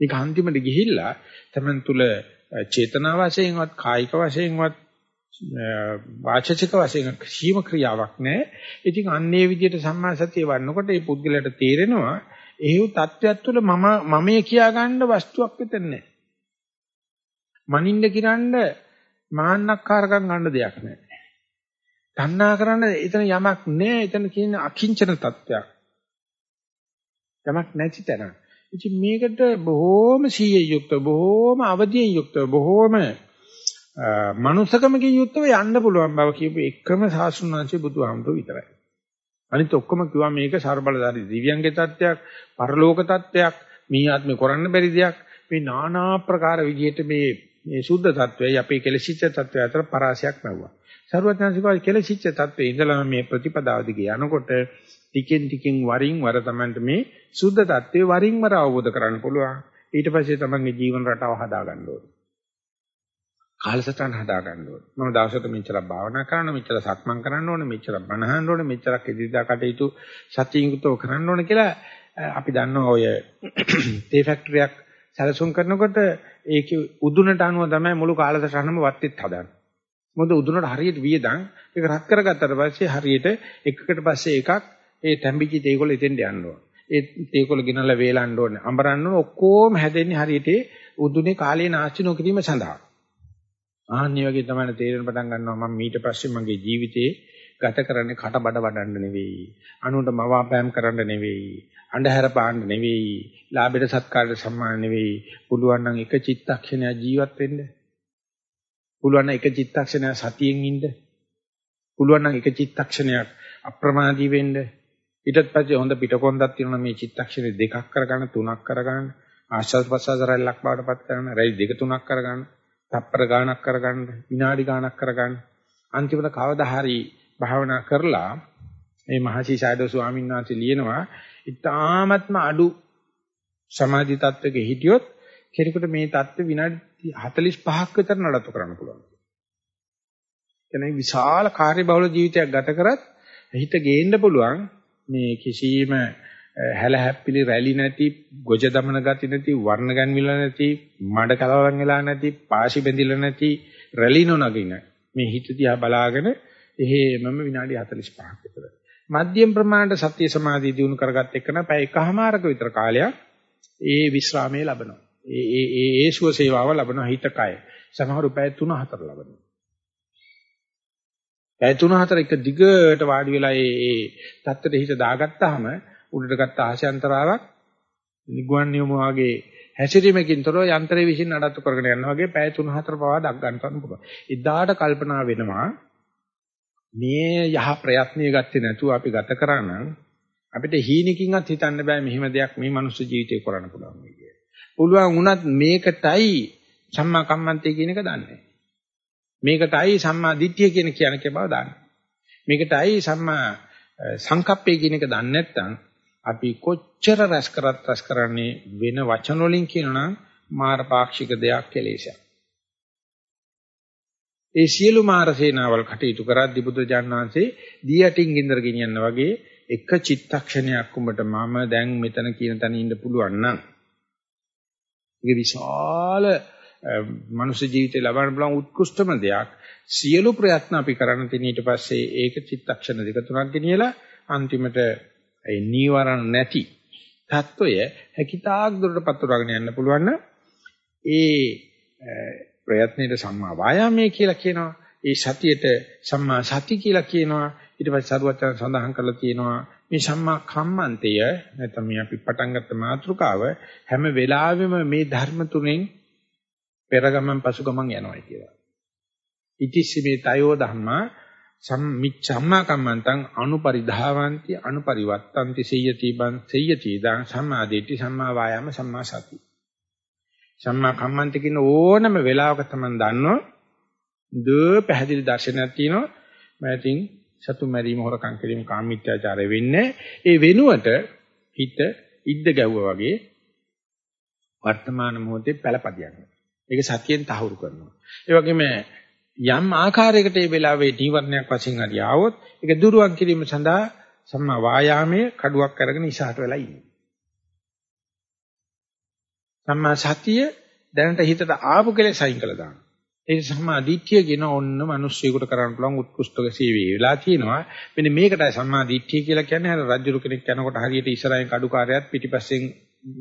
ඒක අන්තිමට ගිහිල්ලා තමන් තුල චේතනා වශයෙන්වත් කායික වශයෙන්වත් වාචික වශයෙන් සීම ක්‍රියාවක් නැහැ. ඉතින් අන්නේ විදිහට සම්මා සතිය වන්නකොට ඒ පුද්ගලයාට තේරෙනවා එහෙව් தත්වයක් තුළ මම මමයේ කියා ගන්න වස්තුවක් විතර නැහැ. මනින්න කිරන්න මාන්නක්කාරකම් ගන්න දෙයක් නැහැ. තණ්හා කරන්න එතන යමක් නැහැ. එතන කියන්නේ අකිංචන තත්වයක්. යමක් නැති තැන. ඉතින් මේකට බොහොම සීයෙන් යුක්ත, බොහොම අවදියෙන් යුක්ත, බොහොම මනුස්සකමකින් යුක්තව යන්න පුළුවන් බව කියපු එකම සාසුණාංශේ බුදුහාමුදුරුවෝ විතරයි. අනිත් ඔක්කොම කිව්වා මේක ਸਰබලධාරී දිව්‍යංගේ තත්ත්වයක්, පරලෝක තත්ත්වයක්, මේ ආත්මේ කරන්න බැරි දෙයක්. මේ নানা ආකාර විදිහට මේ මේ සුද්ධ තත්ත්වයයි අපේ කෙලසිච්ච තත්ත්වය අතර පරාසයක් නැවුවා. ਸਰවඥාසිකව කෙලසිච්ච තත්ත්වයේ ඉඳලා මේ ප්‍රතිපදාව දිගේ යනකොට ටිකෙන් ටිකෙන් වරින් වර තමයි මේ සුද්ධ තත්ත්වේ වරින් වර අවබෝධ කරගන්න පුළුවන්. ඊට පස්සේ තමන්ගේ ජීවන රටාව හදා ගන්න ඕනේ. කාලසටහන හදා ගන්න ඕනේ. මම දවසට මෙච්චර භාවනා කරන්න, මෙච්චර සක්මන් කරන්න ඕනේ, මෙච්චර බණහන්න ඕනේ, මෙච්චරක් එදිනදා කටයුතු සතියින්ගතව කරන්න ඕනේ කියලා අපි දන්නවා ඔය තේ ෆැක්ටරියක් සැලසුම් කරනකොට ඒකේ උදුනට අනුව තමයි මුළු කාලසටහනම වත්තිත් හදන්නේ. මොකද උදුනට හරියට වියදම් ඒක රත් කරගත්තට පස්සේ හරියට එකකට පස්සේ එකක් ඒ තැම්බිච්ච තේකොළ එතෙන්ට යන්න ඕන. ඒ තේකොළ ගෙනල්ලා වේලන්න ඕනේ. අඹරන්න ඕනේ ඔක්කොම හැදෙන්නේ හරියට උදුනේ කාලේ නාස්ති නොකිරීම සඳහා. ආන්නේ වගේ තමයි තේරෙන පටන් ගන්නවා මම ඊට පස්සේ මගේ ජීවිතේ ගත කරන්නේ කට බඩ වඩන්න නෙවෙයි. අනුන්ට මවාපෑම් කරන්න නෙවෙයි. අන්ධහැර පාන්න නෙවෙයි. ලාභයට සත්කාරයට සම්මාන නෙවෙයි. පුළුවන් නම් එක චිත්තක්ෂණයක් ජීවත් වෙන්න. පුළුවන් නම් එක චිත්තක්ෂණයක් සතියෙන් ඉන්න. පුළුවන් නම් එක චිත්තක්ෂණයක් අප්‍රමාදී වෙන්න. ඊටත් පස්සේ හොඳ පිටකොන්දක් තියෙනවා මේ චිත්තක්ෂණ දෙකක් කරගන්න තුනක් කරගන්න ආශ්වාස ප්‍රශ්වාස රැල්ලක් බවටපත් කරන රැලි දෙක තුනක් කරගන්න තප්පර ගාණක් කරගන්න විනාඩි ගාණක් කරගන්න අන්තිමට කවදා හරි භාවනා කරලා මේ මහසි සයඩෝ ස්වාමීන් වහන්සේ ලියනවා ඉතාමත්ම අඩු සමාධි තත්වයක හිටියොත් කෙනෙකුට මේ தත්ත්ව විනාඩි 45ක් විතර නඩත්තු කරන්න පුළුවන්. එනයි විශාල කාර්යබහුල ජීවිතයක් ගත කරත් හිත ගේන්න පුළුවන් මේ කිසියම් හැල හැප්පිලි රැලි නැති ගොජ දමන ගති නැති වර්ණ ගැන්විලා නැති මඩ කලවම් වෙලා නැති පාසි බැඳිලා නැති රැලි නොනගින මේ හිත දිහා බලාගෙන එහෙමම විනාඩි 45ක් විතර. මධ්‍යම ප්‍රමාණයට සත්‍ය සමාධිය දිනු කරගත් එක්කන පැය එකහමාරක විතර කාලයක් ඒ විශ්‍රාමයේ ලබනවා. ඒ ඒ ඒ ඒ සුව සේවාව ලබනවා හිත කය සමහරු පැය 3 4 ලබනවා. පැය 3 4 එක දිගට වාඩි වෙලා ඒ ඒ தත්තට හිත දාගත්තාම උඩට ගත්ත ආශයන්තරාවක් නිගුවන් නියම වාගේ හැසිරීමකින් තොරව යන්ත්‍රයේ විසින් නඩත්තු කරගෙන යනවා වගේ පැය 3-4 පවා දක් ගන්න පුළුවන්. ඉදාට කල්පනා වෙනවා මේ යහ ප්‍රයත්නය ගත්තේ නැතුව අපි ගත කරා නම් අපිට හීනකින්වත් හිතන්න බෑ මෙහිම දෙයක් මේ මනුස්ස ජීවිතේ කරන්න පුළුවන් කියලා. පුළුවන් වුණත් මේකටයි සම්මා කම්මන්තේ කියන එක දන්නේ. මේකටයි සම්මා දිට්ඨිය කියන කියන කේ බව දන්නේ. මේකටයි සම්මා සංකප්පේ කියන එක දන්නේ නැත්නම් අපි කොච්චර රැස් කරත් රැස් කරන්නේ වෙන වචන වලින් කියනනම් මාර පාක්ෂික දෙයක් කෙලෙසක්. ඒ සියලු මාර සේනාවල් කටයුතු කරද්දී බුදුරජාණන් වහන්සේ දී යටින් ගින්දර ගෙනියන්න වගේ එක චිත්තක්ෂණයක් උඹට මම දැන් මෙතන කියන තැන ඉන්න පුළුවන් නම්. ඒක විශාල මනුෂ්‍ය ජීවිතේ ලබන්න පුළුවන් උත්කෘෂ්ඨම දෙයක්. සියලු ප්‍රයත්න අපි කරන්න තියෙන ඊට පස්සේ ඒක චිත්තක්ෂණ දෙක තුනක් ගෙනියලා අන්තිමට ඒ නීවරණ නැති தত্ত্বය හැකිතාක් දුරට පතුරවගෙන යන්න පුළුවන් ඒ ප්‍රයත්නයේ සම්මා වායාමයේ කියලා කියනවා ඒ සතියට සම්මා සති කියලා කියනවා ඊට පස්සේ සරුවචන සඳහන් කරලා තියෙනවා මේ සම්මා කම්මන්තය නැත්නම් මේ අපි පටන් ගත්ත මාතෘකාව හැම වෙලාවෙම මේ ධර්ම තුනෙන් පෙරගමන් පසුගමන් යනවා කියලා. ඉතිස්සි මේ තයෝ ධම්මා සම්මිච්ඡම්මා කම්මන්තං අනුපරිධාවಂತಿ අනුපරිවත්තಂತಿ සේයති බං සේයති දං සම්මාදිට්ඨි සම්මා වායාම සම්මා සති. සම්මා කම්මන්ත කියන ඕනම වෙලාවක තමයි දන්නෝ දෝ පැහැදිලි දර්ශනයක් තියෙනවා. මම ඉතින් සතු මැරීම හොරකම් කිරීම කාමීත්‍යාචාරය වෙන්නේ. ඒ වෙනුවට හිත ඉද්ද ගැව්වා වගේ වර්තමාන මොහොතේ පළපදියනවා. ඒක සතියෙන් තහවුරු කරනවා. ඒ වගේම යම් ආකාරයකට මේ වෙලාවේ නීවරණයක් වශයෙන් හරි ආවොත් ඒක දුරුවන් කිරීම සඳහා සම්මා වායාමයේ කඩුවක් අරගෙන ඉසහට වෙලා ඉන්නේ. සම්මා සතිය දැනට හිතට ආපු කෙලෙස් අයින් කළා දාන්න. ඒ සම්මා දිට්ඨිය කියන ඔන්න මිනිස්සුයෙකුට කරන්න පුළුවන් උත්කෘෂ්ඨක සේවය වෙලා තියෙනවා. මෙන්න මේකටයි සම්මා දිට්ඨිය කියලා කියන්නේ අර රජුරු කෙනෙක් යනකොට හරියට ඉස්සරහින් කඩුකාරයත් පිටිපස්සෙන්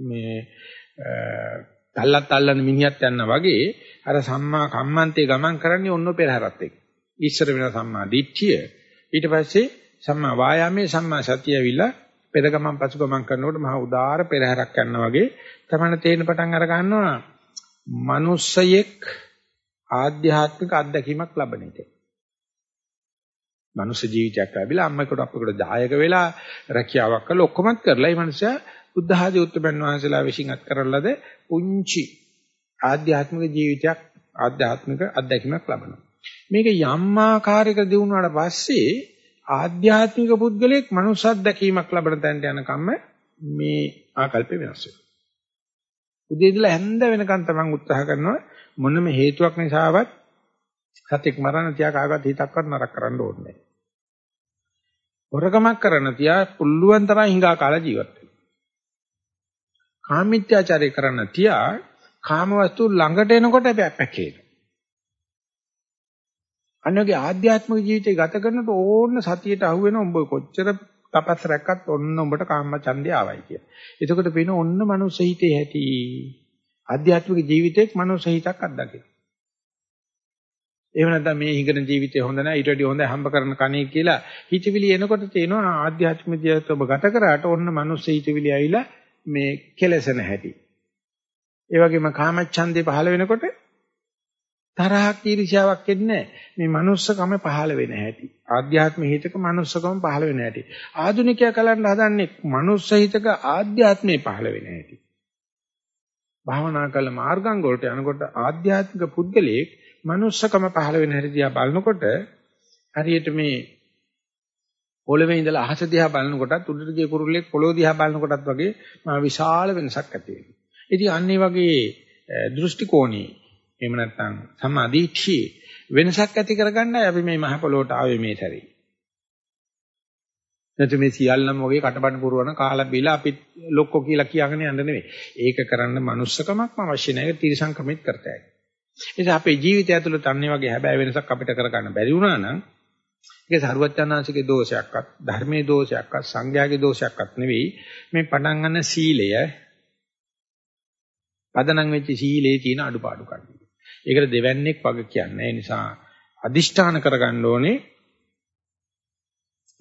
මේ තල්ලත් තල්ලන මිනිහත් යනවා වගේ අර සම්මා කම්මන්තේ ගමන් කරන්නේ ඔන්න පෙරහැරත් එක්ක. ඉස්සර වෙන සම්මා දිට්ඨිය ඊට පස්සේ සම්මා වායාමයේ සම්මා සතිය ඇවිල්ලා පෙර ගමන් පසු ගමන් කරනකොට මහා උදාාර පෙරහැරක් යනවා වගේ තමයි තේරෙන පටන් අර ගන්නවා. මිනිස්සයෙක් ආධ්‍යාත්මික අත්දැකීමක් ලබන එක. මනුෂ්‍ය ජීවිතයක් ලැබිලා අම්මකට අප්පකට දායක වෙලා රැකියාවක් කරලා ඔක්කොමත් කරලා මේ මනුස්සයා බුද්ධ ආදී උත්තරමන් වහන්සේලා විශ්ින් අත් කරලද පුංචි ආධ්‍යාත්මික ජීවිතයක් ආධ්‍යාත්මික අත්දැකීමක් ලබනවා. මේක යම් ආකාරයක දිනුනාට පස්සේ ආධ්‍යාත්මික පුද්ගලයෙක් මනුෂ්‍ය අත්දැකීමක් ලබන තැනට යනකම් මේ ආකල්ප වෙනස් වෙනවා. උදේ ඉඳලා හැන්ද වෙනකන් තමන් උත්සාහ කරනවා මොනම හේතුවක් නිසාවත් සතෙක් මරණ තියා කාගවත් හිතක්වත් නරක කරන්න ඕනේ නැහැ. හොරකමක් කරන තියා පුළුවන් තරම් හිඟා කාලා ජීවත් වෙනවා. කාමීත්‍යාචාරය කරන තියා කාමවස්තු ළඟට එනකොට පැපැකේන. අන්නගේ ආධ්‍යාත්මික ජීවිතය ගත කරනකොට ඕන්න සතියට අහු වෙන උඹ කොච්චර තපස් රැක්කත් ඔන්න උඹට කාම ඡන්දය ආවයි කිය. එතකොට පේන ඔන්න මනුස්ස හිතේ ඇති ආධ්‍යාත්මික ජීවිතයක් මනුස්ස හිතක් අත්දකින්න. එහෙම නැත්නම් මේ හිඟන ජීවිතේ හොඳ නැහැ ඊට වඩා හොඳ හම්බ කරන කණේ කියලා හිතවිලි එනකොට තේනවා ආධ්‍යාත්මික ජීවිතය ඔබ ගත කරාට ඔන්න මනුස්ස හිතවිලි ඇවිලා මේ කෙලසන හැටි. ඒ වගේම කාමච්ඡන්දේ පහළ වෙනකොට තරහක් ඊර්ෂ්‍යාවක් එන්නේ මේ manussකම පහළ වෙන හැටි. ආධ්‍යාත්ම හිතක manussකම පහළ වෙන හැටි. ආධුනිකයා කලන්න හදන්නේ manuss හිතක ආධ්‍යාත්මේ පහළ වෙන හැටි. භාවනා කළ මාර්ගංග වලට යනකොට ආධ්‍යාත්මික පුද්ගලයෙක් manussකම පහළ වෙන හැටි දිහා බලනකොට හරියට මේ පොළවේ ඉඳලා අහස දිහා බලනකොටත් උඩට ගිය කුරුල්ලෙක් පොළොව දිහා බලනකොටත් වගේ මා විශාල වෙනසක් ඇති වෙනවා. ඉතින් අන්න වගේ දෘෂ්ටි කෝණී එහෙම නැත්නම් සමාධිච්චි වෙනසක් ඇති කරගන්නයි අපි මේ මහ පොළොවට ආවේ මේ සැරේ. නැත්නම් මේ සියල්ලම වගේ කටබඩ පුරවන කාලා බීලා අපි ලොක්කෝ කියලා කියගෙන යන්න නෙවෙයි. ඒක කරන්න manussකමක්ම අවශ්‍ය නැහැ. තිරසං ක්‍රමෙත් කරතයි. ඒ අපේ ජීවිතය ඇතුළත අන්නේ වගේ හැබෑ වෙනසක් අපිට කරගන්න බැරි වුණා නම් ඒක සරුවචනාංශිකේ දෝෂයක්වත් ධර්මයේ දෝෂයක්වත් සංඝයාගේ දෝෂයක්වත් නෙවෙයි. මේ පටන් ගන්න සීලය පදනම් වෙච්ච සීලේ තියෙන අඩුපාඩුකම්. ඒකට දෙවන්නේක් වගේ කියන්නේ. ඒ නිසා අදිෂ්ඨාන කරගන්න ඕනේ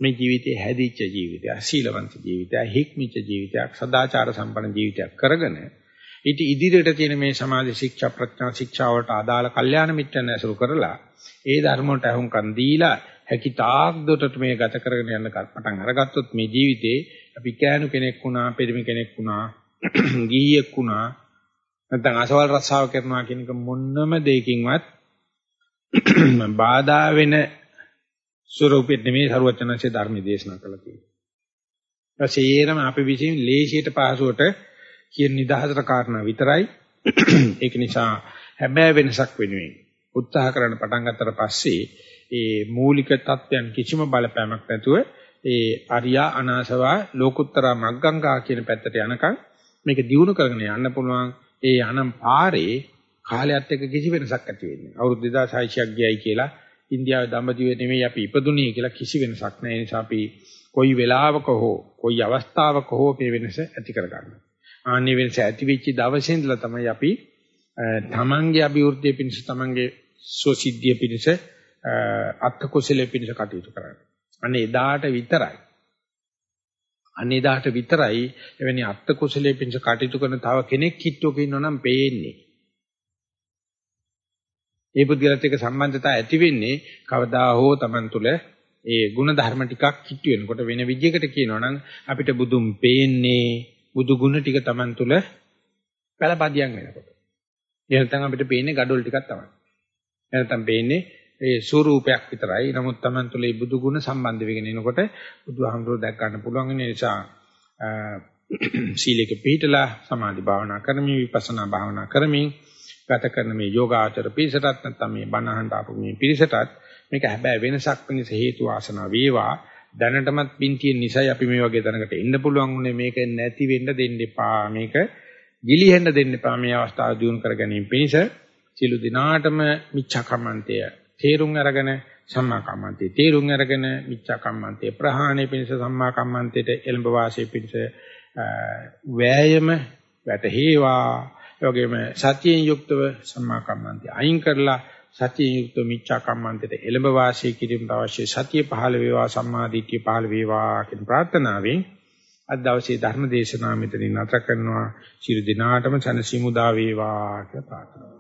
මේ ජීවිතේ හැදිච්ච ජීවිතයක්, සීලවන්ත ජීවිතයක්, හික්මිච්ච ජීවිතයක්, සදාචාර සම්පන්න ජීවිතයක් කරගෙන ඊට ඉදිරියට තියෙන මේ සමාධි ශික්ෂා ප්‍රඥා ශික්ෂා වලට අදාළ කල්යාණ මිත්‍රයන් ඇසුරු කරලා ඒ ධර්ම වලට අහුම්කම් දීලා හැකි තාක් දුරට මේ ගත කරගෙන යන පටන් අරගත්තොත් මේ ජීවිතේ අපි කෑනු කෙනෙක් වුණා, පිරිමි කෙනෙක් වුණා, ගිහියෙක් වුණා, නැත්නම් අසවල් රස්සාව කරනවා කියන එක මොන්නම දෙයකින්වත් බාධා වෙන ස්වරූපෙත් නෙමෙයි සරුවචනන්සේ ධර්ම දේශනා කළා කියන්නේ. ඊපස්සේරම අපි විසින් ලේසියට පහසුවට කියන නිදහසට කාරණා විතරයි. ඒක නිසා හැබෑ වෙනසක් වෙනුවෙන් උත්සාහ කරන්න පටන් ගත්තට පස්සේ ඒ මූලික தත්වයන් කිසිම බලපෑමක් නැතුව ඒ අරියා අනාසවා ලෝකුත්තරා මග්ගංගා කියන පැත්තට යනකම් මේක දියුණු කරගෙන යන්න පුළුවන් ඒ යනම් පාරේ කාලයත් එක්ක කිසි වෙනසක් ඇති වෙන්නේ. අවුරුදු 2600ක් ගියයි කියලා ඉන්දියාවේ දඹදිවේ නෙමෙයි අපි ඉපදුනේ කියලා කිසි වෙනසක් නැහැ. ඒ නිසා අපි කොයි වෙලාවක හෝ කොයි අවස්ථාවක හෝ මේ වෙනස ඇති කරගන්නවා. ආන්නේ වෙනස ඇති වෙච්ච දවසේ ඉඳලා තමයි අපි තමන්ගේ අභිවෘද්ධිය පිණිස තමන්ගේ සෝසිද්ධිය පිණිස අත්ත කුසලයේ පිණිස කටයුතු කරන්නේ. අනේ එදාට විතරයි. අනේ එදාට විතරයි එවැනි අත්ත කුසලයේ පිණිස කටයුතු කරන තව කෙනෙක් කිට්ටුවක ඉන්නවනම් පේන්නේ. ඒ පුද්ගලත් එක්ක සම්බන්ධතාව ඇති වෙන්නේ කවදා හෝ Taman තුල ඒ ಗುಣ ධර්ම ටිකක් කිට්ටු වෙනකොට වෙන විදිහකට කියනවනම් අපිට බුදුන් පේන්නේ බුදු ගුණ ටික Taman තුල පළපදියම් වෙනකොට. එහෙනම් අපිට පේන්නේ gadol ටිකක් තමයි. එහෙනම් පේන්නේ ඒ ස්වරූපයක් විතරයි. නමුත් Taman තුල මේ බුදු ගුණ සම්බන්ධ වෙගෙන එනකොට බුදුහාමුදුරුවෝ දැක් ගන්න පුළුවන්. වෙන නිසා සීලයක පිළිතලා සමාධි භාවනා කරමින් විපස්සනා භාවනා කරමින් ගත කරන මේ යෝගාචර පිළිසටත් නැත්නම් මේ බණහන් ආපු මේ පිළිසටත් මේක හැබැයි වෙනසක් වෙනස හේතු ආසනා වේවා. දැනටමත් පින්තිය නිසයි අපි මේ වගේ තැනකට එන්න පුළුවන් උනේ. මේක නැති වෙන්න දෙන්න එපා. මේක ගිලිහෙන්න දෙන්න එපා. මේ අවස්ථාව දිනු කර ගැනීම පිණිස සිළු දිනාටම මිච්ඡා කම්මන්තය තේරුම් අරගෙන සම්මා කම්මන්තේ තේරුම් අරගෙන මිච්ඡා කම්මන්තේ ප්‍රහාණය පිණිස සම්මා කම්මන්තේට එළඹ වාසය පිණිස වෑයම වැටහේවා ඒ වගේම සතියෙන් යුක්තව සම්මා කම්මන්තේ අයින් කරලා සතියෙන් යුක්තව මිච්ඡා කම්මන්තේට එළඹ වාසය කිරීමට අවශ්‍ය සතිය පහළ වේවා සම්මා දිට්ඨිය පහළ වේවා කියන ප්‍රාර්ථනාවෙන් අද දවසේ ධර්ම දේශනාව මෙතනින් නැවත කරනවා. ශිරු දිනාටම සනසිමුදා වේවා කියලා ප්‍රාර්ථනා කරනවා.